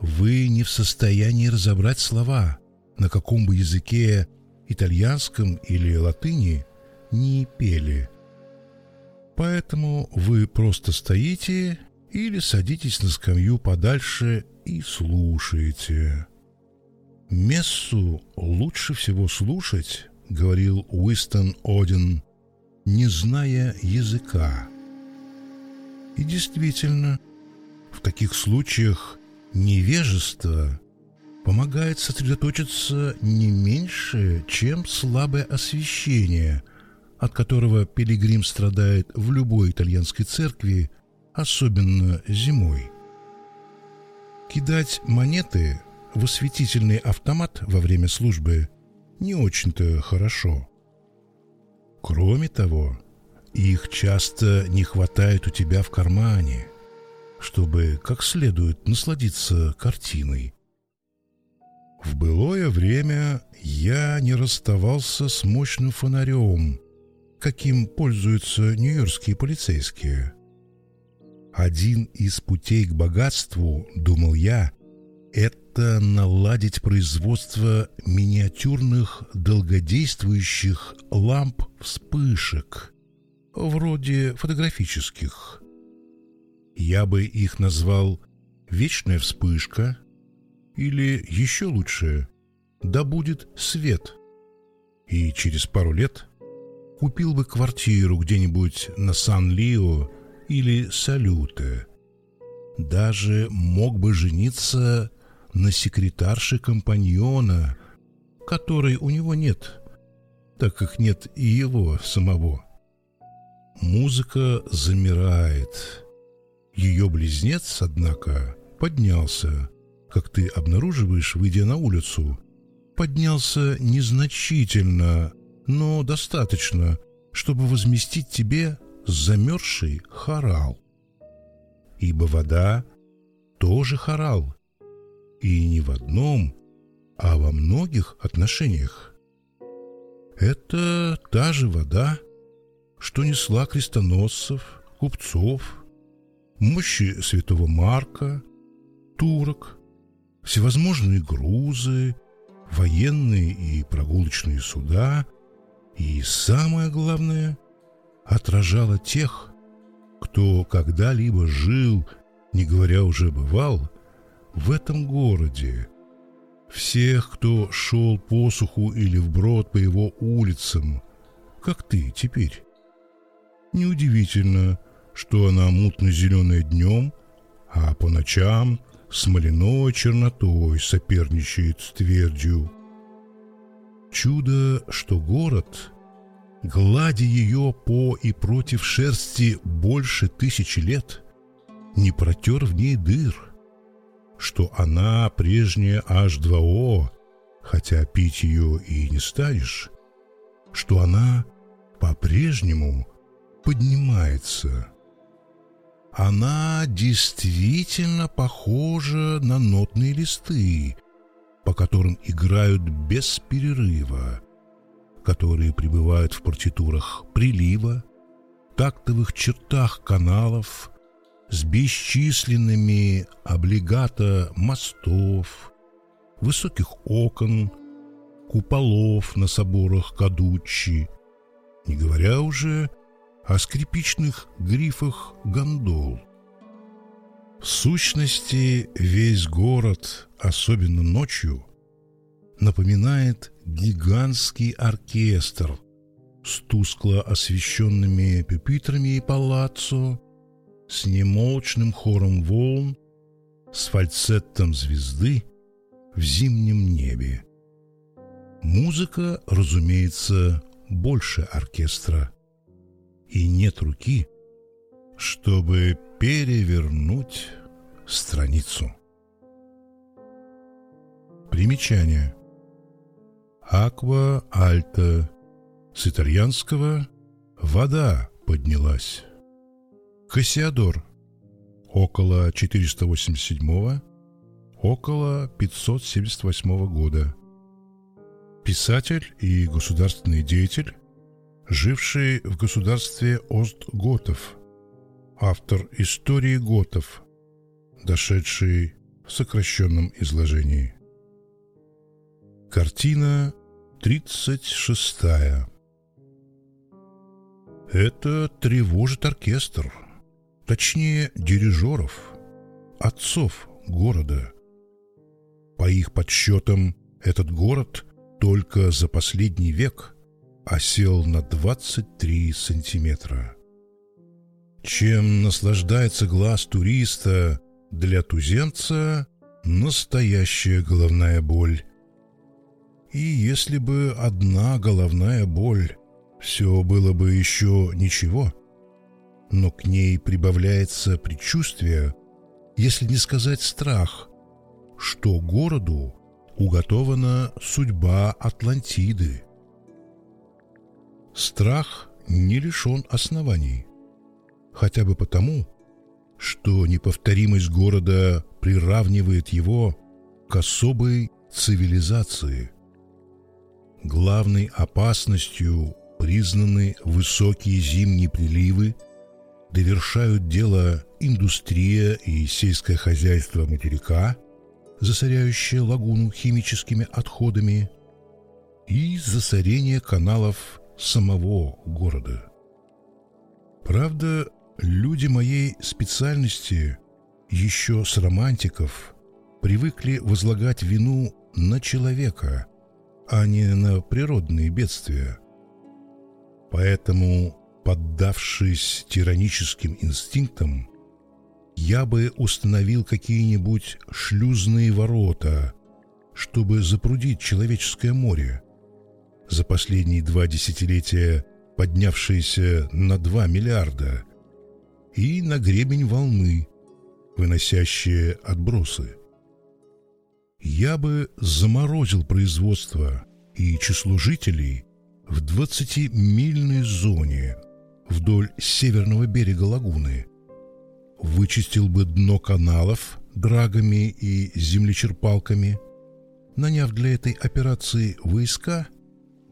Speaker 1: вы не в состоянии разобрать слова, на каком бы языке, итальянском или латыни, не пели. Поэтому вы просто стоите или садитесь на скамью подальше и слушаете. Мессу лучше всего слушать — говорил Уистон Один, не зная языка. И действительно, в таких случаях невежество помогает сосредоточиться не меньше, чем слабое освещение, от которого пилигрим страдает в любой итальянской церкви, особенно зимой. Кидать монеты в осветительный автомат во время службы не очень-то хорошо. Кроме того, их часто не хватает у тебя в кармане, чтобы как следует насладиться картиной. В былое время я не расставался с мощным фонарем, каким пользуются нью-йоркские полицейские. Один из путей к богатству, думал я, это наладить производство миниатюрных долгодействующих ламп-вспышек, вроде фотографических. Я бы их назвал «вечная вспышка» или еще лучше «да будет свет». И через пару лет купил бы квартиру где-нибудь на Сан-Лио или Салюте. Даже мог бы жениться на секретарше компаньона, которой у него нет, так как нет и его самого. Музыка замирает. Ее близнец, однако, поднялся, как ты обнаруживаешь, выйдя на улицу. Поднялся незначительно, но достаточно, чтобы возместить тебе замерзший хорал. Ибо вода тоже хорал, и не в одном, а во многих отношениях. Это та же вода, что несла крестоносцев, купцов, мощи святого Марка, турок, всевозможные грузы, военные и прогулочные суда и, самое главное, отражала тех, кто когда-либо жил, не говоря уже бывал, в этом городе. Всех, кто шел по суху или вброд по его улицам, как ты теперь. Неудивительно, что она мутно-зеленая днем, а по ночам смоляной чернотой соперничает с твердью. Чудо, что город, гладя ее по и против шерсти больше тысячи лет, не протер в ней дыр, что она прежняя H2O, хотя пить ее и не станешь, что она по-прежнему поднимается. Она действительно похожа на нотные листы, по которым играют без перерыва, которые пребывают в партитурах прилива, тактовых чертах каналов, с бесчисленными облигато мостов, высоких окон, куполов на соборах Кадуччи, не говоря уже о скрипичных грифах гондол. В сущности, весь город, особенно ночью, напоминает гигантский оркестр с тускло освещенными пюпитрами и палаццо, с немолчным хором волн, с фальцетом звезды в зимнем небе. Музыка, разумеется, больше оркестра. И нет руки, чтобы перевернуть страницу. Примечание. Аква альта. С итальянского «вода поднялась». Кассиадор. Около 487 около 578 года писатель и государственный деятель, живший в государстве Остготов, автор истории готов, дошедший в сокращенном изложении. Картина 36. Это тревожит оркестр, точнее дирижеров, отцов города. По их подсчетам, этот город только за последний век осел на 23 сантиметра. Чем наслаждается глаз туриста, для туземца настоящая головная боль. И если бы одна головная боль, все было бы еще ничего. Но к ней прибавляется предчувствие, если не сказать страх, что городу уготована судьба Атлантиды. Страх не лишен оснований, хотя бы потому, что неповторимость города приравнивает его к особой цивилизации. Главной опасностью признаны высокие зимние приливы, довершают дело индустрия и сельское хозяйство материка – засоряющее лагуну химическими отходами, и засорение каналов самого города. Правда, люди моей специальности еще с романтиков привыкли возлагать вину на человека, а не на природные бедствия. Поэтому, поддавшись тираническим инстинктам, я бы установил какие-нибудь шлюзные ворота, чтобы запрудить человеческое море. За последние два десятилетия поднявшиеся на два миллиарда, и на гребень волны, выносящие отбросы. Я бы заморозил производство и число жителей в 20-мильной зоне вдоль северного берега лагуны – вычистил бы дно каналов драгами и землечерпалками, наняв для этой операции войска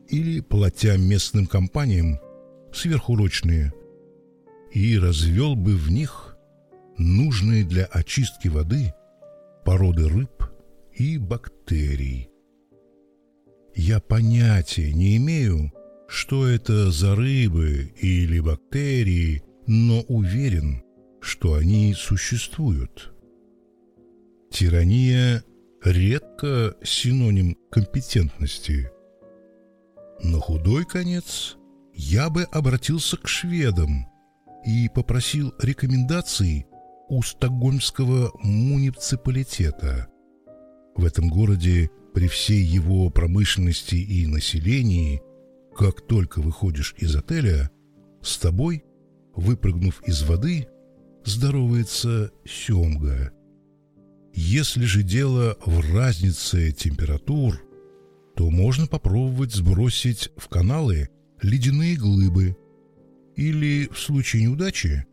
Speaker 1: или платя местным компаниям сверхурочные, и развел бы в них нужные для очистки воды породы рыб и бактерий. Я понятия не имею, что это за рыбы или бактерии, но уверен, что они существуют. Тирания редко синоним компетентности. На худой конец я бы обратился к шведам и попросил рекомендаций у стокгольмского муниципалитета. В этом городе при всей его промышленности и населении, как только выходишь из отеля, с тобой, выпрыгнув из воды, здоровается семга. Если же дело в разнице температур, то можно попробовать сбросить в каналы ледяные глыбы или, в случае неудачи,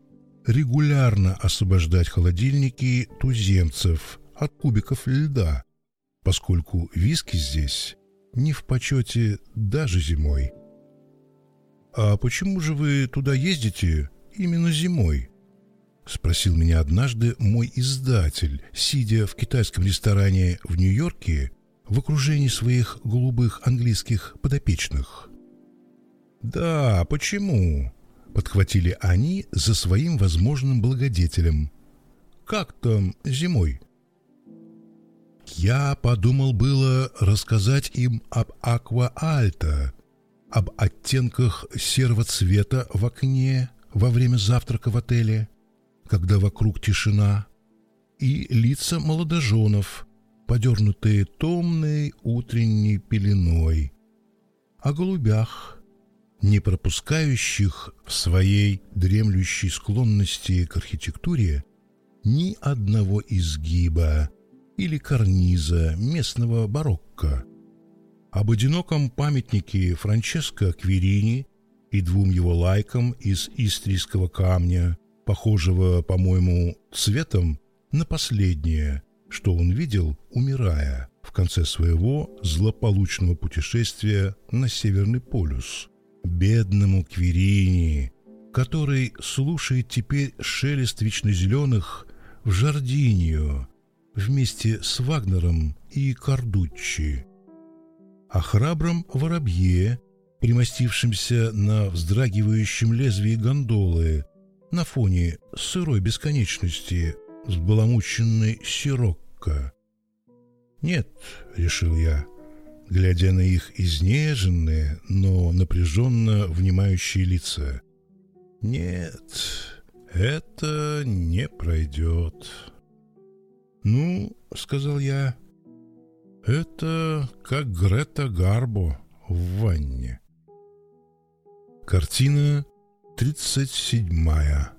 Speaker 1: регулярно освобождать холодильники туземцев от кубиков льда, поскольку виски здесь не в почете даже зимой. «А почему же вы туда ездите именно зимой?» — спросил меня однажды мой издатель, сидя в китайском ресторане в Нью-Йорке в окружении своих голубых английских подопечных. «Да, почему?» — подхватили они за своим возможным благодетелем. «Как там зимой?» Я подумал было рассказать им об аква-альта, об оттенках серого цвета в окне во время завтрака в отеле, когда вокруг тишина, и лица молодоженов, подернутые томной утренней пеленой, о голубях, не пропускающих в своей дремлющей склонности к архитектуре ни одного изгиба или карниза местного барокко, об одиноком памятнике Франческо Кверини и двум его лайкам из истрийского камня, похожего, по-моему, цветом на последнее, что он видел, умирая в конце своего злополучного путешествия на Северный полюс. Бедному Кверини, который слушает теперь шелест вечно зеленых в Жардинию вместе с Вагнером и Кардуччи. О храбром воробье, примостившемся на вздрагивающем лезвии гондолы на фоне сырой бесконечности взбаламученной сирокко. «Нет», — решил я, глядя на их изнеженные, но напряженно внимающие лица. «Нет, это не пройдет». «Ну, — сказал я, — это как Грета Гарбо в ванне». Картина тридцать седьмая.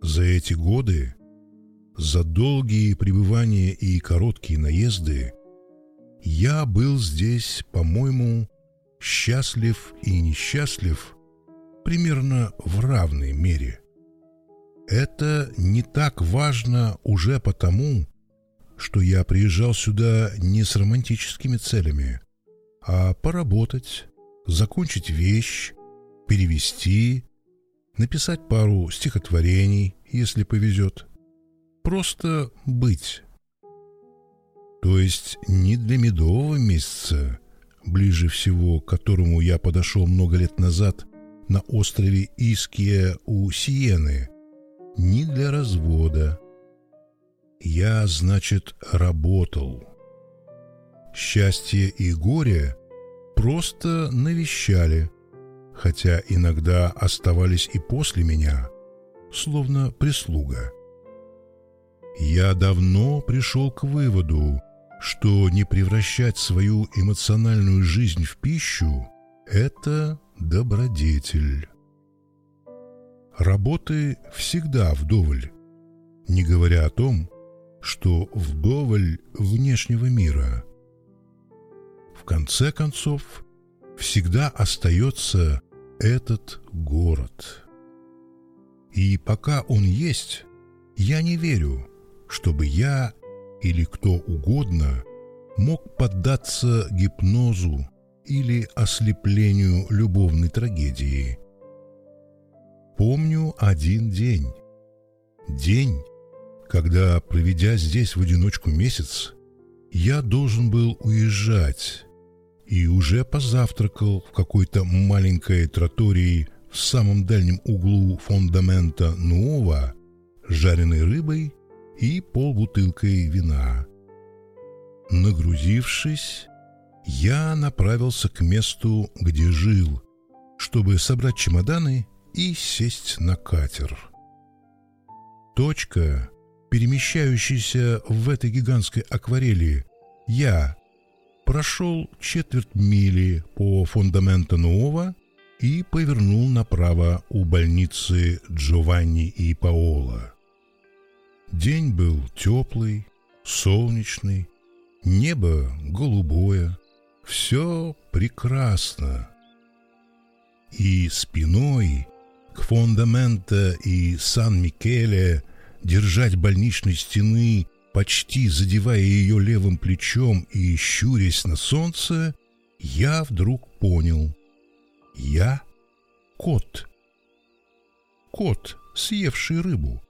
Speaker 1: За эти годы, за долгие пребывания и короткие наезды, я был здесь, по-моему, счастлив и несчастлив примерно в равной мере – это не так важно уже потому, что я приезжал сюда не с романтическими целями, а поработать, закончить вещь, перевести, написать пару стихотворений, если повезет. Просто быть. То есть не для медового месяца, ближе всего к которому я подошел много лет назад на острове Иския у Сиены – ни для развода. Я, значит, работал. Счастье и горе просто навещали, хотя иногда оставались и после меня, словно прислуга. Я давно пришел к выводу, что не превращать свою эмоциональную жизнь в пищу – это добродетель. Работы всегда вдоволь, не говоря о том, что вдоволь внешнего мира. В конце концов, всегда остается этот город. И пока он есть, я не верю, чтобы я или кто угодно мог поддаться гипнозу или ослеплению любовной трагедии – Помню один день. День, когда, проведя здесь в одиночку месяц, я должен был уезжать, и уже позавтракал в какой-то маленькой тротории в самом дальнем углу фундамента Нуова жареной рыбой и полбутылкой вина. Нагрузившись, я направился к месту, где жил, чтобы собрать чемоданы и сесть на катер. Точка, перемещающаяся в этой гигантской акварели, я прошел четверть мили по фундаменту Нуова и повернул направо у больницы Джованни и Паола. День был теплый, солнечный, небо голубое, все прекрасно. И спиной к фундамента и Сан-Микеле держать больничной стены, почти задевая ее левым плечом и щурясь на солнце, я вдруг понял. Я кот. Кот, съевший рыбу.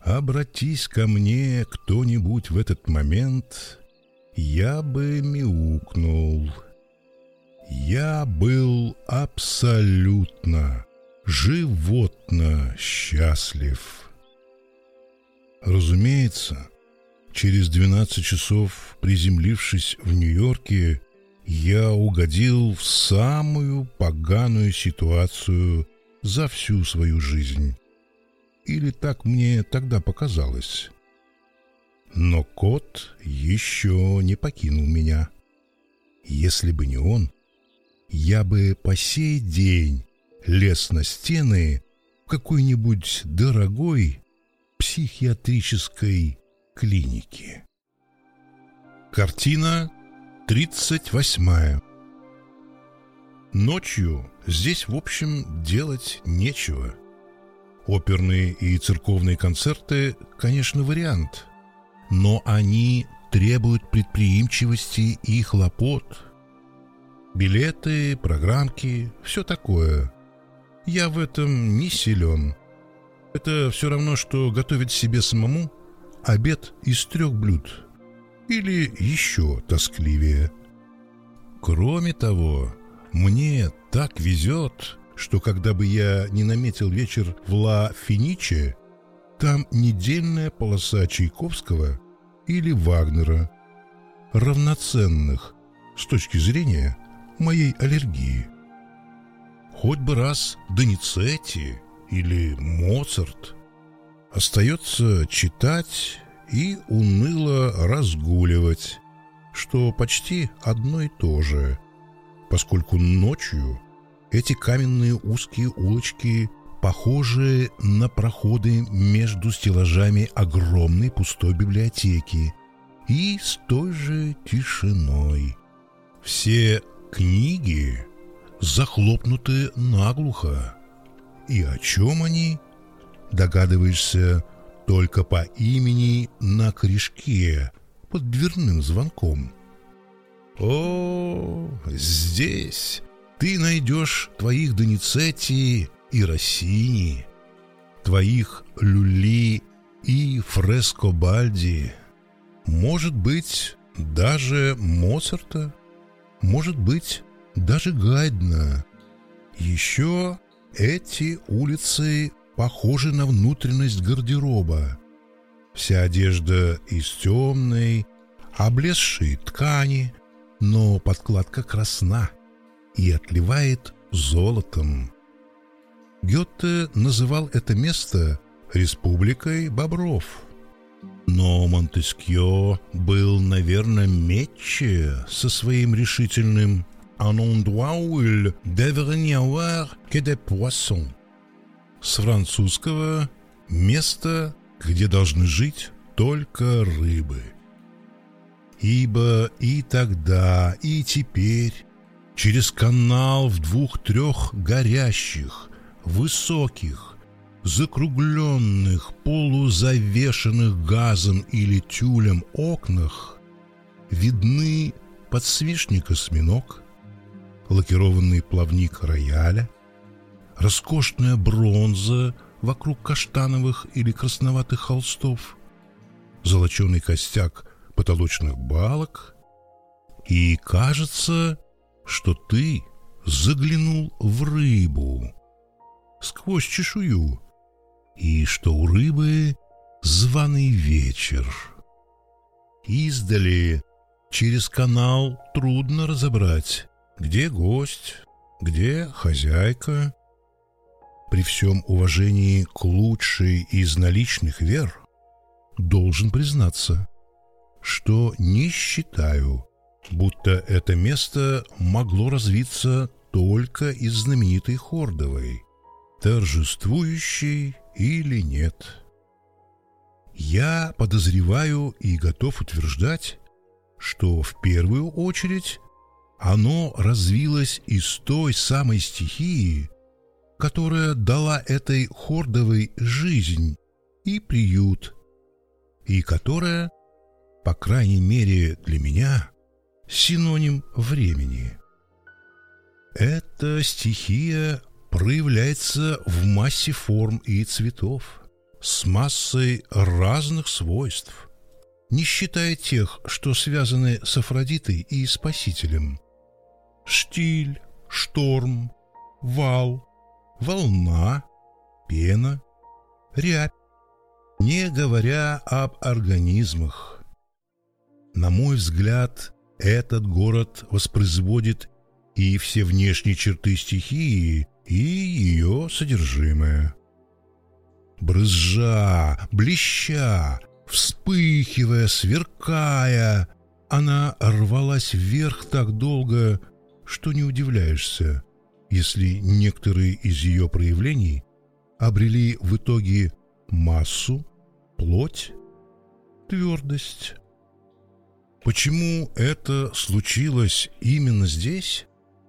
Speaker 1: Обратись ко мне кто-нибудь в этот момент, я бы мяукнул. Я был абсолютно, животно счастлив. Разумеется, через 12 часов, приземлившись в Нью-Йорке, я угодил в самую поганую ситуацию за всю свою жизнь. Или так мне тогда показалось. Но кот еще не покинул меня. Если бы не он, я бы по сей день лез на стены в какой-нибудь дорогой психиатрической клинике. Картина 38. Ночью здесь, в общем, делать нечего. Оперные и церковные концерты, конечно, вариант, но они требуют предприимчивости и хлопот. Билеты, программки, все такое. Я в этом не силен. Это все равно, что готовить себе самому обед из трех блюд. Или еще тоскливее. Кроме того, мне так везет, что когда бы я не наметил вечер в Ла Финиче, там недельная полоса Чайковского или Вагнера, равноценных с точки зрения моей аллергии. Хоть бы раз Доницетти или Моцарт. Остается читать и уныло разгуливать, что почти одно и то же, поскольку ночью эти каменные узкие улочки похожи на проходы между стеллажами огромной пустой библиотеки и с той же тишиной. Все книги захлопнуты наглухо. И о чем они? Догадываешься только по имени на корешке под дверным звонком. О, здесь ты найдешь твоих Доницетти и Россини, твоих Люли и Фрескобальди, может быть, даже Моцарта, может быть, даже Гайдна. Еще эти улицы похожи на внутренность гардероба. Вся одежда из темной, облезшей ткани, но подкладка красна и отливает золотом. Гёте называл это место «республикой бобров». Но Монтескьё был, наверное, метче со своим решительным «un endroit où il devrait n'y avoir que des poissons». С французского «место, где должны жить только рыбы». Ибо и тогда, и теперь через канал в двух-трех горящих, высоких, закругленных, полузавешенных газом или тюлем окнах видны подсвечник осьминог, лакированный плавник рояля, роскошная бронза вокруг каштановых или красноватых холстов, золоченый костяк потолочных балок, и кажется, что ты заглянул в рыбу сквозь чешую, и что у рыбы званый вечер. Издали через канал трудно разобрать, где гость, где хозяйка. При всем уважении к лучшей из наличных вер должен признаться, что не считаю, будто это место могло развиться только из знаменитой Хордовой, торжествующей или нет. Я подозреваю и готов утверждать, что в первую очередь оно развилось из той самой стихии, которая дала этой хордовой жизнь и приют, и которая, по крайней мере для меня, синоним времени. Эта стихия проявляется в массе форм и цветов, с массой разных свойств, не считая тех, что связаны с Афродитой и Спасителем. Штиль, шторм, вал, волна, пена, рябь, не говоря об организмах. На мой взгляд, этот город воспроизводит и все внешние черты стихии, и ее содержимое. Брызжа, блеща, вспыхивая, сверкая, она рвалась вверх так долго, что не удивляешься, если некоторые из ее проявлений обрели в итоге массу, плоть, твердость. Почему это случилось именно здесь,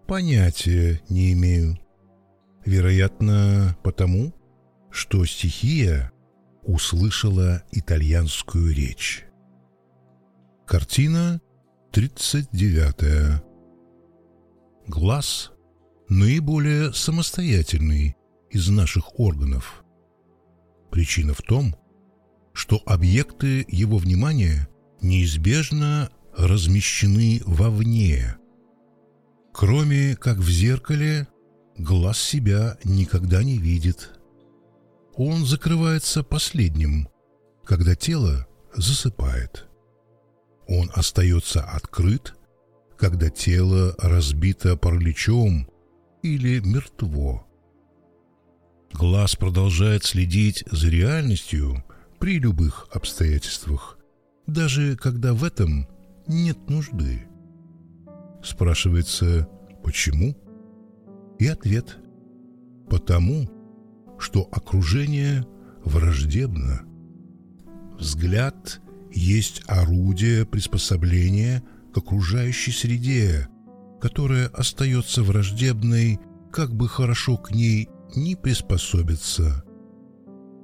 Speaker 1: понятия не имею. Вероятно, потому, что стихия услышала итальянскую речь. Картина 39. Глаз наиболее самостоятельный из наших органов. Причина в том, что объекты его внимания неизбежно размещены вовне. Кроме как в зеркале, глаз себя никогда не видит. Он закрывается последним, когда тело засыпает. Он остается открыт, когда тело разбито параличом или мертво. Глаз продолжает следить за реальностью при любых обстоятельствах, даже когда в этом нет нужды. Спрашивается, почему? И ответ – потому, что окружение враждебно. Взгляд есть орудие приспособления окружающей среде, которая остается враждебной, как бы хорошо к ней не приспособиться.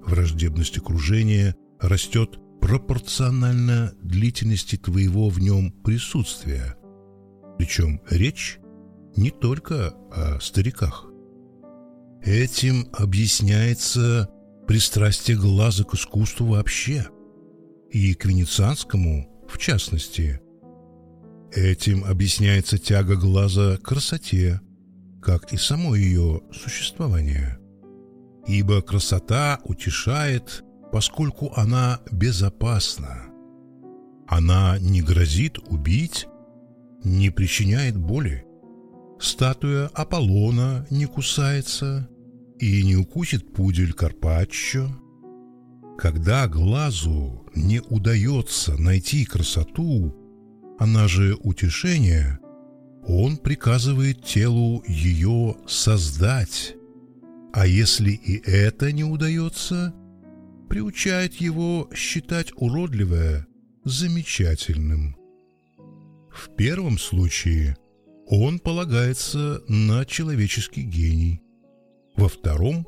Speaker 1: Враждебность окружения растет пропорционально длительности твоего в нем присутствия. Причем речь не только о стариках. Этим объясняется пристрастие глаза к искусству вообще, и к венецианскому в частности. Этим объясняется тяга глаза к красоте, как и само ее существование. Ибо красота утешает, поскольку она безопасна. Она не грозит убить, не причиняет боли. Статуя Аполлона не кусается и не укусит пудель Карпаччо. Когда глазу не удается найти красоту, она же утешение, он приказывает телу ее создать. А если и это не удается, приучает его считать уродливое замечательным. В первом случае он полагается на человеческий гений, во втором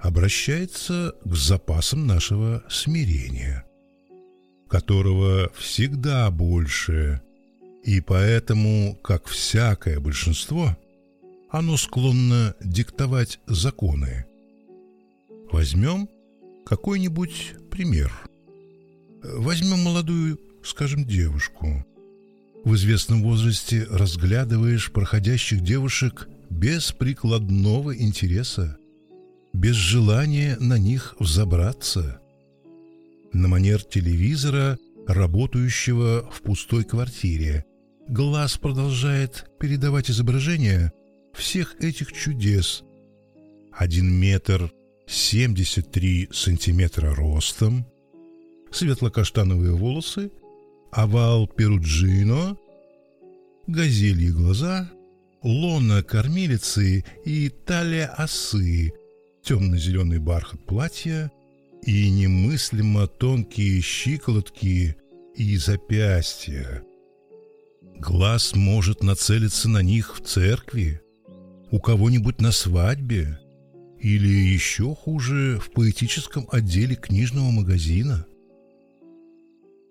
Speaker 1: обращается к запасам нашего смирения, которого всегда больше, и поэтому, как всякое большинство, оно склонно диктовать законы. Возьмем какой-нибудь пример. Возьмем молодую, скажем, девушку. в известном возрасте разглядываешь проходящих девушек без прикладного интереса, без желания на них взобраться. На манер телевизора, работающего в пустой квартире, глаз продолжает передавать изображение всех этих чудес. Один метр семьдесят три сантиметра ростом, светло-каштановые волосы – овал Перуджино, газельи глаза, лона кормилицы и талия осы, темно-зеленый бархат платья и немыслимо тонкие щиколотки и запястья. Глаз может нацелиться на них в церкви, у кого-нибудь на свадьбе или еще хуже в поэтическом отделе книжного магазина –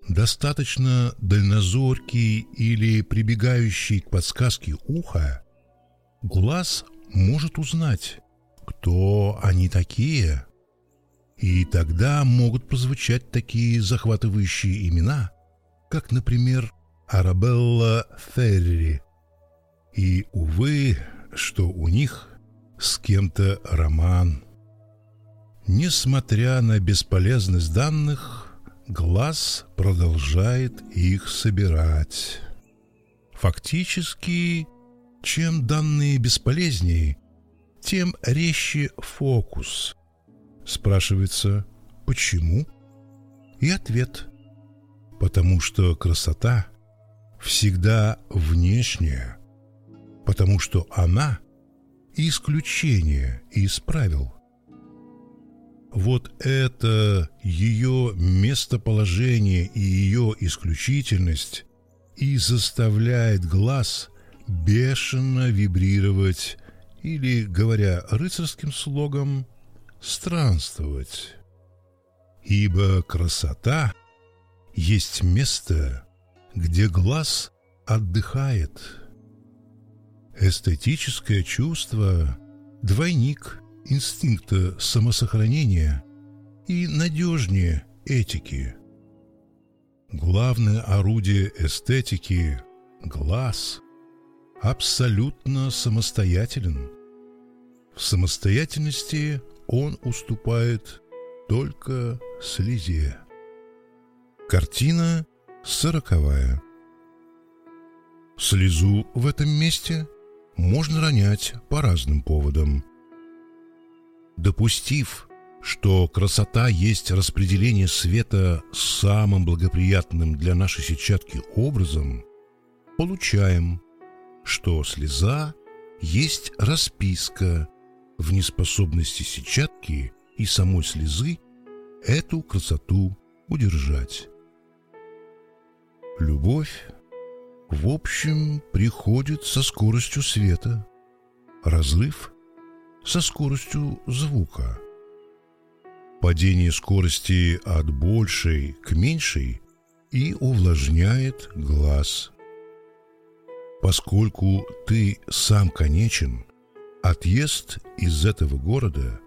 Speaker 1: достаточно дальнозоркий или прибегающий к подсказке уха, глаз может узнать, кто они такие. И тогда могут прозвучать такие захватывающие имена, как, например, Арабелла Ферри. И, увы, что у них с кем-то роман. Несмотря на бесполезность данных, глаз продолжает их собирать. Фактически, чем данные бесполезнее, тем резче фокус. Спрашивается, почему? И ответ – потому что красота всегда внешняя, потому что она – исключение из правил – вот это ее местоположение и ее исключительность и заставляет глаз бешено вибрировать или, говоря рыцарским слогом, странствовать. Ибо красота есть место, где глаз отдыхает. Эстетическое чувство – двойник инстинкта самосохранения и надежнее этики. Главное орудие эстетики – глаз – абсолютно самостоятелен. В самостоятельности он уступает только слезе. Картина сороковая. Слезу в этом месте можно ронять по разным поводам – допустив, что красота есть распределение света самым благоприятным для нашей сетчатки образом, получаем, что слеза есть расписка в неспособности сетчатки и самой слезы эту красоту удержать. Любовь, в общем, приходит со скоростью света, разрыв со скоростью звука. Падение скорости от большей к меньшей и увлажняет глаз. Поскольку ты сам конечен, отъезд из этого города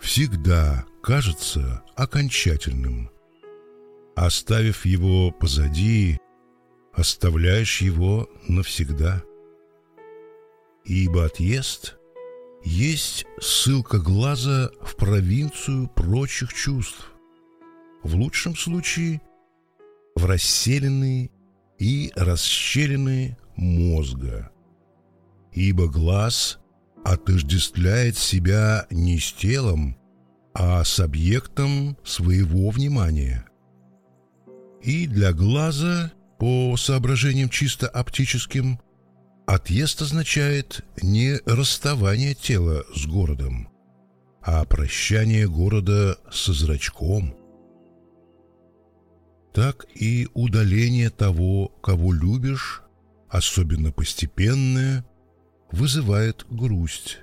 Speaker 1: всегда кажется окончательным. Оставив его позади, оставляешь его навсегда. Ибо отъезд есть ссылка глаза в провинцию прочих чувств. В лучшем случае в расселенные и расщелины мозга. Ибо глаз отождествляет себя не с телом, а с объектом своего внимания. И для глаза, по соображениям чисто оптическим, Отъезд означает не расставание тела с городом, а прощание города со зрачком. Так и удаление того, кого любишь, особенно постепенное, вызывает грусть,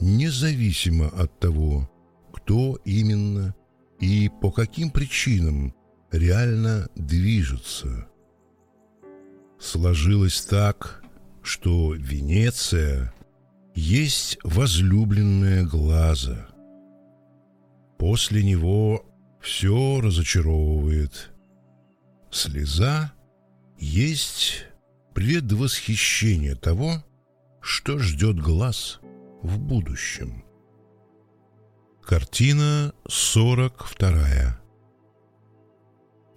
Speaker 1: независимо от того, кто именно и по каким причинам реально движется. Сложилось так, что Венеция есть возлюбленное глаза. После него все разочаровывает. Слеза есть предвосхищение того, что ждет глаз в будущем. Картина 42.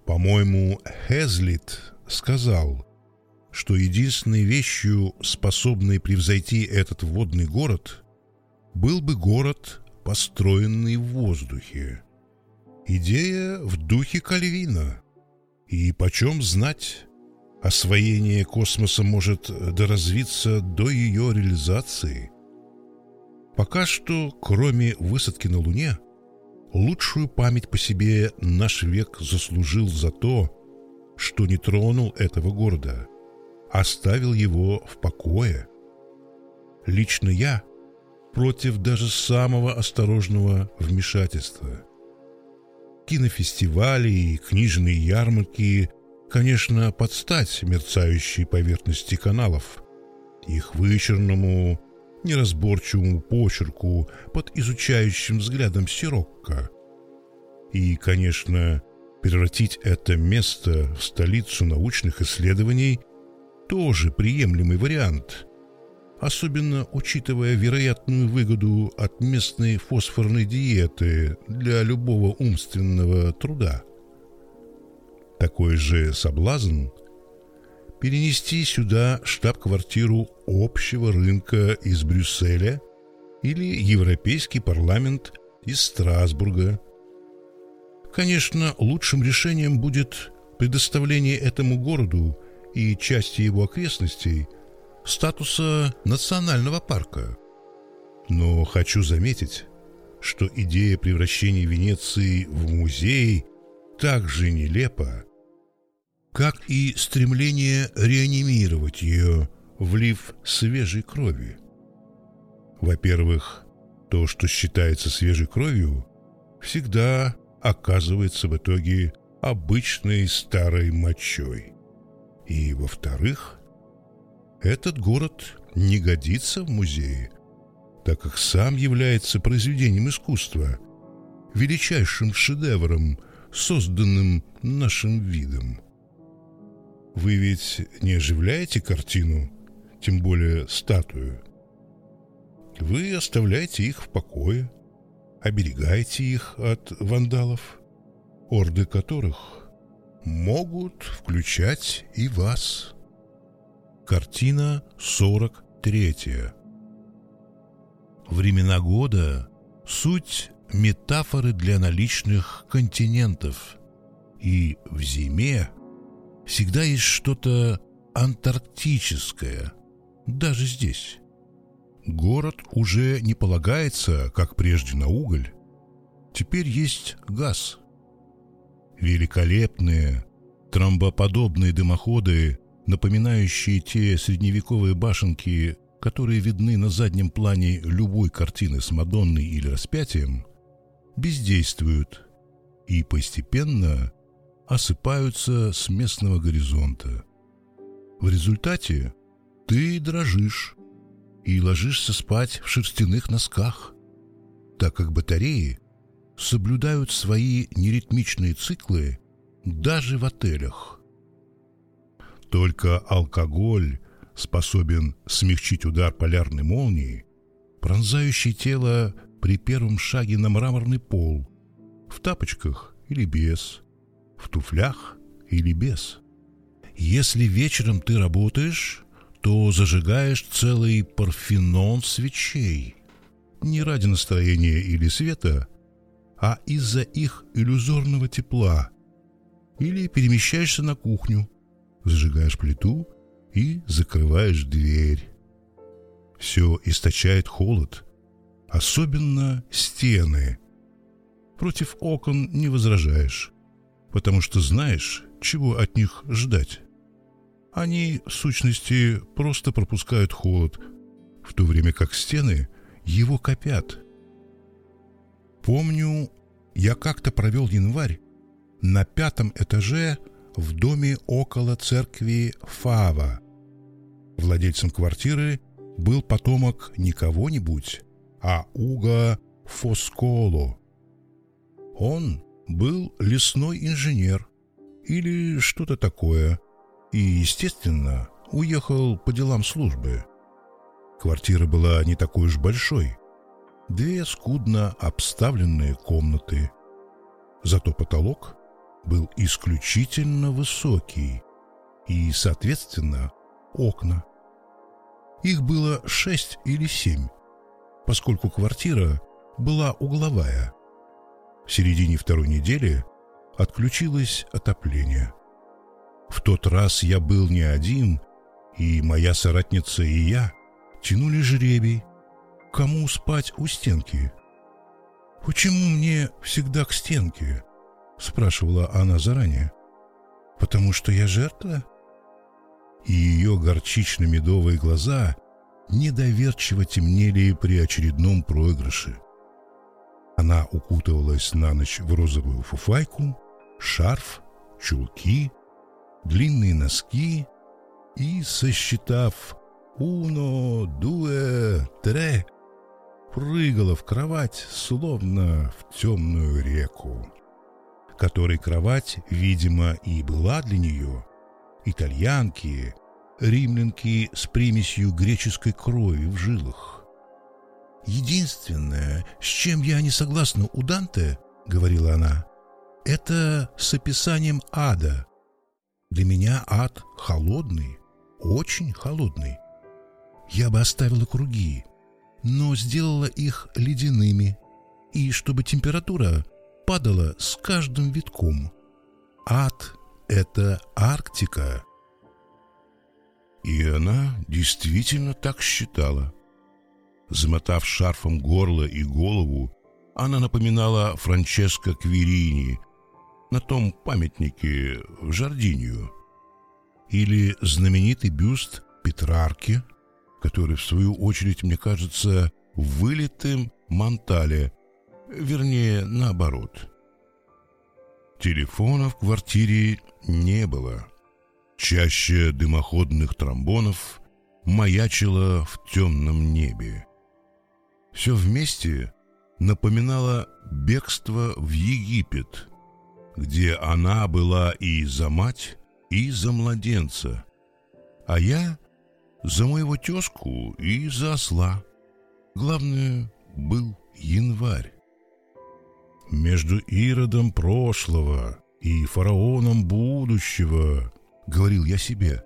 Speaker 1: По-моему, Хезлит сказал, что единственной вещью, способной превзойти этот водный город, был бы город, построенный в воздухе. Идея в духе Кальвина. И почем знать, освоение космоса может доразвиться до ее реализации. Пока что, кроме высадки на Луне, лучшую память по себе наш век заслужил за то, что не тронул этого города, оставил его в покое. Лично я против даже самого осторожного вмешательства. Кинофестивали и книжные ярмарки, конечно, под стать мерцающей поверхности каналов, их вычурному, неразборчивому почерку под изучающим взглядом Сирокко. И, конечно, превратить это место в столицу научных исследований тоже приемлемый вариант, особенно учитывая вероятную выгоду от местной фосфорной диеты для любого умственного труда. Такой же соблазн перенести сюда штаб-квартиру общего рынка из Брюсселя или Европейский парламент из Страсбурга. Конечно, лучшим решением будет предоставление этому городу и части его окрестностей статуса национального парка. Но хочу заметить, что идея превращения Венеции в музей так же нелепа, как и стремление реанимировать ее, влив свежей крови. Во-первых, то, что считается свежей кровью, всегда оказывается в итоге обычной старой мочой. И, во-вторых, этот город не годится в музее, так как сам является произведением искусства, величайшим шедевром, созданным нашим видом. Вы ведь не оживляете картину, тем более статую. Вы оставляете их в покое, оберегаете их от вандалов, орды которых могут включать и вас. Картина 43. Времена года – суть метафоры для наличных континентов, и в зиме всегда есть что-то антарктическое, даже здесь. Город уже не полагается, как прежде, на уголь. Теперь есть газ. Великолепные, тромбоподобные дымоходы, напоминающие те средневековые башенки, которые видны на заднем плане любой картины с Мадонной или распятием, бездействуют и постепенно осыпаются с местного горизонта. В результате ты дрожишь и ложишься спать в шерстяных носках, так как батареи соблюдают свои неритмичные циклы даже в отелях. Только алкоголь способен смягчить удар полярной молнии, пронзающий тело при первом шаге на мраморный пол, в тапочках или без, в туфлях или без. Если вечером ты работаешь, то зажигаешь целый парфенон свечей. Не ради настроения или света, а из-за их иллюзорного тепла. Или перемещаешься на кухню, зажигаешь плиту и закрываешь дверь. Все источает холод, особенно стены. Против окон не возражаешь потому что знаешь, чего от них ждать. Они, в сущности, просто пропускают холод, в то время как стены его копят. Помню, я как-то провел январь на пятом этаже в доме около церкви Фава. Владельцем квартиры был потомок не кого-нибудь, а Уга Фосколо. Он был лесной инженер или что-то такое, и, естественно, уехал по делам службы. Квартира была не такой уж большой. Две скудно обставленные комнаты. Зато потолок был исключительно высокий и, соответственно, окна. Их было шесть или семь, поскольку квартира была угловая. В середине второй недели отключилось отопление. В тот раз я был не один, и моя соратница и я тянули жребий, кому спать у стенки. «Почему мне всегда к стенке?» — спрашивала она заранее. «Потому что я жертва?» И ее горчично-медовые глаза недоверчиво темнели при очередном проигрыше. Она укутывалась на ночь в розовую фуфайку, шарф, чулки, длинные носки и, сосчитав «уно, дуэ, тре», прыгала в кровать, словно в темную реку, которой кровать, видимо, и была для нее, итальянки, римлянки с примесью греческой крови в жилах. «Единственное, с чем я не согласна у Данте, — говорила она, — это с описанием ада. Для меня ад холодный, очень холодный. Я бы оставила круги, но сделала их ледяными, и чтобы температура падала с каждым витком. Ад — это Арктика. И она действительно так считала. Замотав шарфом горло и голову, она напоминала Франческо Квирини на том памятнике в Жардинью. Или знаменитый бюст Петрарки, который, в свою очередь, мне кажется, вылитым Монтале, вернее, наоборот. Телефона в квартире не было. Чаще дымоходных тромбонов маячило в темном небе. Все вместе напоминало бегство в Египет, где она была и за мать, и за младенца, а я за моего тезку и за осла. Главное, был январь. Между Иродом прошлого и фараоном будущего, говорил я себе,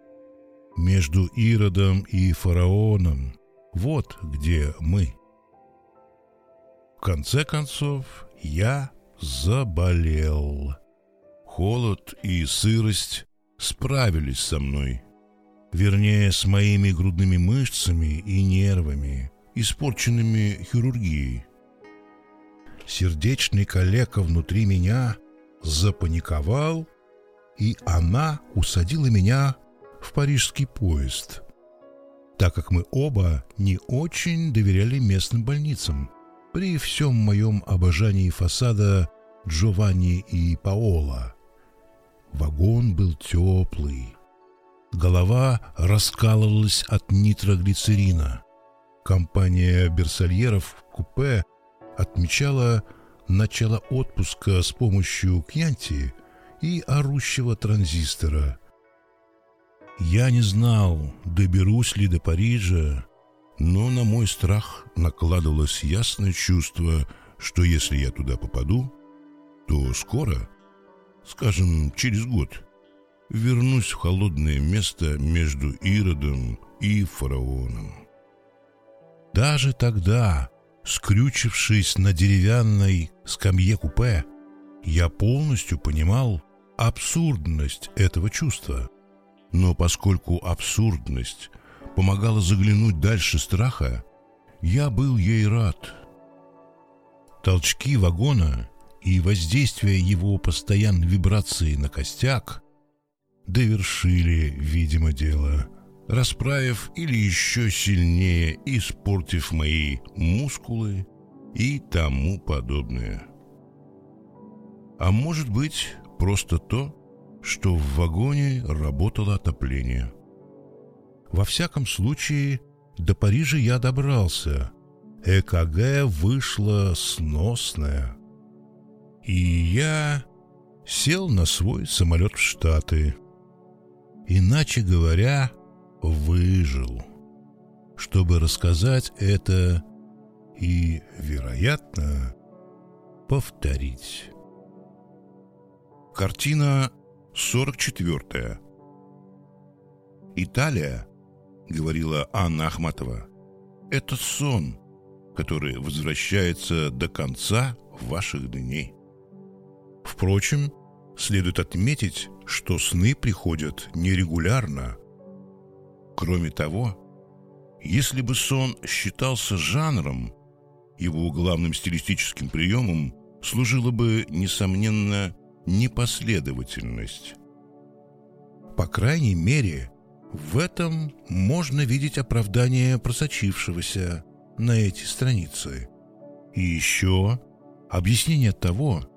Speaker 1: между Иродом и фараоном, вот где мы. Конце концов, я заболел. Холод и сырость справились со мной. Вернее, с моими грудными мышцами и нервами, испорченными хирургией. Сердечный калека внутри меня запаниковал, и она усадила меня в парижский поезд, так как мы оба не очень доверяли местным больницам при всем моем обожании фасада Джованни и Паола. Вагон был теплый. Голова раскалывалась от нитроглицерина. Компания берсальеров купе отмечала начало отпуска с помощью кьянти и орущего транзистора. Я не знал, доберусь ли до Парижа, но на мой страх накладывалось ясное чувство, что если я туда попаду, то скоро — скажем, через год, вернусь в холодное место между Иродом и фараоном. Даже тогда, скрючившись на деревянной скамье купе, я полностью понимал абсурдность этого чувства. Но поскольку абсурдность помогала заглянуть дальше страха, я был ей рад. Толчки вагона и воздействие его постоянной вибрации на костяк довершили, видимо, дело, расправив или еще сильнее испортив мои мускулы и тому подобное. А может быть, просто то, что в вагоне работало отопление. Во всяком случае, до Парижа я добрался. ЭКГ вышло сносное – и я сел на свой самолет в Штаты. Иначе говоря, выжил, чтобы рассказать это и, вероятно, повторить. Картина 44. Италия, говорила Анна Ахматова, это сон, который возвращается до конца ваших дней. Впрочем, следует отметить, что сны приходят нерегулярно. Кроме того, если бы сон считался жанром, его главным стилистическим приемом служила бы, несомненно, непоследовательность. По крайней мере, в этом можно видеть оправдание просочившегося на эти страницы. И еще объяснение того,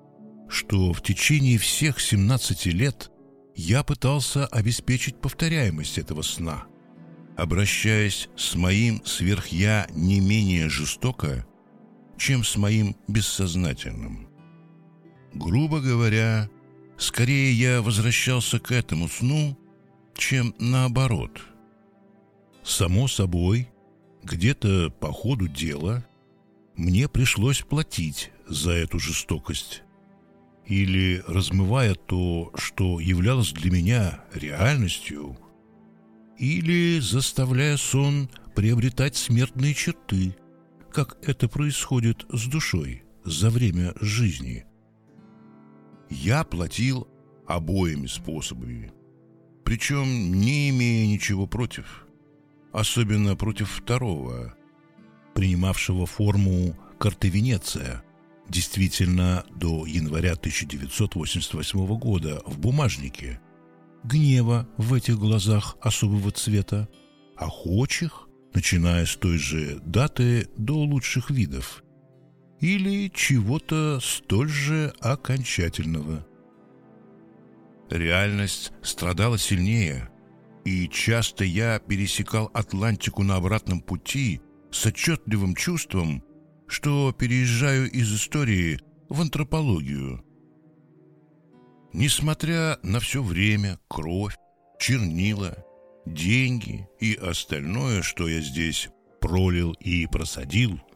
Speaker 1: что в течение всех 17 лет я пытался обеспечить повторяемость этого сна, обращаясь с моим сверхя не менее жестоко, чем с моим бессознательным. Грубо говоря, скорее я возвращался к этому сну, чем наоборот. Само собой, где-то по ходу дела мне пришлось платить за эту жестокость. Или размывая то, что являлось для меня реальностью, или заставляя сон приобретать смертные черты, как это происходит с душой за время жизни – я платил обоими способами, причем не имея ничего против, особенно против второго, принимавшего форму карты Венеция, действительно до января 1988 года в бумажнике, гнева в этих глазах особого цвета, охочих, начиная с той же даты до лучших видов, или чего-то столь же окончательного. Реальность страдала сильнее, и часто я пересекал Атлантику на обратном пути с отчетливым чувством, что переезжаю из истории в антропологию. Несмотря на все время, кровь, чернила, деньги и остальное, что я здесь пролил и просадил –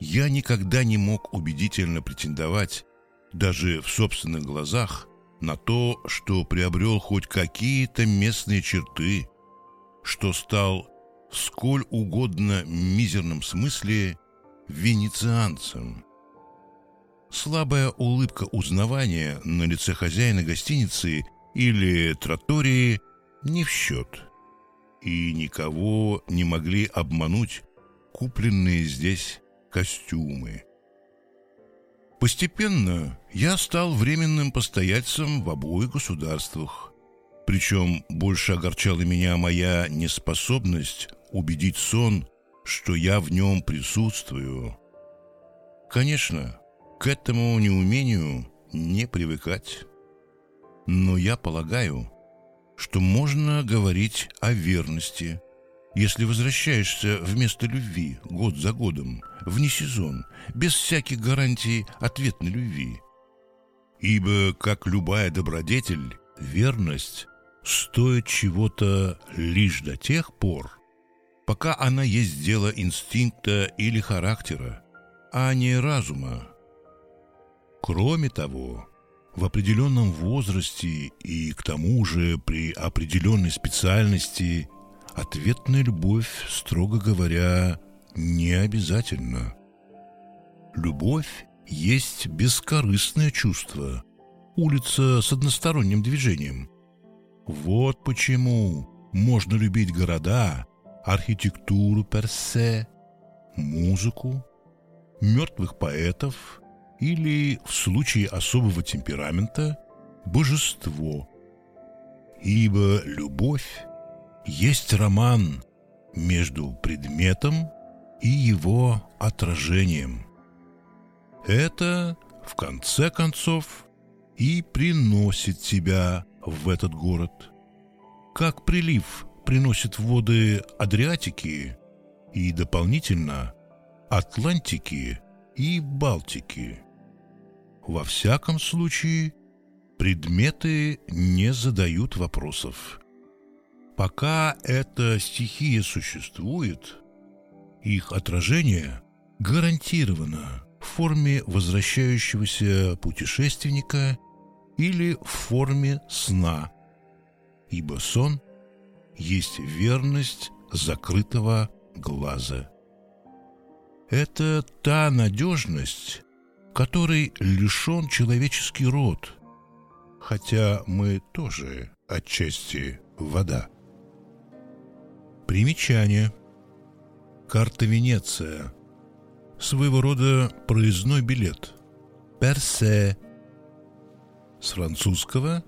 Speaker 1: я никогда не мог убедительно претендовать, даже в собственных глазах, на то, что приобрел хоть какие-то местные черты, что стал сколь угодно мизерном смысле венецианцем. Слабая улыбка узнавания на лице хозяина гостиницы или тротории не в счет. И никого не могли обмануть купленные здесь костюмы. Постепенно я стал временным постояльцем в обоих государствах. Причем больше огорчала меня моя неспособность убедить сон, что я в нем присутствую. Конечно, к этому неумению не привыкать. Но я полагаю, что можно говорить о верности, если возвращаешься вместо любви год за годом, вне сезон, без всяких гарантий ответной любви. Ибо, как любая добродетель, верность стоит чего-то лишь до тех пор, пока она есть дело инстинкта или характера, а не разума. Кроме того, в определенном возрасте и к тому же при определенной специальности ответная любовь, строго говоря, не обязательно. Любовь есть бескорыстное чувство, улица с односторонним движением. Вот почему можно любить города, архитектуру персе, музыку, мертвых поэтов или, в случае особого темперамента, божество. Ибо любовь есть роман между предметом и его отражением. Это, в конце концов, и приносит тебя в этот город. Как прилив приносит воды Адриатики и дополнительно Атлантики и Балтики. Во всяком случае, предметы не задают вопросов. Пока эта стихия существует, их отражение гарантировано в форме возвращающегося путешественника или в форме сна, ибо сон есть верность закрытого глаза. Это та надежность, которой лишен человеческий род, хотя мы тоже отчасти вода. Примечание. Карта Венеция. Своего рода проездной билет. Персе. С французского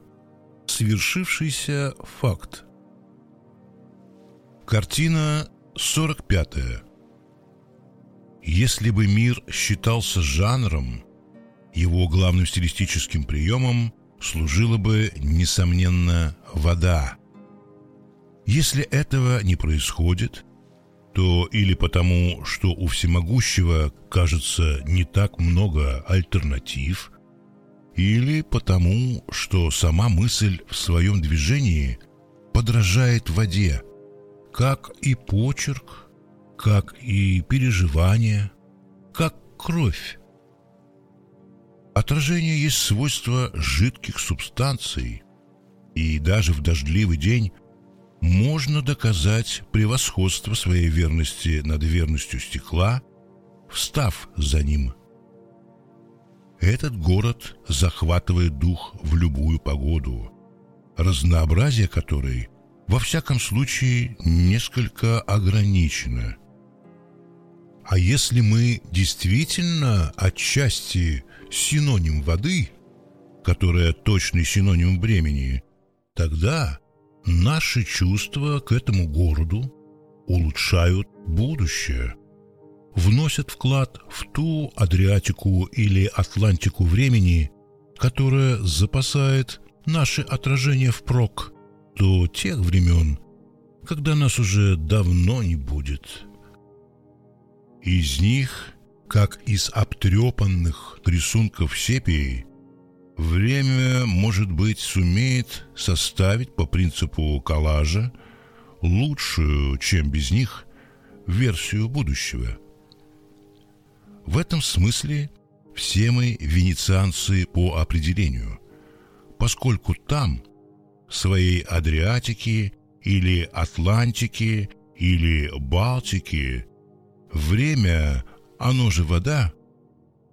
Speaker 1: «Свершившийся факт». Картина 45. Если бы мир считался жанром, его главным стилистическим приемом служила бы, несомненно, вода. Если этого не происходит, то или потому, что у всемогущего, кажется, не так много альтернатив, или потому, что сама мысль в своем движении подражает воде, как и почерк, как и переживание, как кровь. Отражение есть свойство жидких субстанций, и даже в дождливый день можно доказать превосходство своей верности над верностью стекла, встав за ним. Этот город захватывает дух в любую погоду, разнообразие которой, во всяком случае, несколько ограничено. А если мы действительно отчасти синоним воды, которая точный синоним времени, тогда наши чувства к этому городу улучшают будущее, вносят вклад в ту Адриатику или Атлантику времени, которая запасает наше отражение впрок до тех времен, когда нас уже давно не будет. Из них, как из обтрепанных рисунков сепии, время, может быть, сумеет составить по принципу коллажа лучшую, чем без них, версию будущего. В этом смысле все мы венецианцы по определению, поскольку там, своей Адриатике или Атлантике или Балтике, время, оно же вода,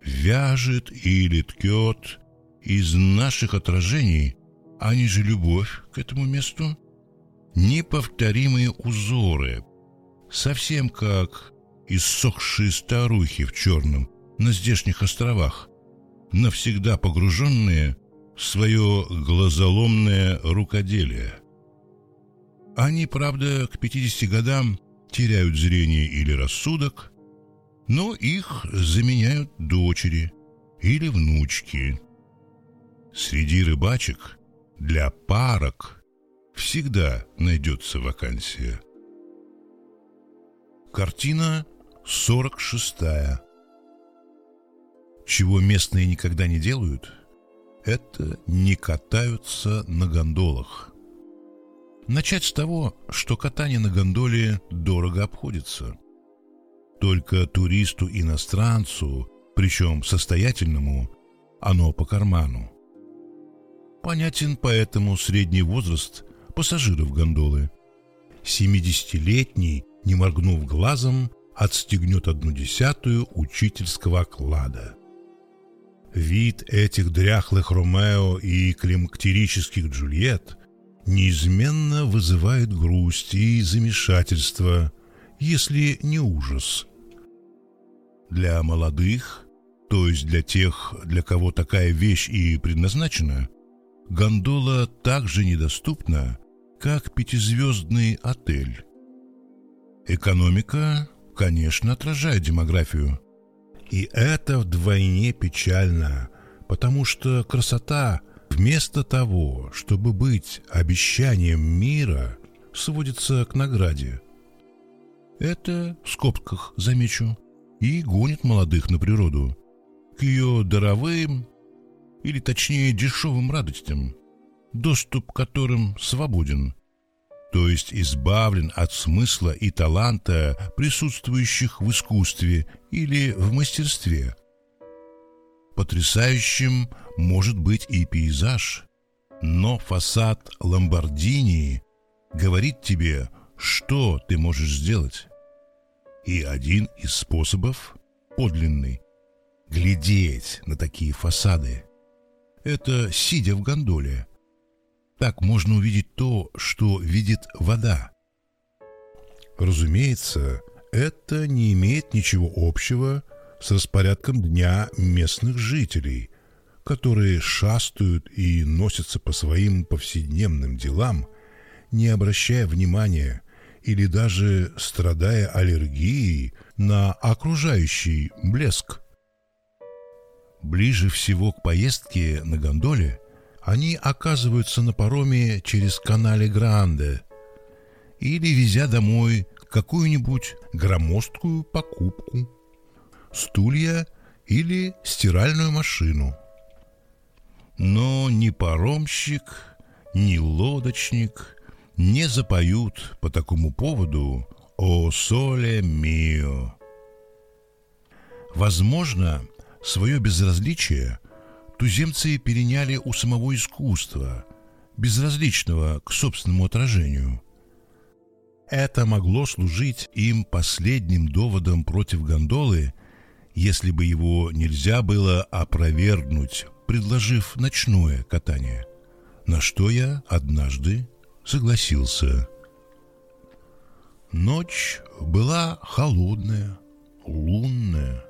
Speaker 1: вяжет или ткет из наших отражений, а не же любовь к этому месту, неповторимые узоры, совсем как иссохшие старухи в черном на здешних островах, навсегда погруженные в свое глазоломное рукоделие. Они, правда, к 50 годам теряют зрение или рассудок, но их заменяют дочери или внучки. Среди рыбачек для парок всегда найдется вакансия. Картина 46. Чего местные никогда не делают, это не катаются на гондолах. Начать с того, что катание на гондоле дорого обходится. Только туристу-иностранцу, причем состоятельному, оно по карману. Понятен поэтому средний возраст пассажиров гондолы. 70-летний, не моргнув глазом, отстегнет одну десятую учительского оклада. Вид этих дряхлых Ромео и климактерических Джульет неизменно вызывает грусть и замешательство, если не ужас. Для молодых, то есть для тех, для кого такая вещь и предназначена, гондола так же недоступна, как пятизвездный отель. Экономика, конечно, отражает демографию. И это вдвойне печально, потому что красота вместо того, чтобы быть обещанием мира, сводится к награде. Это, в скобках замечу, и гонит молодых на природу, к ее даровым или точнее дешевым радостям, доступ к которым свободен. то есть избавлен от смысла и таланта, присутствующих в искусстве или в мастерстве. Потрясающим может быть и пейзаж, но фасад Ламбордини говорит тебе, что ты можешь сделать. И один из способов, подлинный, глядеть на такие фасады. Это сидя в гондоле. Так можно увидеть то, что видит вода. Разумеется, это не имеет ничего общего с распорядком дня местных жителей, которые шастают и носятся по своим повседневным делам, не обращая внимания или даже страдая аллергией на окружающий блеск. Ближе всего к поездке на гондоле они оказываются на пароме через канале Гранде или везя домой какую-нибудь громоздкую покупку, стулья или стиральную машину. Но ни паромщик, ни лодочник не запоют по такому поводу «О соле мио». Возможно, свое безразличие туземцы переняли у самого искусства, безразличного к собственному отражению. Это могло служить им последним доводом против гондолы, если бы его нельзя было опровергнуть, предложив ночное катание, на что я однажды согласился. Ночь была холодная, лунная,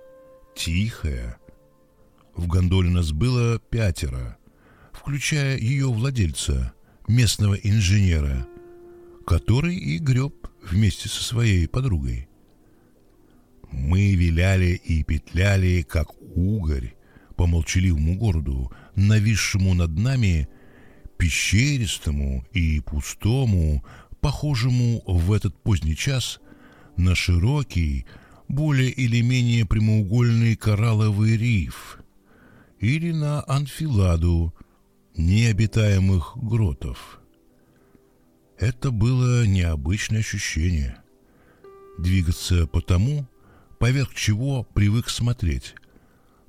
Speaker 1: тихая. В гондоле нас было пятеро, включая ее владельца, местного инженера, который и греб вместе со своей подругой. Мы виляли и петляли, как угорь, по молчаливому городу, нависшему над нами пещеристому и пустому, похожему в этот поздний час на широкий, более или менее прямоугольный коралловый риф или на анфиладу необитаемых гротов. Это было необычное ощущение. Двигаться по тому, поверх чего привык смотреть,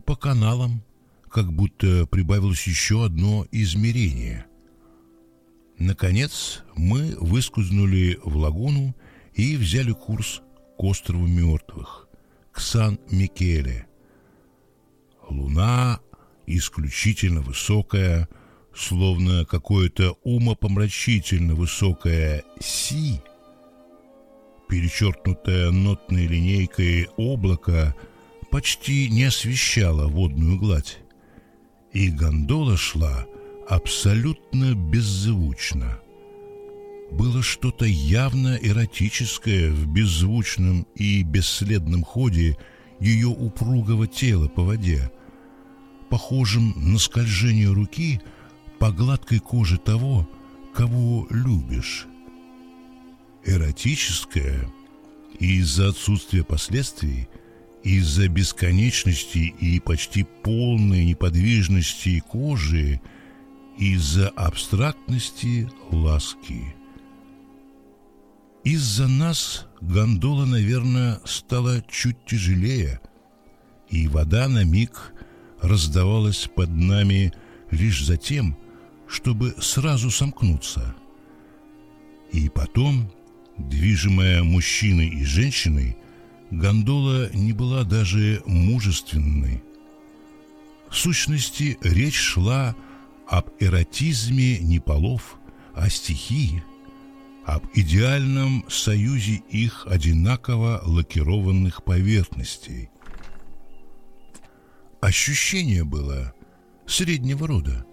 Speaker 1: по каналам, как будто прибавилось еще одно измерение. Наконец мы выскользнули в лагуну и взяли курс к острову мертвых, к Сан-Микеле. Луна исключительно высокая, словно какое-то умопомрачительно высокое «си», перечеркнутое нотной линейкой облако почти не освещало водную гладь, и гондола шла — абсолютно беззвучно. Было что-то явно эротическое в беззвучном и бесследном ходе ее упругого тела по воде, похожем на скольжение руки по гладкой коже того, кого любишь. Эротическое из-за отсутствия последствий, из-за бесконечности и почти полной неподвижности кожи – из-за абстрактности ласки. Из-за нас гондола, наверное, стала чуть тяжелее, и вода на миг раздавалась под нами лишь за тем, чтобы сразу сомкнуться. И потом, движимая мужчиной и женщиной, гондола не была даже мужественной. В сущности, речь шла об эротизме не полов, а стихии, об идеальном союзе их одинаково лакированных поверхностей. Ощущение было среднего рода,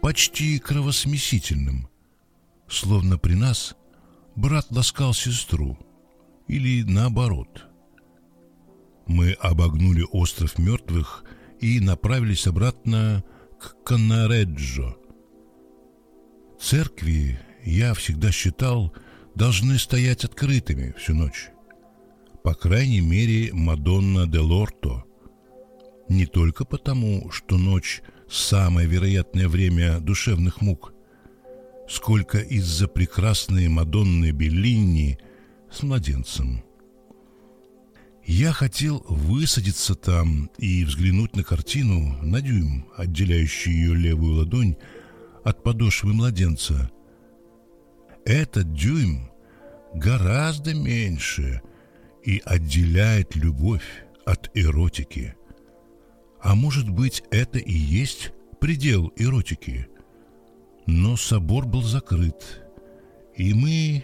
Speaker 1: почти кровосмесительным, словно при нас брат ласкал сестру, или наоборот. Мы обогнули остров мертвых и направились обратно к Канареджо. Церкви, я всегда считал, должны стоять открытыми всю ночь. По крайней мере, Мадонна де Лорто. Не только потому, что ночь – самое вероятное время душевных мук, сколько из-за прекрасной Мадонны Беллини с младенцем. Я хотел высадиться там и взглянуть на картину на дюйм, отделяющий ее левую ладонь от подошвы младенца. Этот дюйм гораздо меньше и отделяет любовь от эротики. А может быть, это и есть предел эротики? Но собор был закрыт, и мы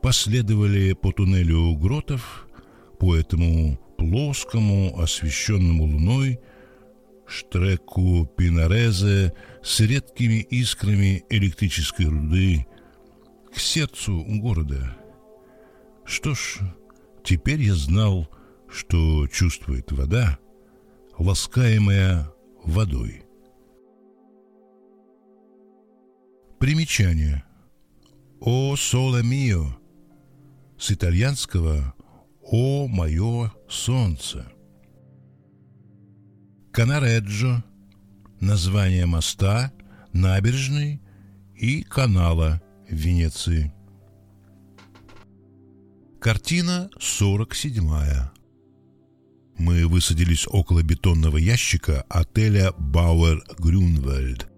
Speaker 1: последовали по туннелю гротов, по этому плоскому, освещенному луной, штреку Пинарезе с редкими искрами электрической руды к сердцу города. Что ж, теперь я знал, что чувствует вода, ласкаемая водой. Примечание. «О соле мио» с итальянского «О мое солнце». Канареджо – название моста, набережной и канала Венеции. Картина 47. Мы высадились около бетонного ящика отеля Бауэр Грюнвельд,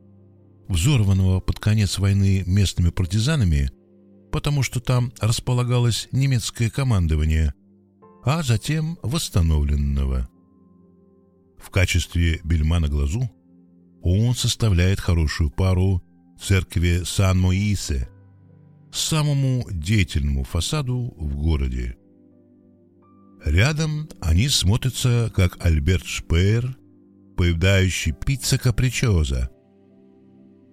Speaker 1: взорванного под конец войны местными партизанами, потому что там располагалось немецкое командование, а затем восстановленного. В качестве бельма на глазу он составляет хорошую пару церкви Сан-Моисе, самому деятельному фасаду в городе. Рядом они смотрятся, как Альберт Шпеер, поедающий пицца капричоза.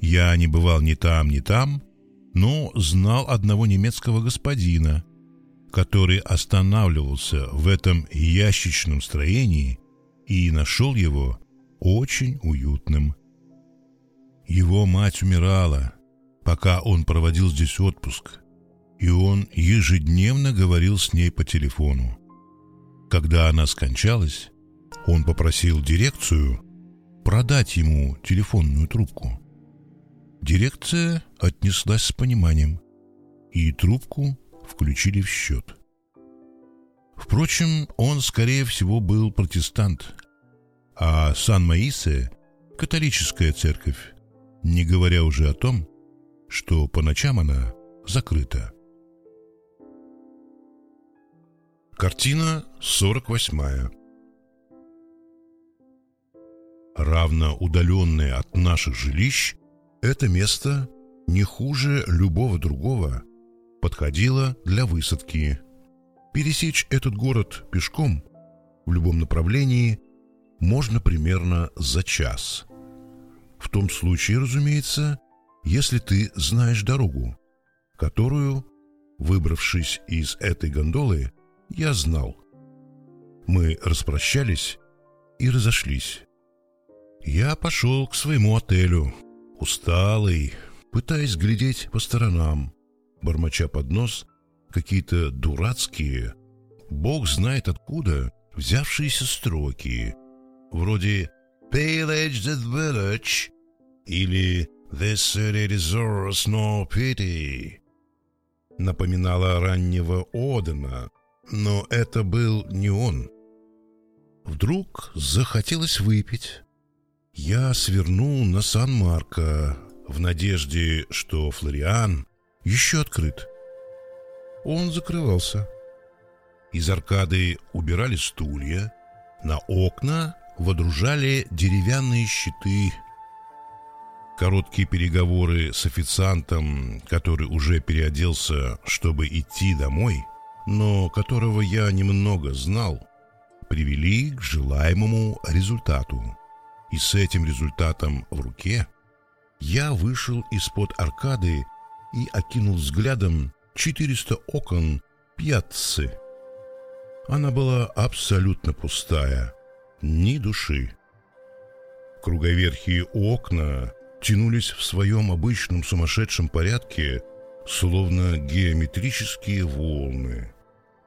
Speaker 1: Я не бывал ни там, ни там, но знал одного немецкого господина, который останавливался в этом ящичном строении и нашел его очень уютным. Его мать умирала, пока он проводил здесь отпуск, и он ежедневно говорил с ней по телефону. Когда она скончалась, он попросил дирекцию продать ему телефонную трубку. Дирекция отнеслась с пониманием, и трубку включили в счет. Впрочем, он, скорее всего, был протестант, а Сан-Маисе – католическая церковь, не говоря уже о том, что по ночам она закрыта. Картина 48. Равно удаленное от наших жилищ, это место не хуже любого другого подходило для высадки. Пересечь этот город пешком в любом направлении можно примерно за час. В том случае, разумеется, если ты знаешь дорогу, которую, выбравшись из этой гондолы, я знал. Мы распрощались и разошлись. Я пошел к своему отелю, усталый, пытаясь глядеть по сторонам, бормоча под нос какие-то дурацкие, бог знает откуда, взявшиеся строки, вроде «Pillage the village» или «The city deserves no pity» напоминала раннего Одена — но это был не он. Вдруг захотелось выпить. Я свернул на Сан-Марко в надежде, что Флориан еще открыт. Он закрывался. Из аркады убирали стулья, на окна водружали деревянные щиты. Короткие переговоры с официантом, который уже переоделся, чтобы идти домой – но которого я немного знал, привели к желаемому результату. И с этим результатом в руке я вышел из-под аркады и окинул взглядом 400 окон пьяццы. Она была абсолютно пустая, ни души. Круговерхие окна тянулись в своем обычном сумасшедшем порядке, словно геометрические волны.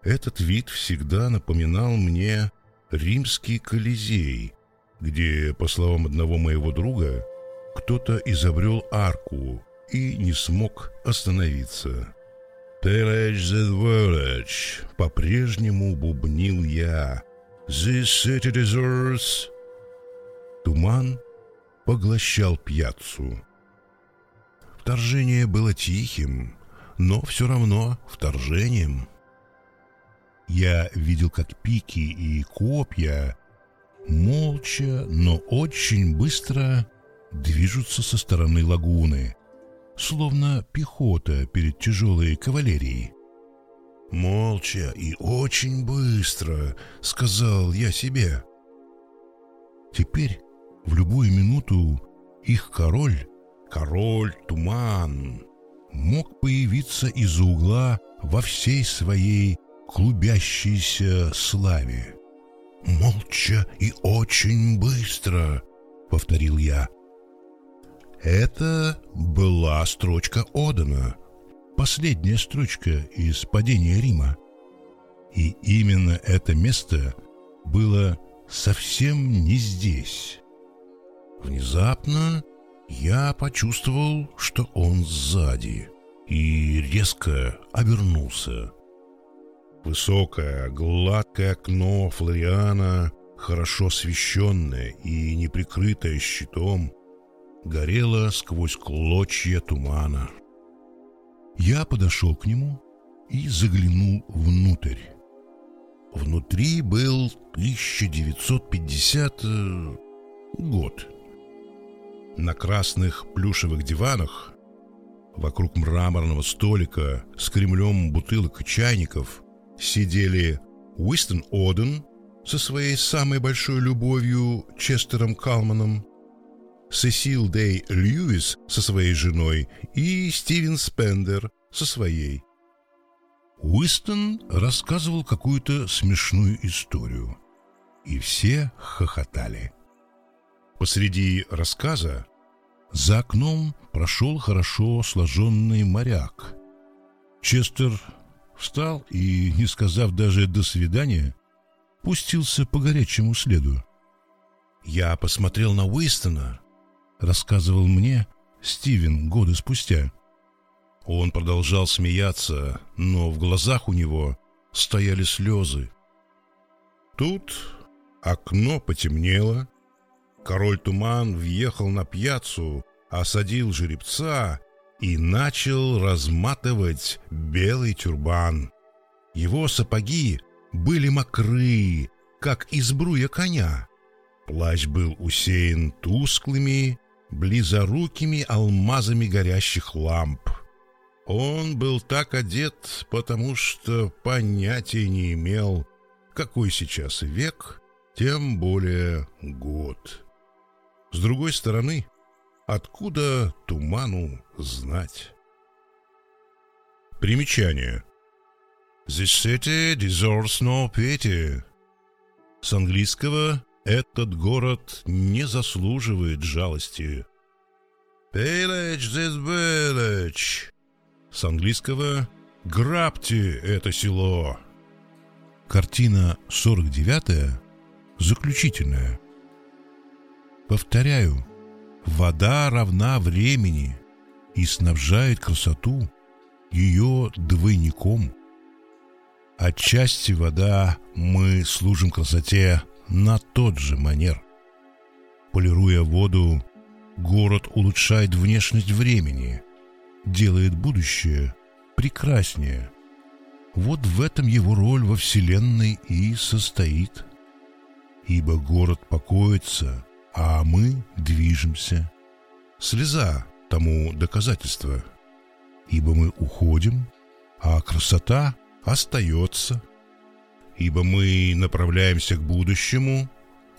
Speaker 1: Этот вид всегда напоминал мне римский Колизей, где, по словам одного моего друга, кто-то изобрел арку, и не смог остановиться. «Village the village», — по-прежнему бубнил я. «The city deserves...» Туман поглощал пьяцу. Вторжение было тихим, но все равно вторжением. Я видел, как пики и копья молча, но очень быстро движутся со стороны лагуны, словно пехота перед тяжелой кавалерией. «Молча и очень быстро», — сказал я себе. Теперь, в любую минуту, их король, король Туман, мог появиться из угла во всей своей клубящейся славе. «Молча и очень быстро», — повторил я. Это была строчка Одена, последняя строчка из «Падения Рима». И именно это место было совсем не здесь. Внезапно я почувствовал, что он сзади, и резко обернулся. Высокое, гладкое окно Флориана, хорошо освещенное и не прикрытое щитом, горела сквозь клочья тумана. Я подошел к нему и заглянул внутрь. Внутри был 1950 э, год. На красных плюшевых диванах, вокруг мраморного столика с кремлем бутылок и чайников, сидели Уистон Оден со своей самой большой любовью Честером Калманом, Сесил Дэй Льюис со своей женой и Стивен Спендер со своей. Уистон рассказывал какую-то смешную историю, и все хохотали. Посреди рассказа за окном прошел хорошо сложенный моряк. Честер встал и, не сказав даже «до свидания», пустился по горячему следу. Я посмотрел на Уистона, рассказывал мне Стивен годы спустя. Он продолжал смеяться, но в глазах у него стояли слезы. Тут окно потемнело, король Туман въехал на пьяцу, осадил жеребца и начал разматывать белый тюрбан. Его сапоги были мокры, как избруя коня. Плащ был усеян тусклыми, близорукими алмазами горящих ламп. Он был так одет, потому что понятия не имел, какой сейчас век, тем более год. С другой стороны, откуда туману знать? Примечание. The city deserves no pity. С английского этот город не заслуживает жалости. Pillage this village. С английского «Грабьте это село». Картина 49 заключительная. Повторяю, вода равна времени и снабжает красоту ее двойником. Отчасти вода мы служим красоте на тот же манер. Полируя воду, город улучшает внешность времени, делает будущее прекраснее. Вот в этом его роль во Вселенной и состоит. Ибо город покоится, а мы движемся. Слеза тому доказательство. Ибо мы уходим, а красота остается – ибо мы направляемся к будущему,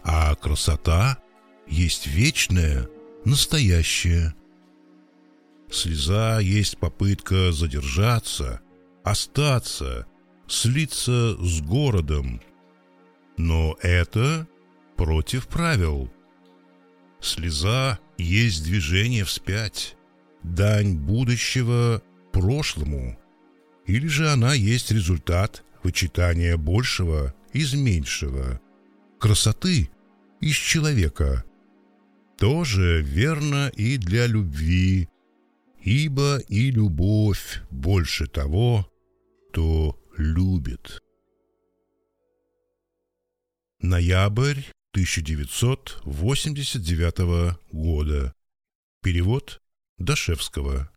Speaker 1: а красота есть вечное, настоящее. Слеза есть попытка задержаться, остаться, слиться с городом. Но это против правил. Слеза есть движение вспять, дань будущего прошлому, или же она есть результат вычитание большего из меньшего, красоты из человека. Тоже верно и для любви, ибо и любовь больше того, кто любит. Ноябрь 1989 года. Перевод Дашевского.